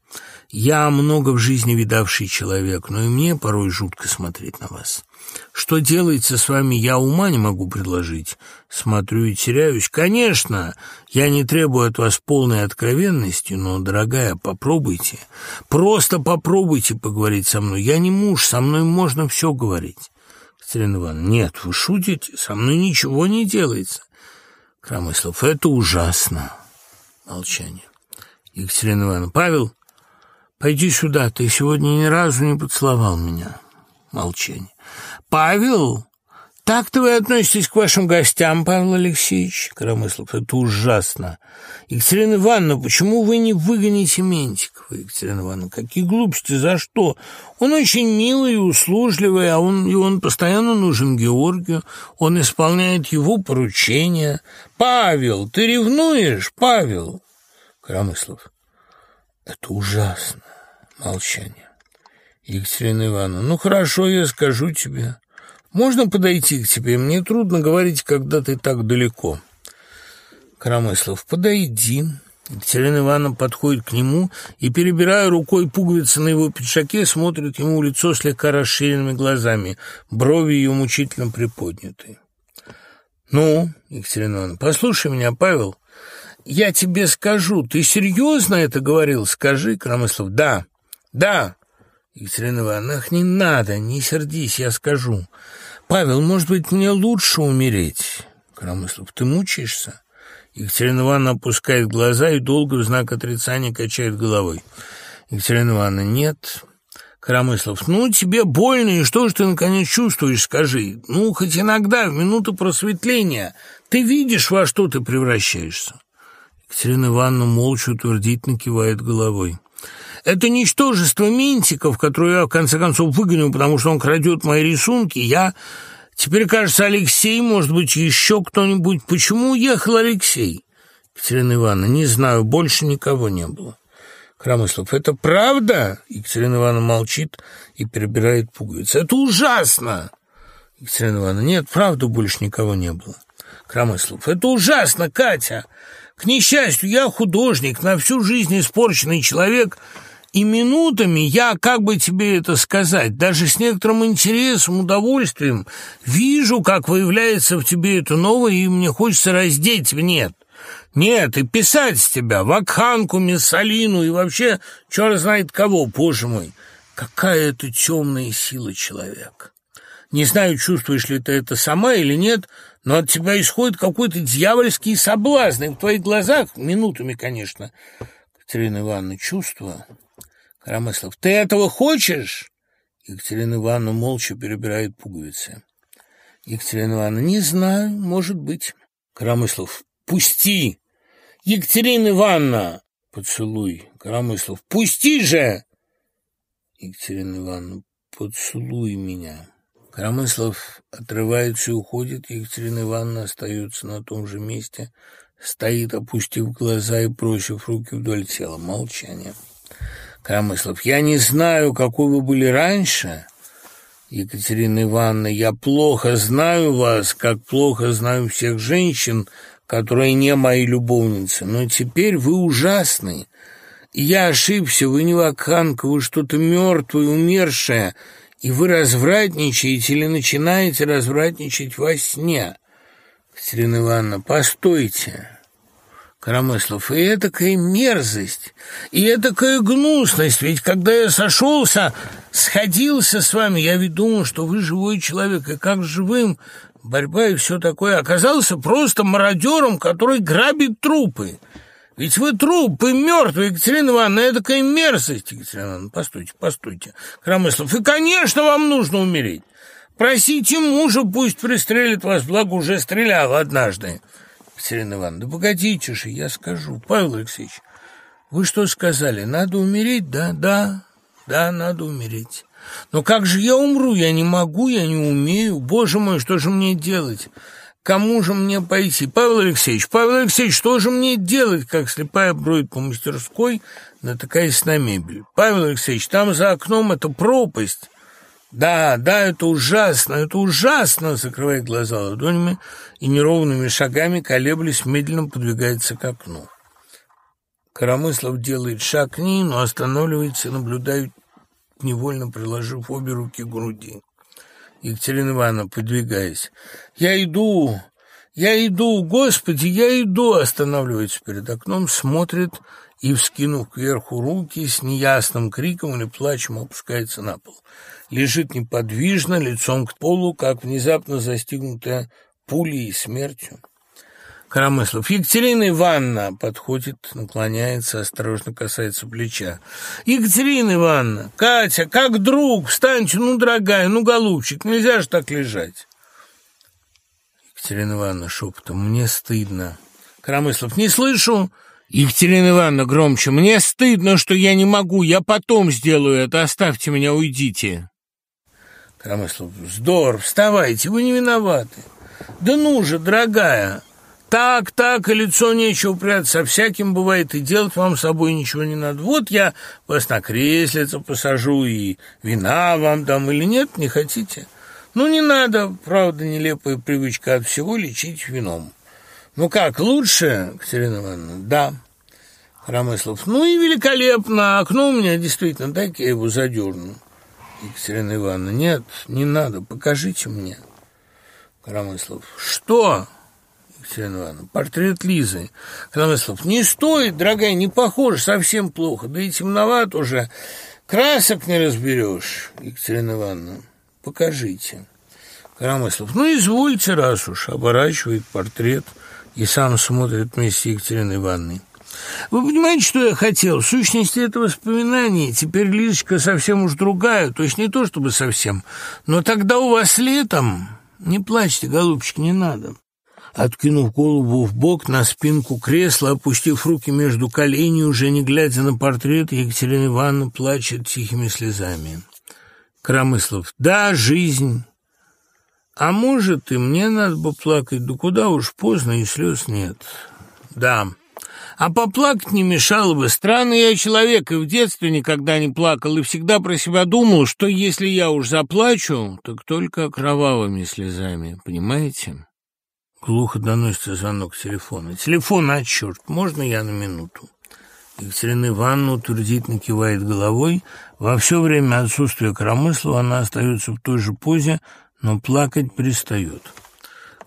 Я много в жизни видавший человек, но и мне порой жутко смотреть на вас. Что делается с вами, я ума не могу предложить. Смотрю и теряюсь. Конечно, я не требую от вас полной откровенности, но, дорогая, попробуйте. Просто попробуйте поговорить со мной. Я не муж, со мной можно все говорить. Катерина Ивановна, нет, вы шутите, со мной ничего не делается. Крамыслов, это ужасно. Молчание. Екатерина Ивановна, Павел, пойди сюда, ты сегодня ни разу не поцеловал меня. Молчание. «Павел, так-то вы относитесь к вашим гостям, Павел Алексеевич?» Коромыслов, это ужасно. «Екатерина Ивановна, почему вы не выгоните Ментикова?» Екатерина Ивановна, какие глупости, за что? Он очень милый и услужливый, а он, и он постоянно нужен Георгию, он исполняет его поручения. «Павел, ты ревнуешь, Павел?» Коромыслов, это ужасно. Молчание. Екатерина Ивановна, ну хорошо, я скажу тебе. Можно подойти к тебе? Мне трудно говорить, когда ты так далеко. Коромыслов, подойди. Екатерина Ивановна подходит к нему и, перебирая рукой пуговицы на его пиджаке, смотрит ему в лицо слегка расширенными глазами, брови ее мучительно приподняты. «Ну, Екатерина Ивановна, послушай меня, Павел, я тебе скажу, ты серьезно это говорил? Скажи, Кромыслов, да, да, Екатерина Ивановна, ах, не надо, не сердись, я скажу. Павел, может быть, мне лучше умереть? Коромыслов, ты мучаешься? Екатерина Ивановна опускает глаза и долго в знак отрицания качает головой. Екатерина Ивановна, нет. Коромыслов, ну, тебе больно, и что же ты, наконец, чувствуешь, скажи? Ну, хоть иногда, в минуту просветления, ты видишь, во что ты превращаешься? Екатерина Ивановна молча утвердительно кивает головой. Это ничтожество Ментиков, которое я, в конце концов, выгоню, потому что он крадет мои рисунки, я... Теперь, кажется, Алексей, может быть, еще кто-нибудь. Почему уехал Алексей? Екатерина Ивановна, не знаю, больше никого не было. Крамыслов, это правда? Екатерина Ивановна молчит и перебирает пуговицы. Это ужасно! Екатерина Ивановна, нет, правда, больше никого не было. Крамыслов, это ужасно, Катя! К несчастью, я художник, на всю жизнь испорченный человек, и минутами я, как бы тебе это сказать, даже с некоторым интересом, удовольствием, вижу, как выявляется в тебе это новое, и мне хочется раздеть в нет. Нет, и писать с тебя, Вакханку, Миссалину и вообще черт знает кого, боже мой. Какая это темная сила человека. Не знаю, чувствуешь ли ты это сама или нет, но от тебя исходит какой-то дьявольский соблазн, и в твоих глазах, минутами, конечно, Катерина Ивановна, чувство. Коромыслов, ты этого хочешь? Екатерина Ивановна молча перебирает пуговицы. Екатерина Ивановна, не знаю, может быть. Коромыслов, пусти! Екатерина Ивановна! Поцелуй. Коромыслов, пусти же! Екатерина Ивановна, поцелуй меня. Коромыслов отрывается и уходит, Екатерина Ивановна остается на том же месте, стоит, опустив глаза и бросив руки вдоль тела. Молчание. Коромыслов, я не знаю, какой вы были раньше, Екатерина Ивановна, я плохо знаю вас, как плохо знаю всех женщин, которые не мои любовницы, но теперь вы ужасны. Я ошибся, вы не вакханка, вы что-то мертвое, умершее, и вы развратничаете или начинаете развратничать во сне. Катерина Ивановна, постойте. Коромыслов, и этакая мерзость, и этакая гнусность, ведь когда я сошелся, сходился с вами, я ведь думал, что вы живой человек, и как живым, борьба и все такое, оказался просто мародером, который грабит трупы. Ведь вы трупы мертвые, Екатерина Ивановна, это такая мерзость, Екатерина Ивановна. Постойте, постойте. Крамыслов, и, конечно, вам нужно умереть. Просите мужа, пусть пристрелит вас, благо уже стрелял однажды. Екатерина Ивановна, да погодите же, я скажу. Павел Алексеевич, вы что сказали, надо умереть? Да, да, да, надо умереть. Но как же я умру? Я не могу, я не умею. Боже мой, что же мне делать? Кому же мне пойти? Павел Алексеевич, Павел Алексеевич, что же мне делать, как слепая броет по мастерской, натыкаясь на мебель? Павел Алексеевич, там за окном это пропасть. Да, да, это ужасно, это ужасно, закрывает глаза ладонями и неровными шагами, колеблясь, медленно подвигается к окну. Коромыслов делает шаг к ней, но останавливается наблюдает, невольно приложив обе руки к груди. Екатерина Ивановна, подвигаясь. «Я иду! Я иду! Господи, я иду!» Останавливается перед окном, смотрит и, вскинув кверху руки, с неясным криком или плачем опускается на пол. Лежит неподвижно, лицом к полу, как внезапно застигнутая пулей и смертью. Коромыслов. Екатерина Ивановна подходит, наклоняется, осторожно касается плеча. Екатерина Ивановна, Катя, как друг, встаньте, ну, дорогая, ну, голубчик, нельзя же так лежать. Екатерина Ивановна шепотом, мне стыдно. Коромыслов, не слышу. Екатерина Ивановна громче, мне стыдно, что я не могу, я потом сделаю это, оставьте меня, уйдите. Коромыслов, здорово, вставайте, вы не виноваты. Да ну же, дорогая, так, так, и лицо нечего прятаться, всяким бывает, и делать вам с собой ничего не надо. Вот я вас на креслице посажу, и вина вам дам или нет, не хотите? Ну, не надо, правда, нелепая привычка от всего лечить вином. Ну как, лучше, Катерина Ивановна? Да. Рамыслов, ну и великолепно, окно у меня действительно, дай я его задерну. Екатерина Ивановна, нет, не надо, покажите мне. Коромыслов, что? Екатерина Ивановна. Портрет Лизы. Коромыслов. Не стоит, дорогая, не похож, совсем плохо. Да и темноват уже. Красок не разберешь, Екатерина Ивановна. Покажите. Коромыслов. Ну, извольте, раз уж. Оборачивает портрет и сам смотрит вместе с Екатериной Ивановной. Вы понимаете, что я хотел? В сущности, это воспоминание. Теперь Лизочка совсем уж другая. То есть не то чтобы совсем. Но тогда у вас летом... Не плачьте, голубчик, не надо. Откинув голову в бок на спинку кресла, опустив руки между коленей, уже не глядя на портрет, Екатерина Ивановна плачет тихими слезами. Крамыслов. Да, жизнь. А может, и мне надо бы плакать, да куда уж поздно, и слез нет. Да. А поплакать не мешало бы. Странный я человек, и в детстве никогда не плакал, и всегда про себя думал, что если я уж заплачу, так только кровавыми слезами, понимаете? Глухо доносится звонок телефона. Телефон, а черт, можно я на минуту? Екатерина Ивановна утвердительно кивает головой. Во все время отсутствия Коромыслова она остается в той же позе, но плакать перестает.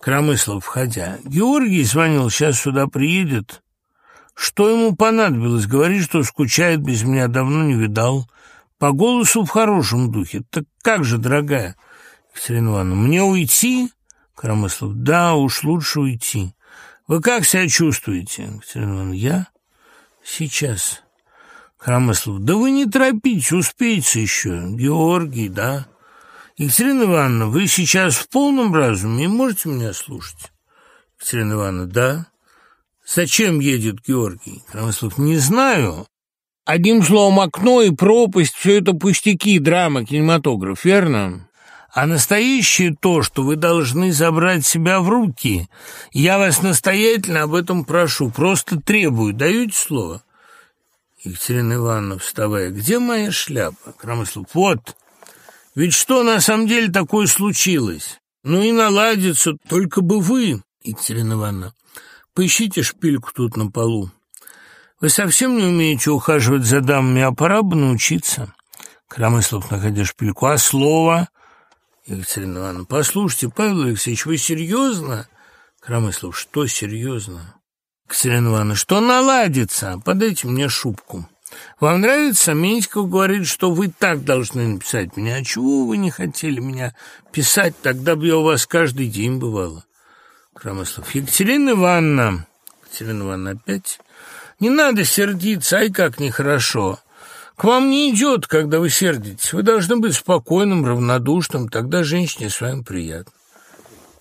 Коромыслов, входя. «Георгий звонил, сейчас сюда приедет. Что ему понадобилось? Говорит, что скучает, без меня давно не видал. По голосу в хорошем духе. Так как же, дорогая?» Екатерина Ивановна, «Мне уйти?» Коромыслов, «Да, уж лучше уйти. Вы как себя чувствуете?» Екатерина Ивановна, «Я?» «Сейчас». Коромыслов, «Да вы не торопитесь, успеете еще. Георгий, да?» «Екатерина Ивановна, вы сейчас в полном разуме и можете меня слушать?» Екатерина Ивановна, «Да». «Зачем едет Георгий?» Крамыслов, «Не знаю». Одним словом, окно и пропасть — все это пустяки, драма, кинематограф, верно? А настоящее то, что вы должны забрать себя в руки. Я вас настоятельно об этом прошу, просто требую. Даете слово? Екатерина Ивановна, вставая, где моя шляпа? Крамыслов, вот. Ведь что на самом деле такое случилось? Ну и наладится, только бы вы, Екатерина Ивановна. Поищите шпильку тут на полу. Вы совсем не умеете ухаживать за дамами, а пора бы научиться. Крамыслов, находя шпильку. А слово? Екатерина Ивановна, послушайте, Павел Алексеевич, вы серьезно? Крамыслов, что серьезно? Екатерина Ивановна, что наладится? Подайте мне шубку. Вам нравится? Меньшиков говорит, что вы так должны написать меня. А чего вы не хотели меня писать? Тогда бы я у вас каждый день бывала. Крамыслов. Екатерина Ивановна. Екатерина Ивановна опять. Не надо сердиться, ай, как нехорошо. К вам не идет, когда вы сердитесь. Вы должны быть спокойным, равнодушным, тогда женщине с вами приятно.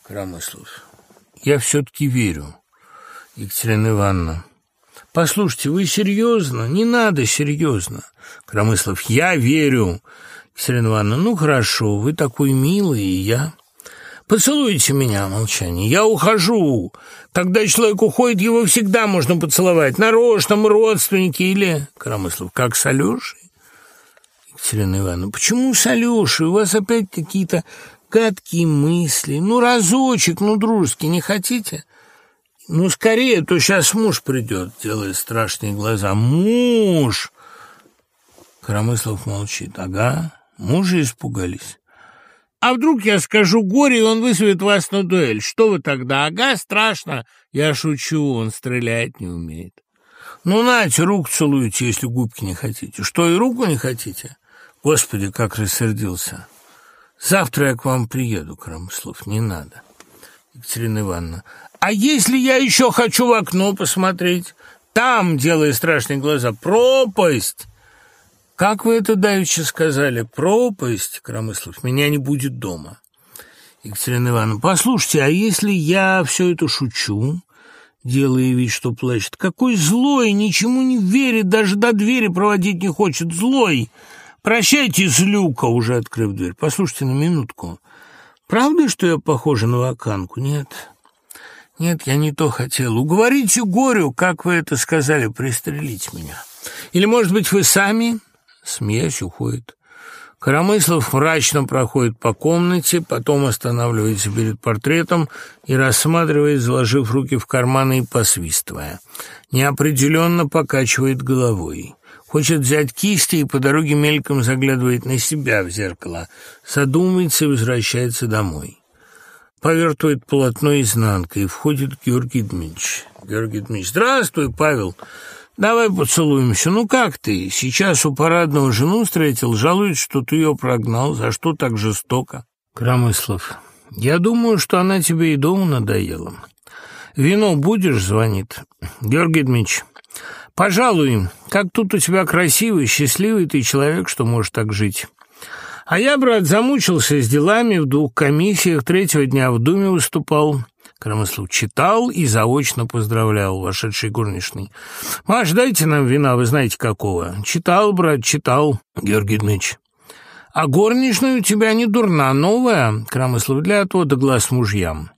Крамыслов. Я все-таки верю. Екатерина Ивановна. Послушайте, вы серьезно? Не надо серьезно. Крамыслов. Я верю. Екатерина Ивановна. Ну, хорошо, вы такой милый, и я... «Поцелуйте меня, молчание. Я ухожу. Когда человек уходит, его всегда можно поцеловать. Нарочно, родственники или...» Коромыслов, «Как с Алешей?» Екатерина Ивановна, «Почему с Алешей? У вас опять какие-то гадкие мысли. Ну, разочек, ну, дружески, не хотите?» «Ну, скорее, то сейчас муж придет», — делает страшные глаза. «Муж!» Коромыслов молчит. «Ага, мужа испугались». А вдруг я скажу горе, и он вызовет вас на дуэль? Что вы тогда? Ага, страшно. Я шучу, он стрелять не умеет. Ну, нате, руку целуйте, если губки не хотите. Что, и руку не хотите? Господи, как рассердился. Завтра я к вам приеду, Крамслов, не надо. Екатерина Ивановна. А если я еще хочу в окно посмотреть? Там, делая страшные глаза, пропасть. «Как вы это давеча сказали? Пропасть, Кромыслов, меня не будет дома». Екатерина Ивановна, послушайте, а если я все это шучу, делая вид, что плачет? Какой злой, ничему не верит, даже до двери проводить не хочет, злой. Прощайте, злюка, уже открыв дверь. Послушайте на минутку. Правда, что я похожа на ваканку? Нет. Нет, я не то хотел. Уговорите горю, как вы это сказали, пристрелить меня. Или, может быть, вы сами смеясь, уходит. Коромыслов мрачно проходит по комнате, потом останавливается перед портретом и рассматривает, заложив руки в карманы и посвистывая. Неопределенно покачивает головой. Хочет взять кисти и по дороге мельком заглядывает на себя в зеркало. Задумается и возвращается домой. Повертывает полотно изнанкой и входит Георгий Дмитриевич. Георгий Дмитриевич, здравствуй, Павел. «Давай поцелуемся. Ну как ты? Сейчас у парадного жену встретил, жалует, что ты ее прогнал. За что так жестоко?» «Крамыслов, я думаю, что она тебе и дома надоела. Вино будешь?» — звонит. «Георгий Дмитриевич, пожалуй, как тут у тебя красивый, счастливый ты человек, что можешь так жить». А я, брат, замучился с делами, в двух комиссиях, третьего дня в Думе выступал. Крамыслов читал и заочно поздравлял вошедший горничный. «Маш, дайте нам вина, вы знаете какого». «Читал, брат, читал, Георгий Дмитриевич». «А горничная у тебя не дурна, новая?» Крамыслов для отвода глаз мужьям.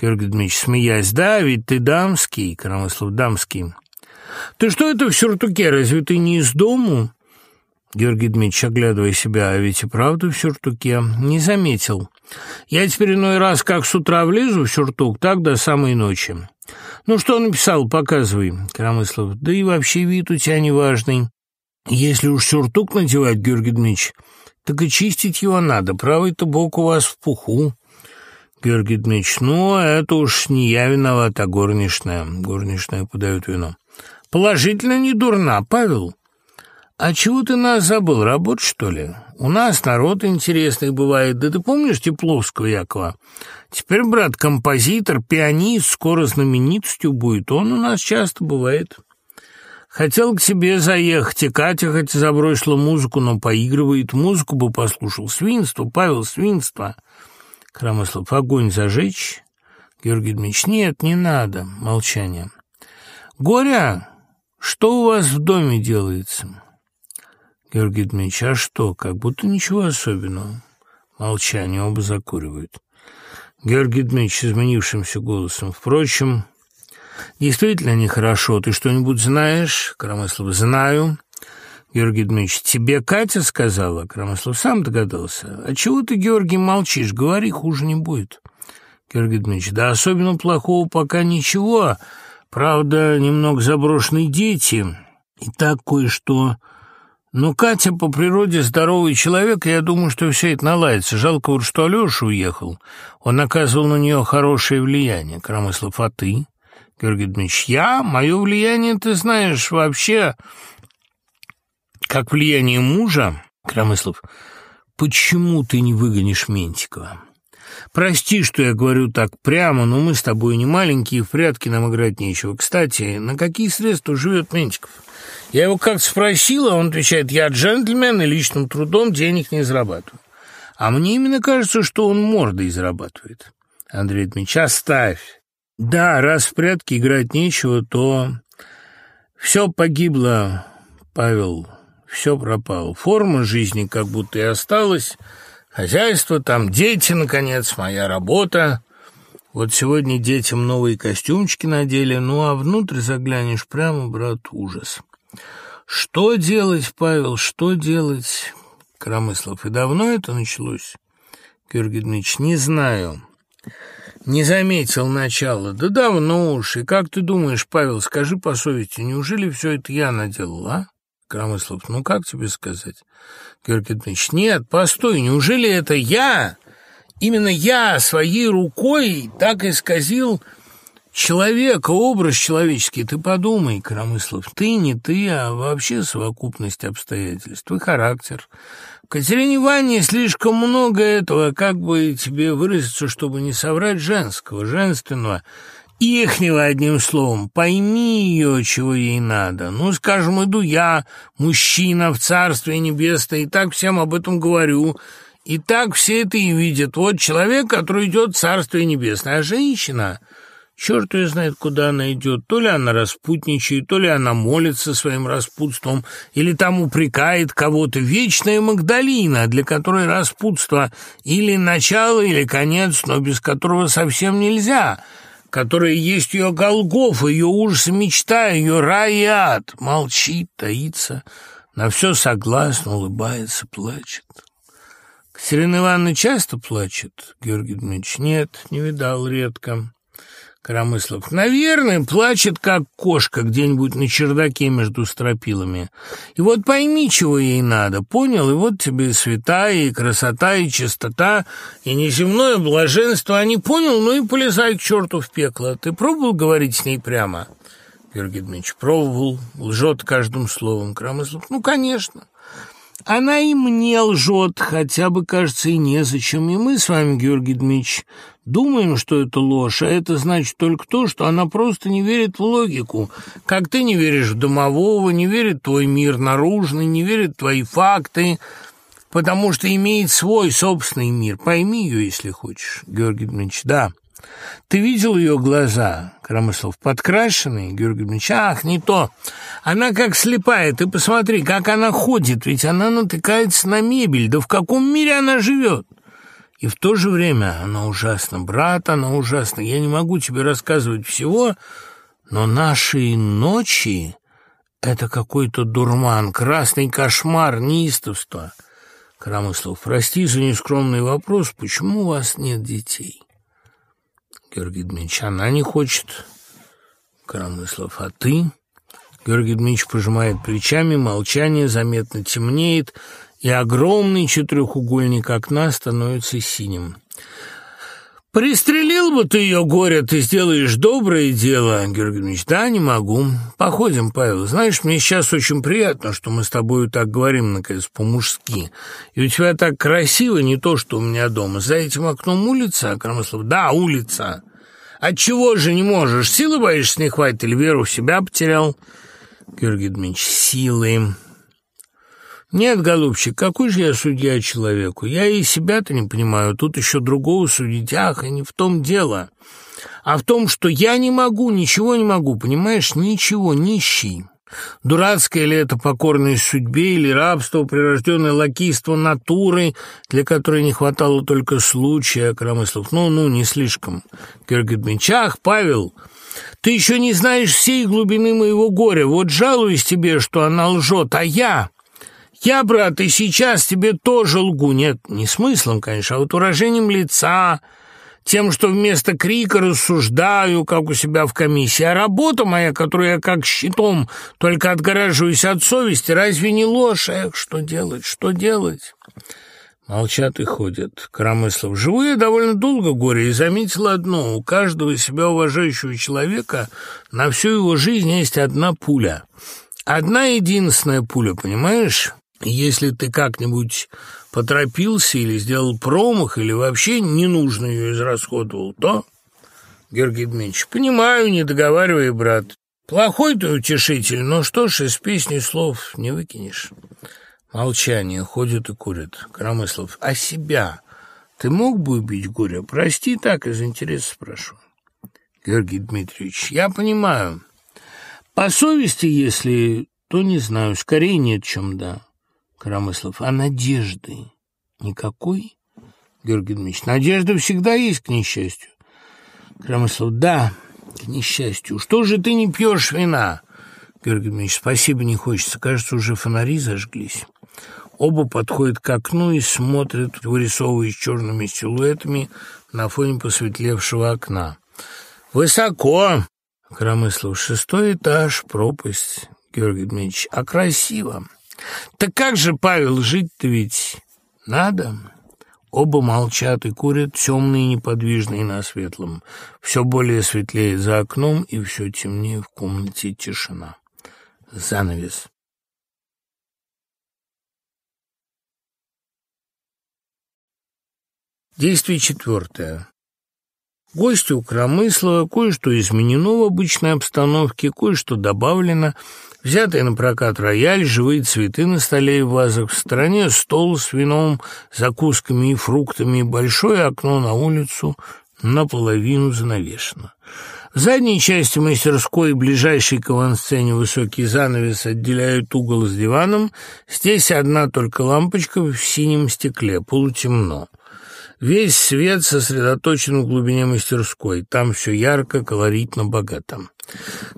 Георгий Дмитриевич, смеясь, «Да, ведь ты дамский». Крамыслов, «Дамский». Ты что это в сюртуке? Разве ты не из дому?» Георгий Дмитриевич, оглядывая себя, а ведь и правда в сюртуке, не заметил. «Я теперь иной раз как с утра влезу в сюртук, так до самой ночи». «Ну, что написал? Показывай, Крамыслов. Да и вообще вид у тебя неважный. Если уж сюртук надевать, Георгий Дмитриевич, так и чистить его надо. Правый-то бок у вас в пуху». Георгий Дмитриевич, ну, это уж не я виноват, а горничная. Горничная подает вино. Положительно не дурна, Павел. А чего ты нас забыл, работать, что ли? У нас народ интересный бывает. Да ты помнишь Тепловского Якова? Теперь, брат, композитор, пианист, скоро знаменитостью будет. Он у нас часто бывает. Хотел к себе заехать, и Катя хоть и забросила музыку, но поигрывает. Музыку бы послушал. Свинство, Павел, свинство. Крамыслов, огонь зажечь? Георгий Дмитриевич, нет, не надо. Молчание. Горя, что у вас в доме делается? Георгий Дмитриевич, а что, как будто ничего особенного. Молчание, оба закуривают. Георгий Дмитриевич изменившимся голосом. Впрочем, действительно нехорошо. Ты что-нибудь знаешь? Крамыслов, знаю. Георгий Дмитриевич, тебе Катя сказала? Крамыслов сам догадался. А чего ты, Георгий, молчишь? Говори, хуже не будет. Георгий Дмитриевич, да особенно плохого пока ничего. Правда, немного заброшенные дети. И так кое-что... Но Катя по природе здоровый человек, и я думаю, что все это наладится. Жалко вот, что Алеша уехал. Он оказывал на нее хорошее влияние. Крамыслов, а ты? Георгий Дмитриевич, я? Мое влияние, ты знаешь, вообще как влияние мужа, Крамыслов, почему ты не выгонишь Ментикова? Прости, что я говорю так прямо, но мы с тобой не маленькие, в прятки нам играть нечего. Кстати, на какие средства живет Ментиков? Я его как-то спросила, он отвечает, я джентльмен и личным трудом денег не зарабатываю. А мне именно кажется, что он мордой зарабатывает. Андрей Дмитриевич, оставь. Да, раз в прятки играть нечего, то все погибло, Павел все пропало. Форма жизни как будто и осталась, хозяйство, там дети, наконец, моя работа. Вот сегодня детям новые костюмчики надели, ну а внутрь заглянешь прямо, брат, ужас. Что делать, Павел, что делать? Крамыслов, и давно это началось? Георгий Дмитриевич, не знаю. Не заметил начала. Да давно уж. И как ты думаешь, Павел, скажи по совести, неужели все это я наделал, а? Крамыслов, ну как тебе сказать? Георгий Дмитриевич, нет, постой, неужели это я, именно я своей рукой так исказил человека, образ человеческий? Ты подумай, Крамыслов, ты не ты, а вообще совокупность обстоятельств и характер. В Катерине Ивановне слишком много этого, как бы тебе выразиться, чтобы не соврать женского, женственного, Ихнего, одним словом, пойми ее, чего ей надо. Ну, скажем, иду я, мужчина в Царстве Небесное, и так всем об этом говорю. И так все это и видят. Вот человек, который идет в Царствие Небесное, а женщина... Черт ее знает, куда она идет. То ли она распутничает, то ли она молится своим распутством, или там упрекает кого-то. Вечная Магдалина, для которой распутство или начало, или конец, но без которого совсем нельзя — которая есть ее Голгофа, ее ужас и мечта, ее рай и ад. Молчит, таится, на все согласно, улыбается, плачет. Катерина Ивановна часто плачет, Георгий Дмитриевич? Нет, не видал, редко. Коромыслов. Наверное, плачет, как кошка, где-нибудь на чердаке между стропилами. И вот пойми, чего ей надо, понял? И вот тебе и святая, и красота, и чистота, и неземное блаженство. А не понял, ну и полезай к черту в пекло. Ты пробовал говорить с ней прямо? Георгий Дмитриевич пробовал, лжет каждым словом. Коромыслов. Ну, конечно. Она и мне лжет, хотя бы, кажется, и незачем. И мы с вами, Георгий Дмитриевич, думаем, что это ложь, а это значит только то, что она просто не верит в логику. Как ты не веришь в домового, не верит в твой мир наружный, не верит в твои факты, потому что имеет свой собственный мир. Пойми ее, если хочешь, Георгий Дмитриевич. Да. Ты видел ее глаза, Крамыслов, подкрашенные, Георгий Дмитриевич? Ах, не то. Она как слепая, ты посмотри, как она ходит, ведь она натыкается на мебель. Да в каком мире она живет? И в то же время она ужасна, брат, она ужасна. Я не могу тебе рассказывать всего, но наши ночи Это какой-то дурман, красный кошмар, неистовство. Коромыслов, прости за нескромный вопрос, почему у вас нет детей? Георгий Дмитриевич, она не хочет. Коромыслов, а ты? Георгий Дмитриевич пожимает плечами, молчание заметно темнеет, и огромный четырехугольник окна становится синим. «Пристрелил бы ты ее, горе, ты сделаешь доброе дело, Георгий Ильич. Да, не могу. Походим, Павел. Знаешь, мне сейчас очень приятно, что мы с тобой так говорим, наконец, по-мужски. И у тебя так красиво, не то, что у меня дома. За этим окном улица, Кромыслов? Да, улица. Отчего же не можешь? Силы боишься не хватит или веру в себя потерял?» Георгий Дмитриевич, силы. «Нет, голубчик, какой же я судья человеку? Я и себя-то не понимаю. Тут еще другого судить. Ах, и не в том дело. А в том, что я не могу, ничего не могу, понимаешь? Ничего, нищий». Дурацкое ли это покорность судьбе или рабство, прирожденное лакейство натуры, для которой не хватало только случая, Крамыслов? Ну-ну, не слишком. Георгий Дмитриевич, ах, Павел, ты еще не знаешь всей глубины моего горя. Вот жалуюсь тебе, что она лжет, а я... Я, брат, и сейчас тебе тоже лгу. Нет, не смыслом, конечно, а вот выражением лица, тем, что вместо крика рассуждаю, как у себя в комиссии. А работа моя, которую я как щитом только отгораживаюсь от совести, разве не ложь? Эх, что делать, что делать? Молчат и ходят. Коромыслов. Живу я довольно долго горе и заметил одно. У каждого себя уважающего человека на всю его жизнь есть одна пуля. Одна единственная пуля, понимаешь? Если ты как-нибудь поторопился или сделал промах, или вообще не нужно ее израсходовал, то... Георгий Дмитриевич, понимаю, не договаривай, брат. Плохой ты утешитель, но что ж, из песни слов не выкинешь. Молчание, ходит и курит. Коромыслов, а себя ты мог бы убить горе? Прости, так из интереса спрошу. Георгий Дмитриевич, я понимаю. По совести, если, то не знаю, скорее нет, чем да. Коромыслов. А надежды никакой? Георгий Дмитриевич. Надежда всегда есть, к несчастью. Коромыслов. Да, к несчастью. Что же ты не пьешь вина? Георгий Дмитриевич. Спасибо, не хочется. Кажется, уже фонари зажглись. Оба подходят к окну и смотрят, вырисовываясь черными силуэтами на фоне посветлевшего окна. «Высоко!» Коромыслов. «Шестой этаж, пропасть». Георгий Дмитриевич. «А красиво!» Так как же, Павел, жить-то ведь надо? Оба молчат и курят, темные и неподвижные на светлом. Все более светлее за окном, и все темнее в комнате тишина. Занавес. Действие четвертое. Гости у Кромыслова, кое-что изменено в обычной обстановке, кое-что добавлено – Взятый на прокат рояль, живые цветы на столе и вазах, в стороне стол с вином, закусками и фруктами, большое окно на улицу наполовину занавешено. В задней части мастерской, ближайшей к авансцене, высокий занавес отделяют угол с диваном. Здесь одна только лампочка в синем стекле, полутемно. Весь свет сосредоточен в глубине мастерской. Там все ярко, колоритно, богато.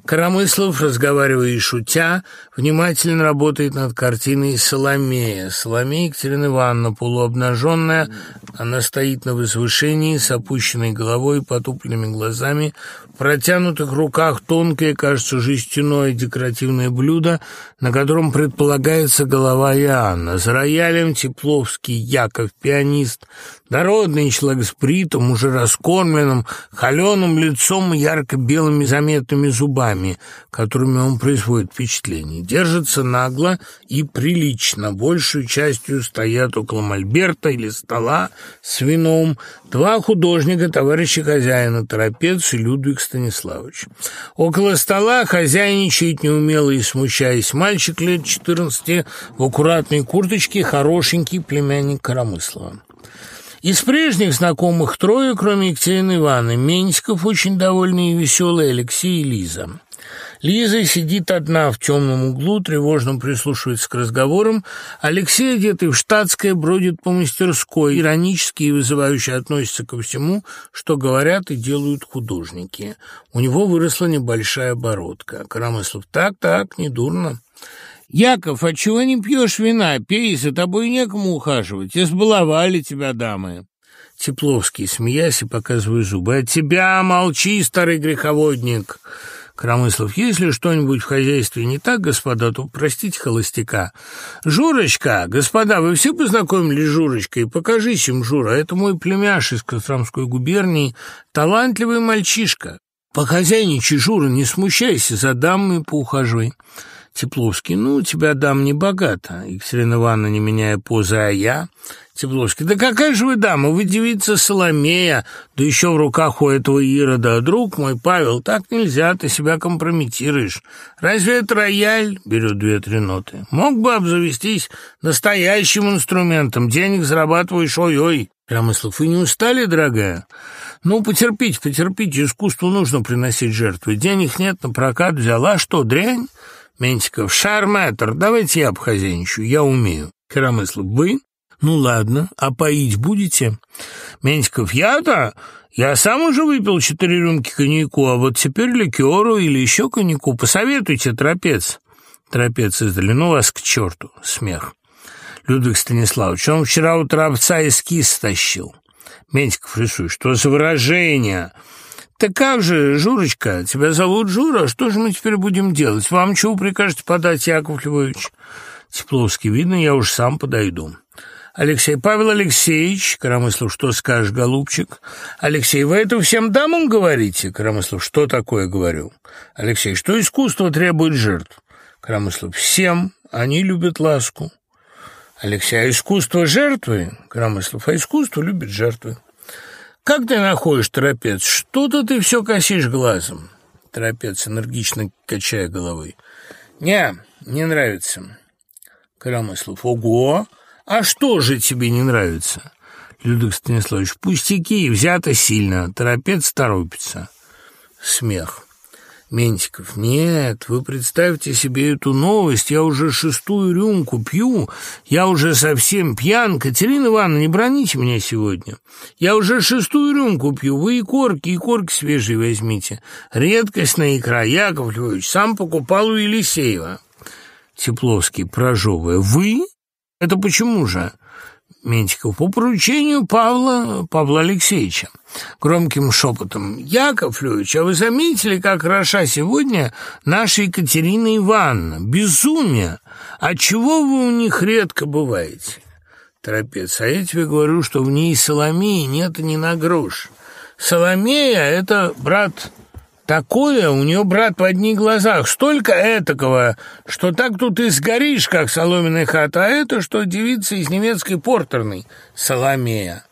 Коромыслов, разговаривая и шутя, внимательно работает над картиной «Соломея». Соломея Екатерина Ивановна, полуобнаженная, она стоит на возвышении с опущенной головой и потупленными глазами. В протянутых руках тонкое, кажется, жестяное декоративное блюдо, на котором предполагается голова Иоанна. За роялем Тепловский Яков, пианист, дородный человек с бритым, уже раскормленным, холеным лицом и ярко-белыми заметными зубами, которыми он производит впечатление. Держится нагло и прилично. Большую частью стоят около мольберта или стола с вином два художника, товарищи хозяина, Торопец и Людвиг Станиславович. Около стола хозяйничает неумело и смущаясь мальчик лет четырнадцати в аккуратной курточке, хорошенький племянник Коромыслова. Из прежних знакомых трое, кроме Екатерины Ивановны, Меньсков, очень довольный и веселый, Алексей и Лиза. Лиза сидит одна в темном углу, тревожно прислушивается к разговорам. Алексей, одетый в штатское, бродит по мастерской, иронически и вызывающе относится ко всему, что говорят и делают художники. У него выросла небольшая бородка. Коромыслов, так-так, недурно. «Яков, а чего не пьешь вина? Пей, за тобой некому ухаживать. Избаловали тебя дамы». Тепловский, смеясь и показывая зубы. «От тебя молчи, старый греховодник!» Кромыслов, если что-нибудь в хозяйстве не так, господа, то простите холостяка. Журочка, господа, вы все познакомились с Журочкой? Покажись им, Жура, это мой племяш из Костромской губернии, талантливый мальчишка. Похозяйничай, Жура, не смущайся, за дамой поухаживай. Тепловский, ну, тебя дам не богато. Екатерина Ивановна, не меняя позы, а я... Тепловский, да какая же вы дама, вы девица Соломея, да еще в руках у этого Ирода. Друг мой, Павел, так нельзя, ты себя компрометируешь. Разве это рояль? Берет две-три ноты. Мог бы обзавестись настоящим инструментом, денег зарабатываешь, ой-ой. Промыслов, вы не устали, дорогая? Ну, потерпите, потерпите, искусству нужно приносить жертвы. Денег нет, на прокат взяла, что, дрянь? Ментиков, шарматор, давайте я обхозяйничаю, я умею. Коромыслов, вы? Ну ладно, а поить будете? Ментиков, я-то? Я сам уже выпил четыре рюмки коньяку, а вот теперь ликеру или еще коньяку. Посоветуйте, трапец. Трапец издали, ну вас к черту. Смех. Людвиг Станиславович, он вчера у трапца эскиз стащил. Ментиков рисует, что за выражение? «Так как же, Журочка, тебя зовут Жура, что же мы теперь будем делать? Вам чего прикажете подать, Яков Львович?» Тепловский, видно, я уж сам подойду. Алексей Павел Алексеевич, Коромыслов, что скажешь, голубчик? Алексей, вы это всем дамам говорите? Коромыслов, что такое говорю? Алексей, что искусство требует жертв? Коромыслов, всем, они любят ласку. Алексей, а искусство жертвы? Коромыслов, а искусство любит жертвы. «Как ты находишь, Торопец? Что-то ты все косишь глазом». Торопец, энергично качая головой. «Не, не нравится». Коромыслов. «Ого! А что же тебе не нравится?» Людвиг Станиславович. «Пустяки, взято сильно. Торопец торопится». Смех. Ментиков, нет, вы представьте себе эту новость, я уже шестую рюмку пью, я уже совсем пьян. Катерина Ивановна, не броните меня сегодня. Я уже шестую рюмку пью, вы и корки, и корки свежие возьмите. Редкостная икра, Яков Львович, сам покупал у Елисеева. Тепловский, прожевывая, вы? Это почему же? Ментиков, по поручению Павла, Павла Алексеевича. Громким шепотом. «Яков Львович, а вы заметили, как хороша сегодня наша Екатерина Ивановна? Безумие! Отчего вы у них редко бываете?» Торопец, а я тебе говорю, что в ней Соломеи нет ни на грош. Соломея — это, брат, Такое у нее, брат, в одних глазах, столько этакого, что так тут и сгоришь, как соломенная хата, а это, что девица из немецкой портерной, Соломея.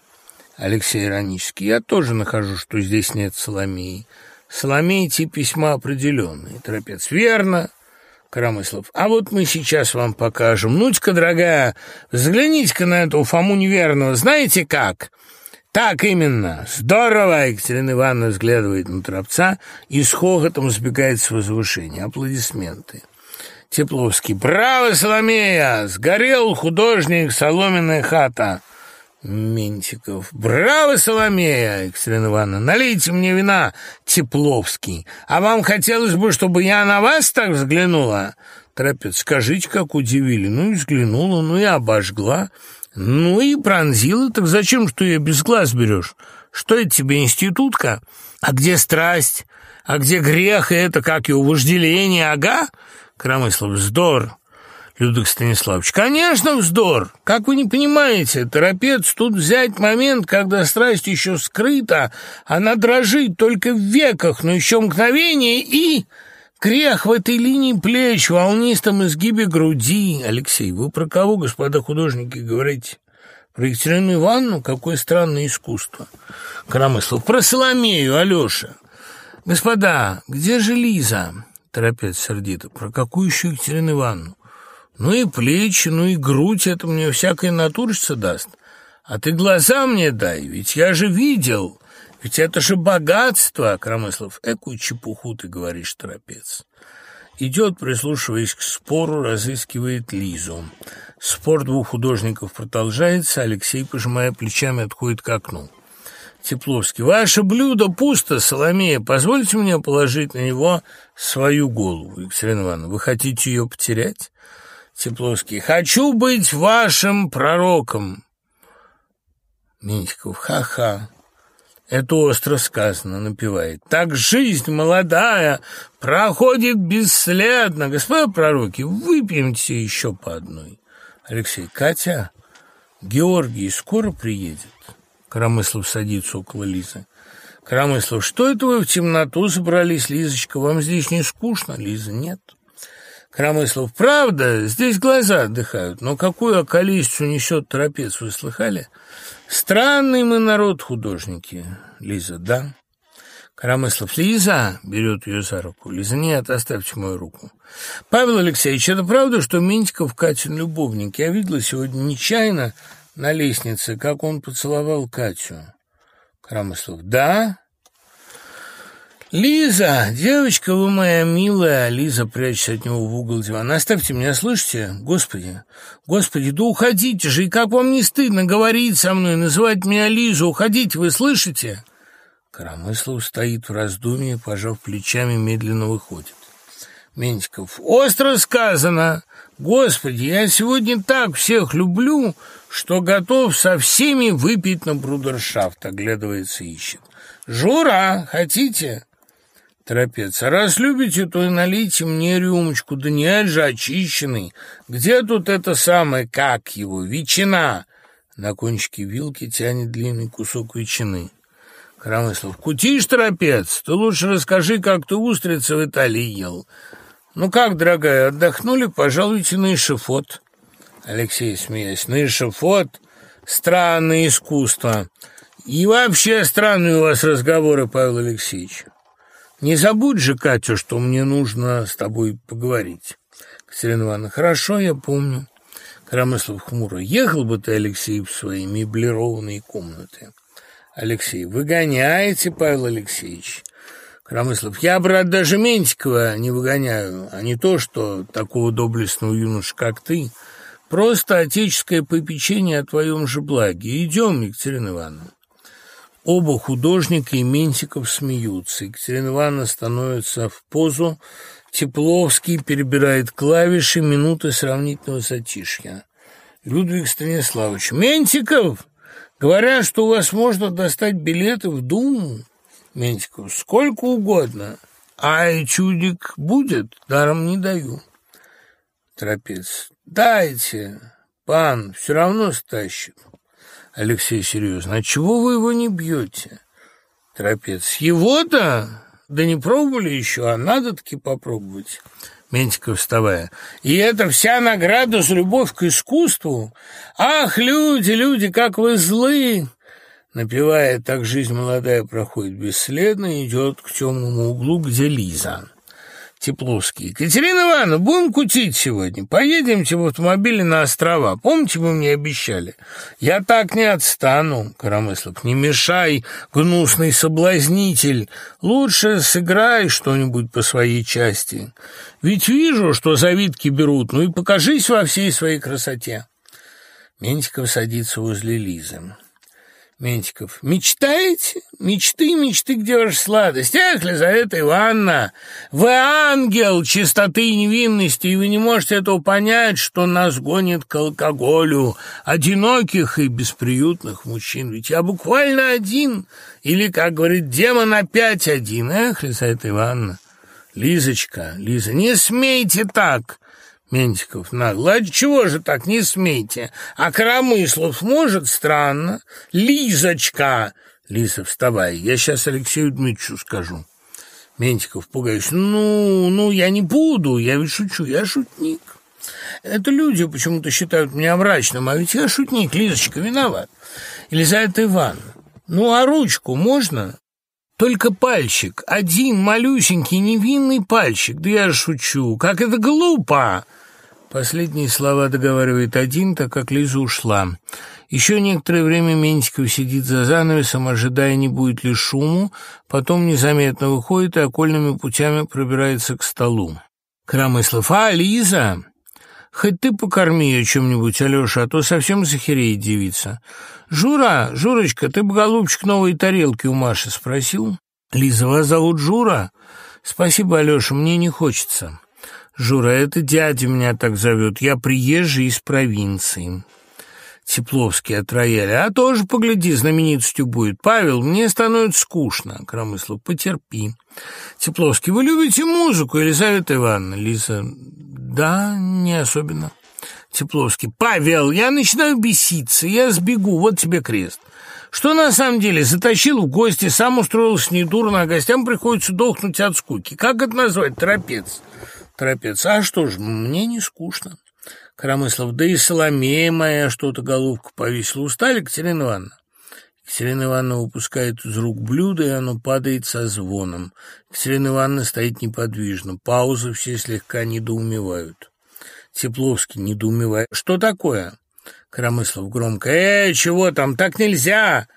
Алексей иронически, я тоже нахожу, что здесь нет Соломеи. Соломеи тип письма определенный. Тропец, верно. Коромыслов, а вот мы сейчас вам покажем. Ну-ка, дорогая, взгляните-ка на этого Фому неверного. Знаете как? «Так именно! Здорово!» Екатерина Ивановна взглядывает на Тропца и с хохотом сбегает с возвышения. Аплодисменты. Тепловский. «Браво, Соломея! Сгорел художник, соломенная хата!» Ментиков. «Браво, Соломея!» Екатерина Ивановна. «Налейте мне вина, Тепловский. А вам хотелось бы, чтобы я на вас так взглянула?» Тропец. «Скажите, как удивили. Ну и взглянула, ну и обожгла». «Ну и пронзила, так зачем, что ее без глаз берешь? Что это тебе, институтка? А где страсть? А где грех и это, как его, вожделение, ага?» Кромыслов, вздор. Людвиг Станиславович, конечно, вздор. Как вы не понимаете, торопец тут взять момент, когда страсть еще скрыта, она дрожит только в веках, но еще мгновение и... Грех в этой линии плеч, волнистом изгибе груди. Алексей, вы про кого, господа художники, говорите? Про Екатерину Ивановну? Какое странное искусство. Коромыслов. Про Соломею, Алеша. Господа, где же Лиза? Торопец сердито. Про какую еще Екатерину Ивановну? Ну и плечи, ну и грудь, это мне всякая натурщица даст. А ты глаза мне дай, ведь я же видел... Ведь это же богатство, Кромыслов. Экую чепуху ты говоришь, Торопец. Идет, прислушиваясь к спору, разыскивает Лизу. Спор двух художников продолжается, Алексей, пожимая плечами, отходит к окну. Тепловский. «Ваше блюдо пусто, Соломея. Позвольте мне положить на него свою голову, Екатерина Ивановна. Вы хотите ее потерять?» Тепловский. «Хочу быть вашим пророком». Меньшиков. «Ха-ха». Это остро сказано, напевает. Так жизнь молодая проходит бесследно. Господа пророки, выпьемте еще по одной. Алексей, Катя, Георгий скоро приедет. Коромыслов садится около Лизы. Коромыслов, что это вы в темноту забрались, Лизочка? Вам здесь не скучно? Лиза, нет. Коромыслов, правда, здесь глаза отдыхают, но какую околесицу несет торопец, вы слыхали? Странный мы народ, художники. Лиза, да? Коромыслов, Лиза, берет ее за руку. Лиза, нет, оставьте мою руку. Павел Алексеевич, это правда, что Ментиков Катин любовник? Я видела сегодня нечаянно на лестнице, как он поцеловал Катю. Коромыслов, да? «Лиза, девочка вы моя милая!» Лиза прячется от него в угол дивана. «Оставьте меня, слышите? Господи! Господи, да уходите же! И как вам не стыдно говорить со мной, называть меня Лизу? Уходите, вы слышите?» Коромыслов стоит в раздумье, пожав плечами, медленно выходит. Ментиков. «Остро сказано! Господи, я сегодня так всех люблю, что готов со всеми выпить на брудершафт!» Оглядывается, ищет. «Жура, хотите?» Трапец. раз любите, то и налейте мне рюмочку, да не же очищенный. Где тут это самое, как его, ветчина?» На кончике вилки тянет длинный кусок ветчины. Коромыслов. «Кутишь, трапец? Ты лучше расскажи, как ты устрицы в Италии ел. Ну как, дорогая, отдохнули? Пожалуйте на эшифот». Алексей, смеясь. «На эшифот? Странное искусство. И вообще странные у вас разговоры, Павел Алексеевич». Не забудь же, Катя, что мне нужно с тобой поговорить. Катерина Ивановна, хорошо, я помню. Коромыслов хмуро. Ехал бы ты, Алексей, в свои меблированные комнаты. Алексей, выгоняете, Павел Алексеевич. Коромыслов, я, брат, даже Ментикова не выгоняю, а не то, что такого доблестного юноша, как ты. Просто отеческое попечение о твоем же благе. Идем, Екатерина Ивановна. Оба художника и Ментиков смеются. Екатерина Ивановна становится в позу. Тепловский перебирает клавиши минуты сравнительного затишья. Людвиг Станиславович. «Ментиков! Говорят, что у вас можно достать билеты в Думу». Ментиков. «Сколько угодно. А и чудик будет, даром не даю». Трапец. «Дайте, пан, все равно стащит». Алексей серьезно. «А чего вы его не бьете?» Трапец. «Его-то? Да не пробовали еще, а надо-таки попробовать». Ментиков вставая. «И это вся награда за любовь к искусству? Ах, люди, люди, как вы злы!» Напевая, так жизнь молодая проходит бесследно и идет к темному углу, где Лиза. Тепловский. «Екатерина Ивановна, будем кутить сегодня. Поедемте в автомобиле на острова. Помните, вы мне обещали? Я так не отстану». Коромыслов. «Не мешай, гнусный соблазнитель. Лучше сыграй что-нибудь по своей части. Ведь вижу, что завидки берут. Ну и покажись во всей своей красоте». Ментиков садится возле Лизы. Ментиков. «Мечтаете? Мечты, мечты, где ваша сладость? Эх, Лизавета Ивановна, вы ангел чистоты и невинности, и вы не можете этого понять, что нас гонит к алкоголю, одиноких и бесприютных мужчин. Ведь я буквально один, или, как говорит демон, опять один. Эх, Лизавета Ивановна, Лизочка, Лиза, не смейте так!» Ментиков нагло. А чего же так, не смейте? А Коромыслов может? Странно. Лизочка! Лиза, вставай, я сейчас Алексею Дмитриевичу скажу. Ментиков, пугаюсь. Ну, ну, я не буду, я ведь шучу, я шутник. Это люди почему-то считают меня мрачным, а ведь я шутник, Лизочка, виноват. Елизавета Ивановна, ну, а ручку можно? Только пальчик, один малюсенький невинный пальчик. Да я шучу, как это глупо!» Последние слова договаривает один, так как Лиза ушла. Еще некоторое время Ментиков сидит за занавесом, ожидая, не будет ли шуму, потом незаметно выходит и окольными путями пробирается к столу. Крамыслов. «А, Лиза!» Хоть ты покорми ее чем-нибудь, Алеша, а то совсем захереет девица. Жура, Журочка, ты бы, голубчик, новые тарелки у Маши спросил? Лиза, вас зовут Жура? Спасибо, Алеша, мне не хочется. Жура, это дядя меня так зовет, я приезжий из провинции. Тепловский от рояля. А тоже, погляди, знаменитостью будет. Павел, мне становится скучно. Кромыслов, потерпи. Тепловский, вы любите музыку, Елизавета Ивановна? Лиза, да, не особенно. Тепловский, Павел, я начинаю беситься, я сбегу, вот тебе крест. Что на самом деле? Затащил в гости, сам устроился недурно, а гостям приходится дохнуть от скуки. Как это назвать? Трапец. Трапец. А что ж, мне не скучно. Коромыслов, да и Соломея моя что-то головку повесила. Устали, Катерина Ивановна? Екатерина Ивановна выпускает из рук блюдо, и оно падает со звоном. Екатерина Ивановна стоит неподвижно. Пауза, все слегка недоумевают. Тепловский недоумевает. «Что такое?» Коромыслов громко. «Э, чего там? Так нельзя!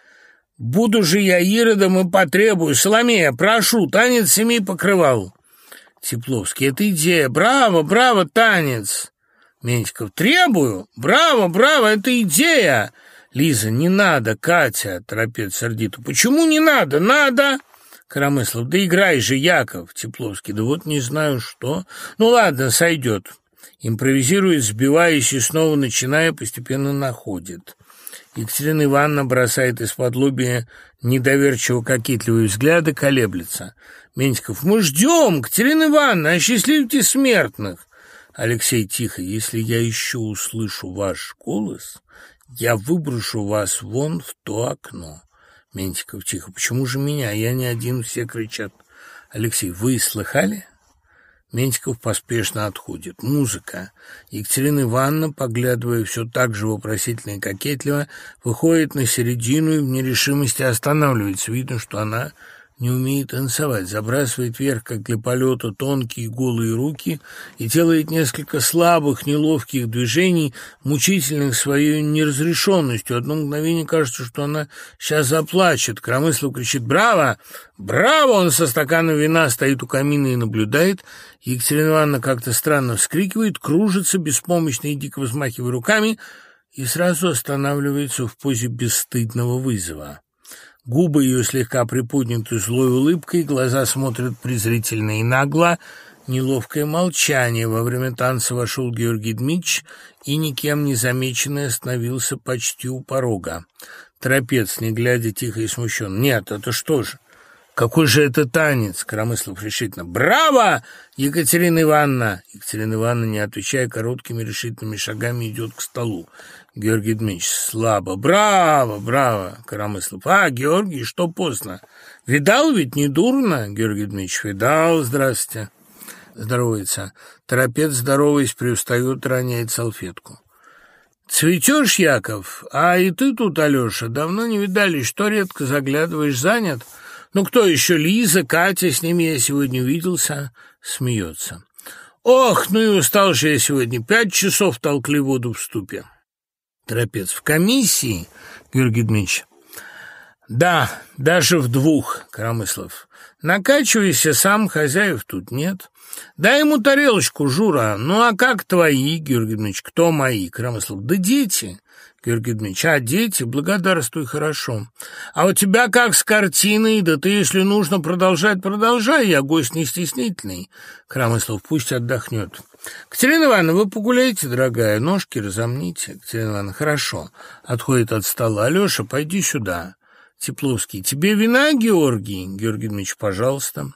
Буду же я Иродом и потребую. Соломея, прошу, танец семи покрывал». Тепловский. «Это идея. Браво, браво, танец!» Ментиков. «Требую! Браво, браво! Это идея!» Лиза. «Не надо, Катя!» Торопец сердито. «Почему не надо? Надо!» Коромыслов. «Да играй же, Яков!» Тепловский. «Да вот не знаю, что. Ну ладно, сойдет». Импровизирует, сбиваясь и снова начиная, постепенно находит. Екатерина Ивановна бросает из-под лобия недоверчиво кокетливые взгляды, колеблется. Ментиков. «Мы ждем, Катерина Ивановна, осчастливьте смертных!» Алексей тихо, если я еще услышу ваш голос, я выброшу вас вон в то окно. Ментиков тихо, почему же меня? Я не один, все кричат. Алексей, вы слыхали? Ментиков поспешно отходит. Музыка. Екатерина Ивановна, поглядывая все так же вопросительно и кокетливо, выходит на середину и в нерешимости останавливается. Видно, что она не умеет танцевать, забрасывает вверх, как для полета, тонкие голые руки и делает несколько слабых, неловких движений, мучительных своей неразрешенностью. Одно мгновение кажется, что она сейчас заплачет. Кромыслов кричит «Браво! Браво!» Он со стаканом вина стоит у камина и наблюдает. Екатерина Ивановна как-то странно вскрикивает, кружится, беспомощно и дико взмахивая руками, и сразу останавливается в позе бесстыдного вызова. Губы ее слегка приподняты злой улыбкой, глаза смотрят презрительно и нагло. Неловкое молчание. Во время танца вошел Георгий Дмитрич и, никем не замеченный, остановился почти у порога. Трапец, не глядя, тихо и смущен. «Нет, это что же? Какой же это танец?» Коромыслов решительно. «Браво, Екатерина Ивановна!» Екатерина Ивановна, не отвечая короткими решительными шагами, идет к столу. Георгий Дмитриевич, слабо. Браво, браво, Коромыслов. А, Георгий, что поздно? Видал ведь не дурно, Георгий Дмитриевич? Видал, здрасте. Здоровается. Торопец, здороваясь, приустает, роняет салфетку. «Цветешь, Яков? А и ты тут, Алеша, давно не видались, что редко заглядываешь, занят? Ну, кто еще? Лиза, Катя, с ними я сегодня виделся?» Смеется. «Ох, ну и устал же я сегодня, пять часов толкли воду в ступе». Трапец. В комиссии, Георгий Дмитриевич? Да, даже в двух, Коромыслов. Накачивайся сам, хозяев тут нет. Дай ему тарелочку, Жура. Ну, а как твои, Георгий Дмитриевич? Кто мои, Коромыслов? Да дети. Георгий Дмитриевич, а дети, благодарствуй, хорошо. А у тебя как с картиной? Да ты, если нужно продолжать, продолжай, я гость не стеснительный. Крамыслов, пусть отдохнет. Катерина Ивановна, вы погуляйте, дорогая, ножки разомните. Катерина Ивановна, хорошо. Отходит от стола. Алеша, пойди сюда. Тепловский. «Тебе вина, Георгий?» Георгий Дмитриевич, пожалуйста.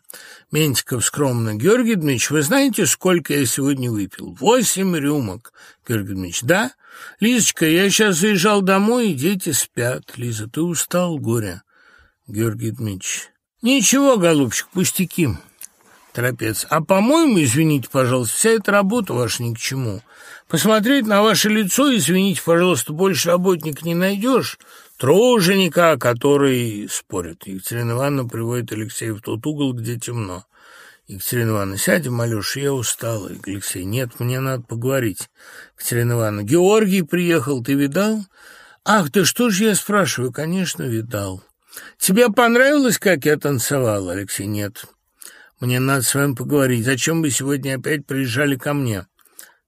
Ментиков скромно. «Георгий Дмитриевич, вы знаете, сколько я сегодня выпил?» «Восемь рюмок». Георгий Дмитриевич. «Да? Лизочка, я сейчас заезжал домой, и дети спят. Лиза, ты устал, горе?» Георгий Дмитриевич. «Ничего, голубчик, пустяки». Трапец. «А, по-моему, извините, пожалуйста, вся эта работа ваша ни к чему. Посмотреть на ваше лицо, извините, пожалуйста, больше работник не найдешь». Труженика, который спорит. Екатерина Ивановна приводит Алексея в тот угол, где темно. Екатерина Ивановна, сядем, Алеша, я устала. Алексей, нет, мне надо поговорить. Екатерина Ивановна, Георгий приехал, ты видал? Ах, да что же я спрашиваю? Конечно, видал. Тебе понравилось, как я танцевал, Алексей? Нет. Мне надо с вами поговорить. Зачем вы сегодня опять приезжали ко мне?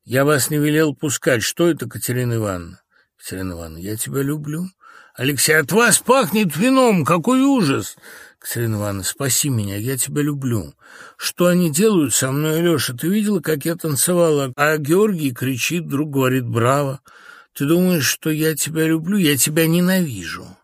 Я вас не велел пускать. Что это, Катерина Ивановна? Катерина Ивановна, я тебя люблю. Алексей, от вас пахнет вином. Какой ужас! Катерина Ивановна, спаси меня, я тебя люблю. Что они делают со мной, Алеша? Ты видела, как я танцевала? А Георгий кричит, вдруг говорит «Браво!» Ты думаешь, что я тебя люблю? Я тебя ненавижу.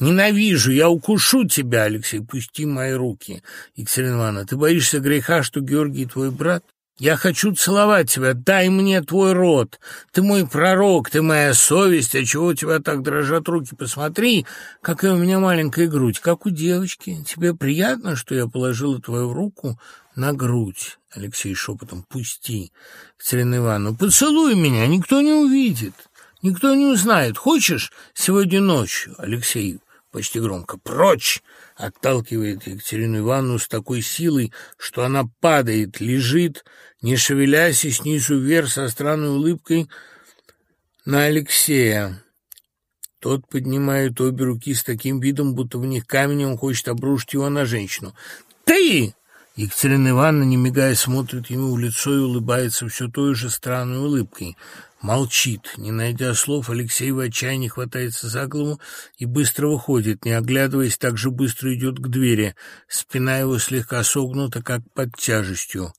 Ненавижу, я укушу тебя, Алексей, пусти мои руки. Екатерина Ивановна, ты боишься греха, что Георгий твой брат? Я хочу целовать тебя, дай мне твой рот. Ты мой пророк, ты моя совесть, а чего у тебя так дрожат руки? Посмотри, какая у меня маленькая грудь, как у девочки. Тебе приятно, что я положила твою руку на грудь? Алексей шепотом, пусти. Екатерина Ивановна, поцелуй меня, никто не увидит. Никто не узнает. Хочешь сегодня ночью, Алексей? Почти громко. Прочь! Отталкивает Екатерину Ивановну с такой силой, что она падает, лежит, не шевелясь и снизу вверх со странной улыбкой на Алексея. Тот поднимает обе руки с таким видом, будто в них камень, он хочет обрушить его на женщину. «Ты!» Екатерина Ивановна, не мигая, смотрит ему в лицо и улыбается все той же странной улыбкой. Молчит. Не найдя слов, Алексей в отчаянии хватается за голову и быстро выходит, не оглядываясь, так же быстро идет к двери. Спина его слегка согнута, как под тяжестью.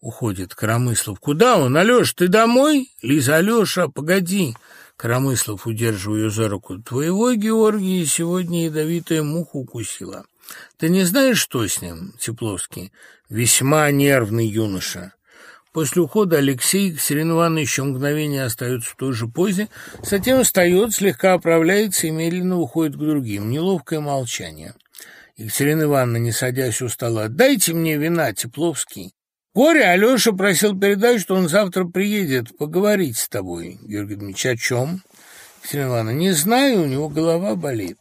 Уходит. Коромыслов. «Куда он? Алеш, ты домой?» «Лиза, Алеша, погоди!» Коромыслов, удерживая ее за руку. «Твоего Георгия сегодня ядовитая муха укусила. Ты не знаешь, что с ним, Тепловский? Весьма нервный юноша». После ухода Алексей Екатерина Ивановна еще мгновение остается в той же позе, затем встает, слегка оправляется и медленно уходит к другим. Неловкое молчание. Екатерина Ивановна, не садясь у стола, «Дайте мне вина, Тепловский». «Горе, Алеша просил передать, что он завтра приедет поговорить с тобой». Георгий Дмитриевич, о чем? Екатерина Ивановна, не знаю, у него голова болит.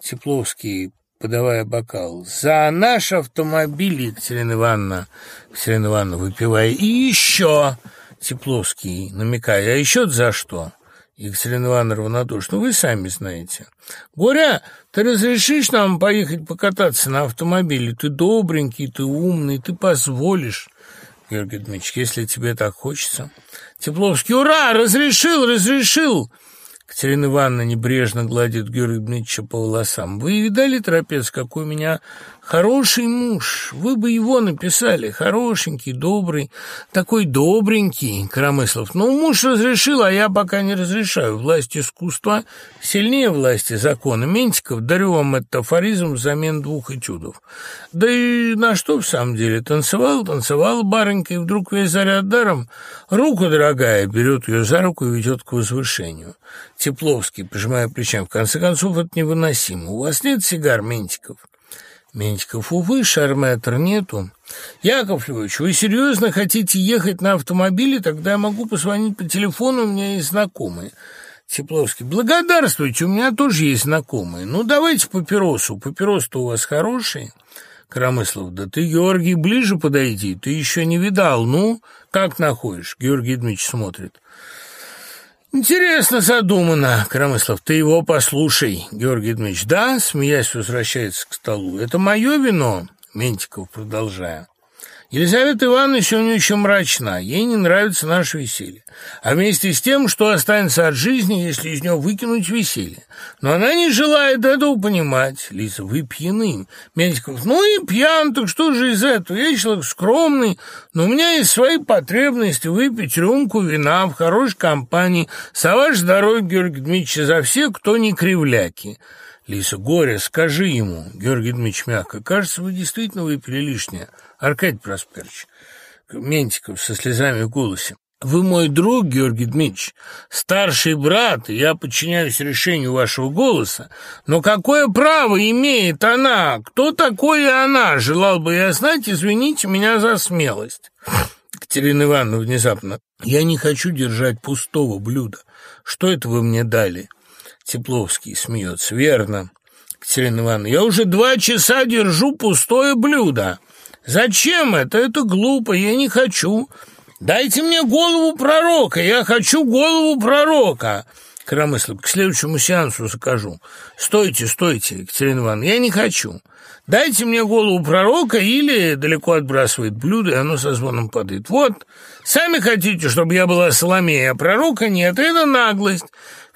Тепловский, подавая бокал. «За наш автомобиль, Екатерина Ивановна!» Екатерина Ивановна, выпивая. «И еще!» Тепловский, намекая. «А еще за что?» Екатерина Ивановна равнодушна. «Вы сами знаете». «Горя, ты разрешишь нам поехать покататься на автомобиле? Ты добренький, ты умный, ты позволишь». Георгий Дмитриевич, если тебе так хочется. Тепловский, ура, разрешил, разрешил. Катерина Ивановна небрежно гладит Георгия Дмитриевича по волосам. «Вы видали, Трапец, какой у меня хороший муж? Вы бы его написали. Хорошенький, добрый, такой добренький, Коромыслов. Ну, муж разрешил, а я пока не разрешаю. Власть искусства сильнее власти закона. Ментиков, дарю вам этот афоризм взамен двух этюдов. Да и на что, в самом деле? Танцевал, танцевал барынька, и вдруг весь заряд даром. Руку, дорогая, берет ее за руку и ведет к возвышению. Тепловский, пожимая плечами. В конце концов, это невыносимо. У вас нет сигар, Ментиков? Ментиков, увы, шарметр нету. Яков Львович, вы серьезно хотите ехать на автомобиле? Тогда я могу позвонить по телефону, у меня есть знакомые. Тепловский, благодарствуйте, у меня тоже есть знакомые. Ну, давайте папиросу. Папирос-то у вас хороший. Коромыслов, да ты, Георгий, ближе подойди, ты еще не видал. Ну, как находишь? Георгий Дмитриевич смотрит. «Интересно задумано, Крамыслов, ты его послушай, Георгий Дмитриевич. Да, смеясь, возвращается к столу. Это мое вино?» Ментиков, продолжая. Елизавета Ивановна сегодня очень мрачна, ей не нравится наше веселье. А вместе с тем, что останется от жизни, если из нее выкинуть веселье. Но она не желает этого понимать. Лиза, вы пьяны. Медиков, ну и пьян, так что же из этого? Я человек скромный, но у меня есть свои потребности выпить рюмку вина в хорошей компании. За ваше здоровье, Георгий Дмитриевич, за всех, кто не кривляки. Лиса, горе, скажи ему, Георгий Дмитриевич мягко, кажется, вы действительно выпили лишнее. Аркадий Просперович, Ментиков со слезами в голосе. Вы мой друг, Георгий Дмитриевич, старший брат, и я подчиняюсь решению вашего голоса. Но какое право имеет она? Кто такое она? Желал бы я знать, извините меня за смелость. Катерина Ивановна внезапно. Я не хочу держать пустого блюда. Что это вы мне дали? Тепловский смеется. Верно, Катерина Ивановна. Я уже два часа держу пустое блюдо. Зачем это? Это глупо, я не хочу. Дайте мне голову пророка, я хочу голову пророка. Коромыслов, к следующему сеансу закажу. Стойте, стойте, Екатерина Ивановна, я не хочу. Дайте мне голову пророка или далеко отбрасывает блюдо, и оно со звоном падает. Вот, сами хотите, чтобы я была Соломея, а пророка нет, это наглость.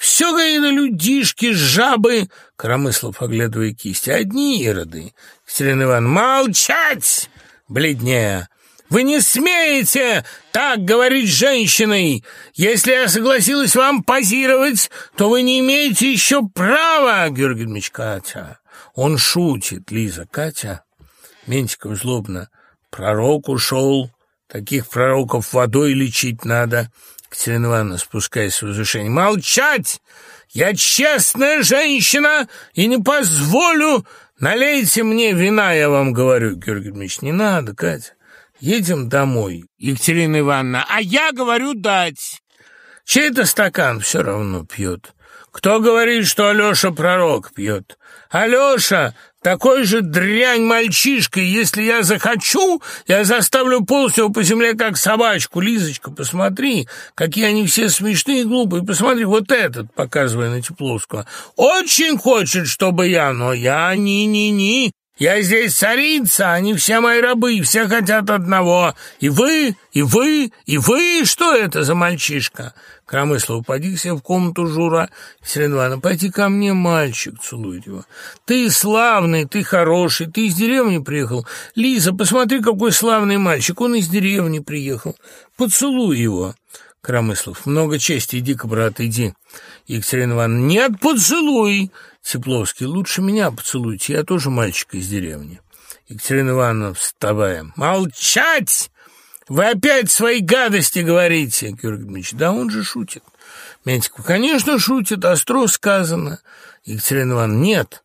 Все какие-то людишки, жабы. Коромыслов, оглядывая кисти, одни ироды. Екатерина Ивановна, молчать! Бледнее. Вы не смеете так говорить с женщиной. Если я согласилась вам позировать, то вы не имеете еще права, Георгий Дмитриевич Катя. Он шутит, Лиза. Катя, Ментиков злобно. Пророк ушел. Таких пророков водой лечить надо. Катерина Ивановна, спускаясь с возвышения. «Молчать! Я честная женщина и не позволю! Налейте мне вина, я вам говорю, Георгий Дмитриевич. Не надо, Катя. Едем домой. Екатерина Ивановна, а я говорю дать. Чей-то стакан все равно пьет. Кто говорит, что Алеша пророк пьет? Алеша такой же дрянь мальчишка, если я захочу, я заставлю ползать его по земле, как собачку. Лизочка, посмотри, какие они все смешные и глупые. Посмотри, вот этот, показывая на Тепловского. Очень хочет, чтобы я, но я ни-ни-ни. Я здесь царица, они все мои рабы, все хотят одного. И вы, и вы, и вы, что это за мальчишка? Крамыслов, поди в комнату, Жура. Селена Ивановна, пойди ко мне, мальчик, целует его. Ты славный, ты хороший, ты из деревни приехал. Лиза, посмотри, какой славный мальчик, он из деревни приехал. Поцелуй его. Крамыслов, много чести, иди-ка, брат, иди. Екатерина Ивановна, нет, поцелуй. Тепловский, лучше меня поцелуйте, я тоже мальчик из деревни. Екатерина Ивановна, вставая, молчать! Вы опять свои гадости говорите, Георгий Дмитриевич. Да он же шутит. Ментиков, конечно, шутит, остро сказано. Екатерина Ивановна, нет.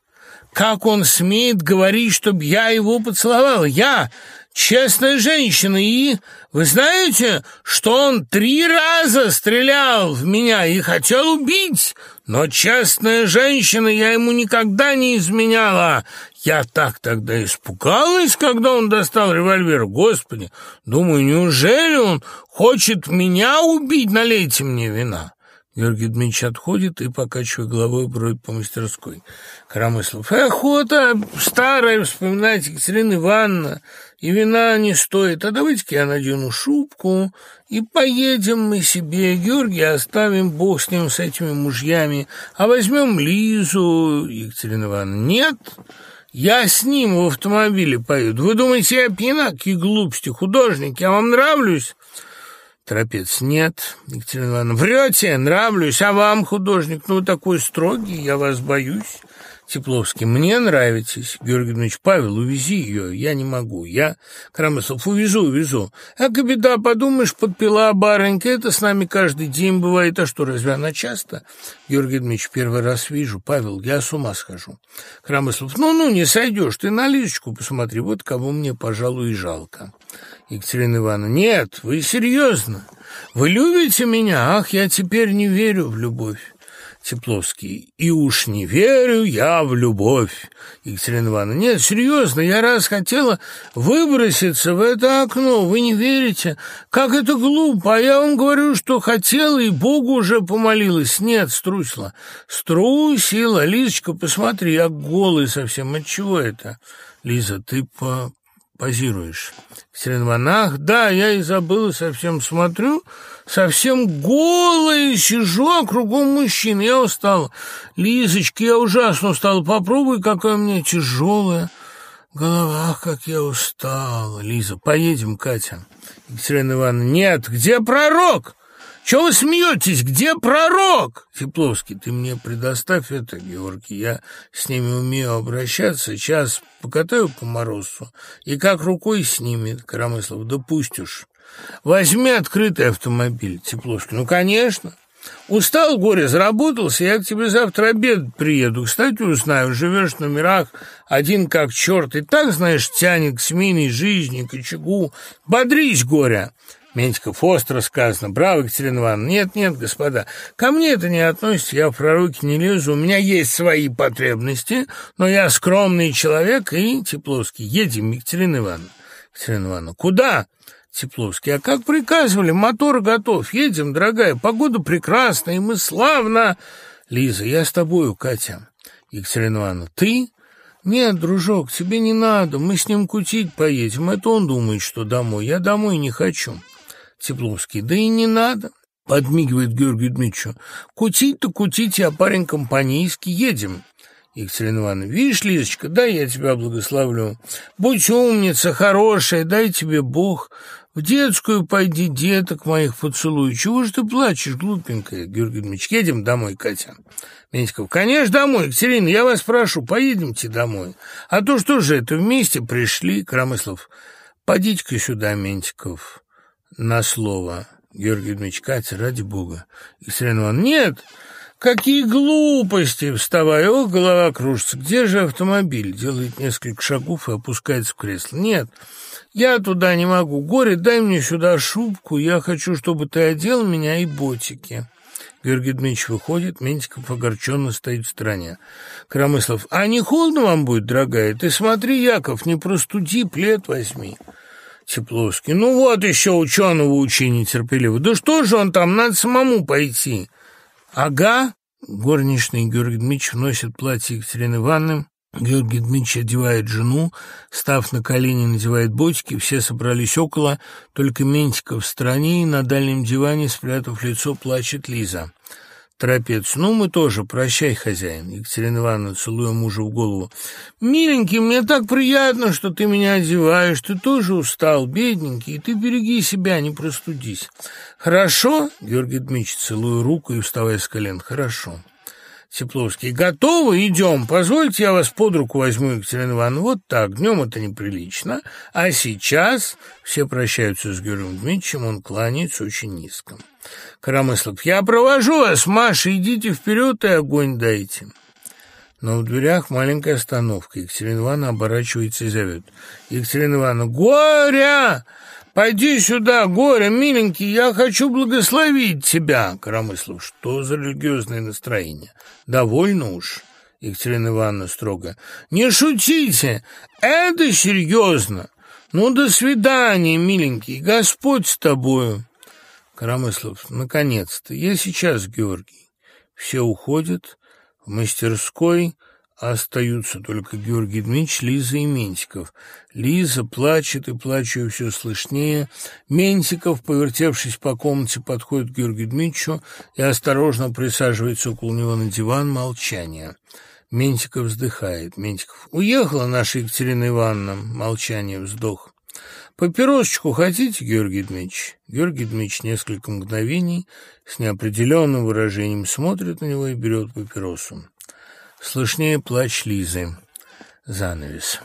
Как он смеет говорить, чтобы я его поцеловала? Я честная женщина, и вы знаете, что он три раза стрелял в меня и хотел убить, но честная женщина, я ему никогда не изменяла. Я так тогда испугалась, когда он достал револьвер. Господи, думаю, неужели он хочет меня убить? Налейте мне вина. Георгий Дмитриевич отходит и, покачивая головой, бродит по мастерской. Коромыслов. Охота старая вспоминать, Екатерина Ивановна, и вина не стоит. А давайте-ка я надену шубку, и поедем мы себе. Георгий оставим, бог с ним, с этими мужьями. А возьмем Лизу, Екатерина Ивановна. Нет, я с ним в автомобиле поеду. Вы думаете, я пьяна? Какие глупости, художник, я вам нравлюсь? Торопец, нет. Екатерина Ивановна, врете, нравлюсь, а вам, художник, ну, такой строгий, я вас боюсь. Тепловский, мне нравитесь. Георгий Дмитриевич, Павел, увези ее, я не могу. Я, Крамыслов, увезу, увезу. А беда, подумаешь, подпила барынька, это с нами каждый день бывает. А что, разве она часто? Георгий Дмитриевич, первый раз вижу. Павел, я с ума схожу. Крамыслов, ну-ну, не сойдешь, ты на Лизочку посмотри, вот кого мне, пожалуй, и жалко. Екатерина Ивановна, нет, вы серьезно? Вы любите меня? Ах, я теперь не верю в любовь. Тепловский. «И уж не верю я в любовь!» Екатерина Ивановна. «Нет, серьезно, я раз хотела выброситься в это окно. Вы не верите? Как это глупо! А я вам говорю, что хотела и Богу уже помолилась. Нет, струсила. Струсила. Лизочка, посмотри, я голый совсем. Отчего это?» «Лиза, ты по позируешь?» Екатерина Ивановна. «Ах, да, я и забыла совсем. Смотрю...» совсем голая сижу, а кругом мужчин. Я устала. Лизочка, я ужасно устала. Попробуй, какая у меня тяжелая голова, как я устала. Лиза, поедем, Катя. Екатерина Ивановна, нет, где пророк? Чего вы смеетесь? Где пророк? Тепловский, ты мне предоставь это, Георгий. Я с ними умею обращаться. Сейчас покатаю по морозу. И как рукой снимет, Коромыслов, да пусть уж. Возьми открытый автомобиль, Теплушка. Ну, конечно. Устал, горе, заработался, я к тебе завтра обед приеду. Кстати, узнаю, живешь в номерах один как черт, и так, знаешь, тянет к семейной жизни, к очагу. Бодрись, горе. Ментиков, остро сказано. Браво, Екатерина Ивановна. Нет, нет, господа, ко мне это не относится, я в пророки не лезу. У меня есть свои потребности, но я скромный человек и Тепловский. Едем, Екатерина Ивановна. Екатерина Ивановна. «Куда?» Тепловский. «А как приказывали? Мотор готов. Едем, дорогая. Погода прекрасная, и мы славно...» Лиза. «Я с тобою, Катя». Екатерина Ивановна. «Ты?» «Нет, дружок, тебе не надо. Мы с ним кутить поедем. Это он думает, что домой. Я домой не хочу». Тепловский. «Да и не надо». Подмигивает Георгию Дмитриевичу. «Кутить-то кутить, а парень компанейский. Едем». Екатерина Ивановна, видишь, Лизочка, дай я тебя благословлю. Будь умница, хорошая, дай тебе Бог. В детскую пойди, деток моих поцелуй. Чего же ты плачешь, глупенькая? Георгий Дмитриевич, едем домой, Катя. Ментиков, конечно, домой, Екатерина, я вас прошу, поедемте домой. А то что же это, вместе пришли, Крамыслов. Подите-ка сюда, Ментиков, на слово. Георгий Дмитриевич, Катя, ради бога. Екатерина Ивановна, нет, «Какие глупости!» Вставая, ох, голова кружится. «Где же автомобиль?» Делает несколько шагов и опускается в кресло. «Нет, я туда не могу. Горе, дай мне сюда шубку. Я хочу, чтобы ты одел меня и ботики». Георгий Дмитриевич выходит, Ментиков огорченно стоит в стороне. Крамыслов, а не холодно вам будет, дорогая? Ты смотри, Яков, не простуди, плед возьми. Тепловский, ну вот еще ученого учи нетерпеливо. Да что же он там, надо самому пойти. «Ага!» Горничный Георгий Дмитриевич вносит платье Екатерины Ивановны. Георгий Дмитриевич одевает жену, став на колени, надевает ботики, все собрались около, только Ментиков в стороне и на дальнем диване, спрятав лицо, плачет Лиза. Трапец. «Ну, мы тоже. Прощай, хозяин». Екатерина Ивановна, целуя мужа в голову. «Миленький, мне так приятно, что ты меня одеваешь. Ты тоже устал, бедненький, и ты береги себя, не простудись». «Хорошо?» — Георгий Дмитриевич, целуя руку и вставая с колен. «Хорошо». Тепловский. «Готовы? Идем. Позвольте, я вас под руку возьму, Екатерина Ивановна. Вот так. Днем это неприлично. А сейчас...» Все прощаются с Георгием Дмитриевичем, он кланяется очень низко. Коромыслов. «Я провожу вас, Маша. Идите вперед и огонь дайте». Но в дверях маленькая остановка. Екатерина Ивановна оборачивается и зовет. Екатерина Ивановна. «Горя! Пойди сюда, горе, миленький, я хочу благословить тебя. Коромыслов, что за религиозное настроение? Довольно уж. Екатерина Ивановна строго. «Не шутите! Это серьезно! Ну, до свидания, миленький! Господь с тобою!» Коромыслов. «Наконец-то! Я сейчас, Георгий!» Все уходят. В мастерской Остаются только Георгий Дмитриевич, Лиза и Ментиков. Лиза плачет, и плачу все слышнее. Ментиков, повертевшись по комнате, подходит к Георгию Дмитриевичу и осторожно присаживается около него на диван. Молчание. Ментиков вздыхает. Ментиков. «Уехала наша Екатерина Ивановна». Молчание, вздох. «Папиросочку хотите, Георгий Дмитриевич?» Георгий Дмитриевич несколько мгновений с неопределенным выражением смотрит на него и берет папиросу. Слышнее плач Лизы. Занавес.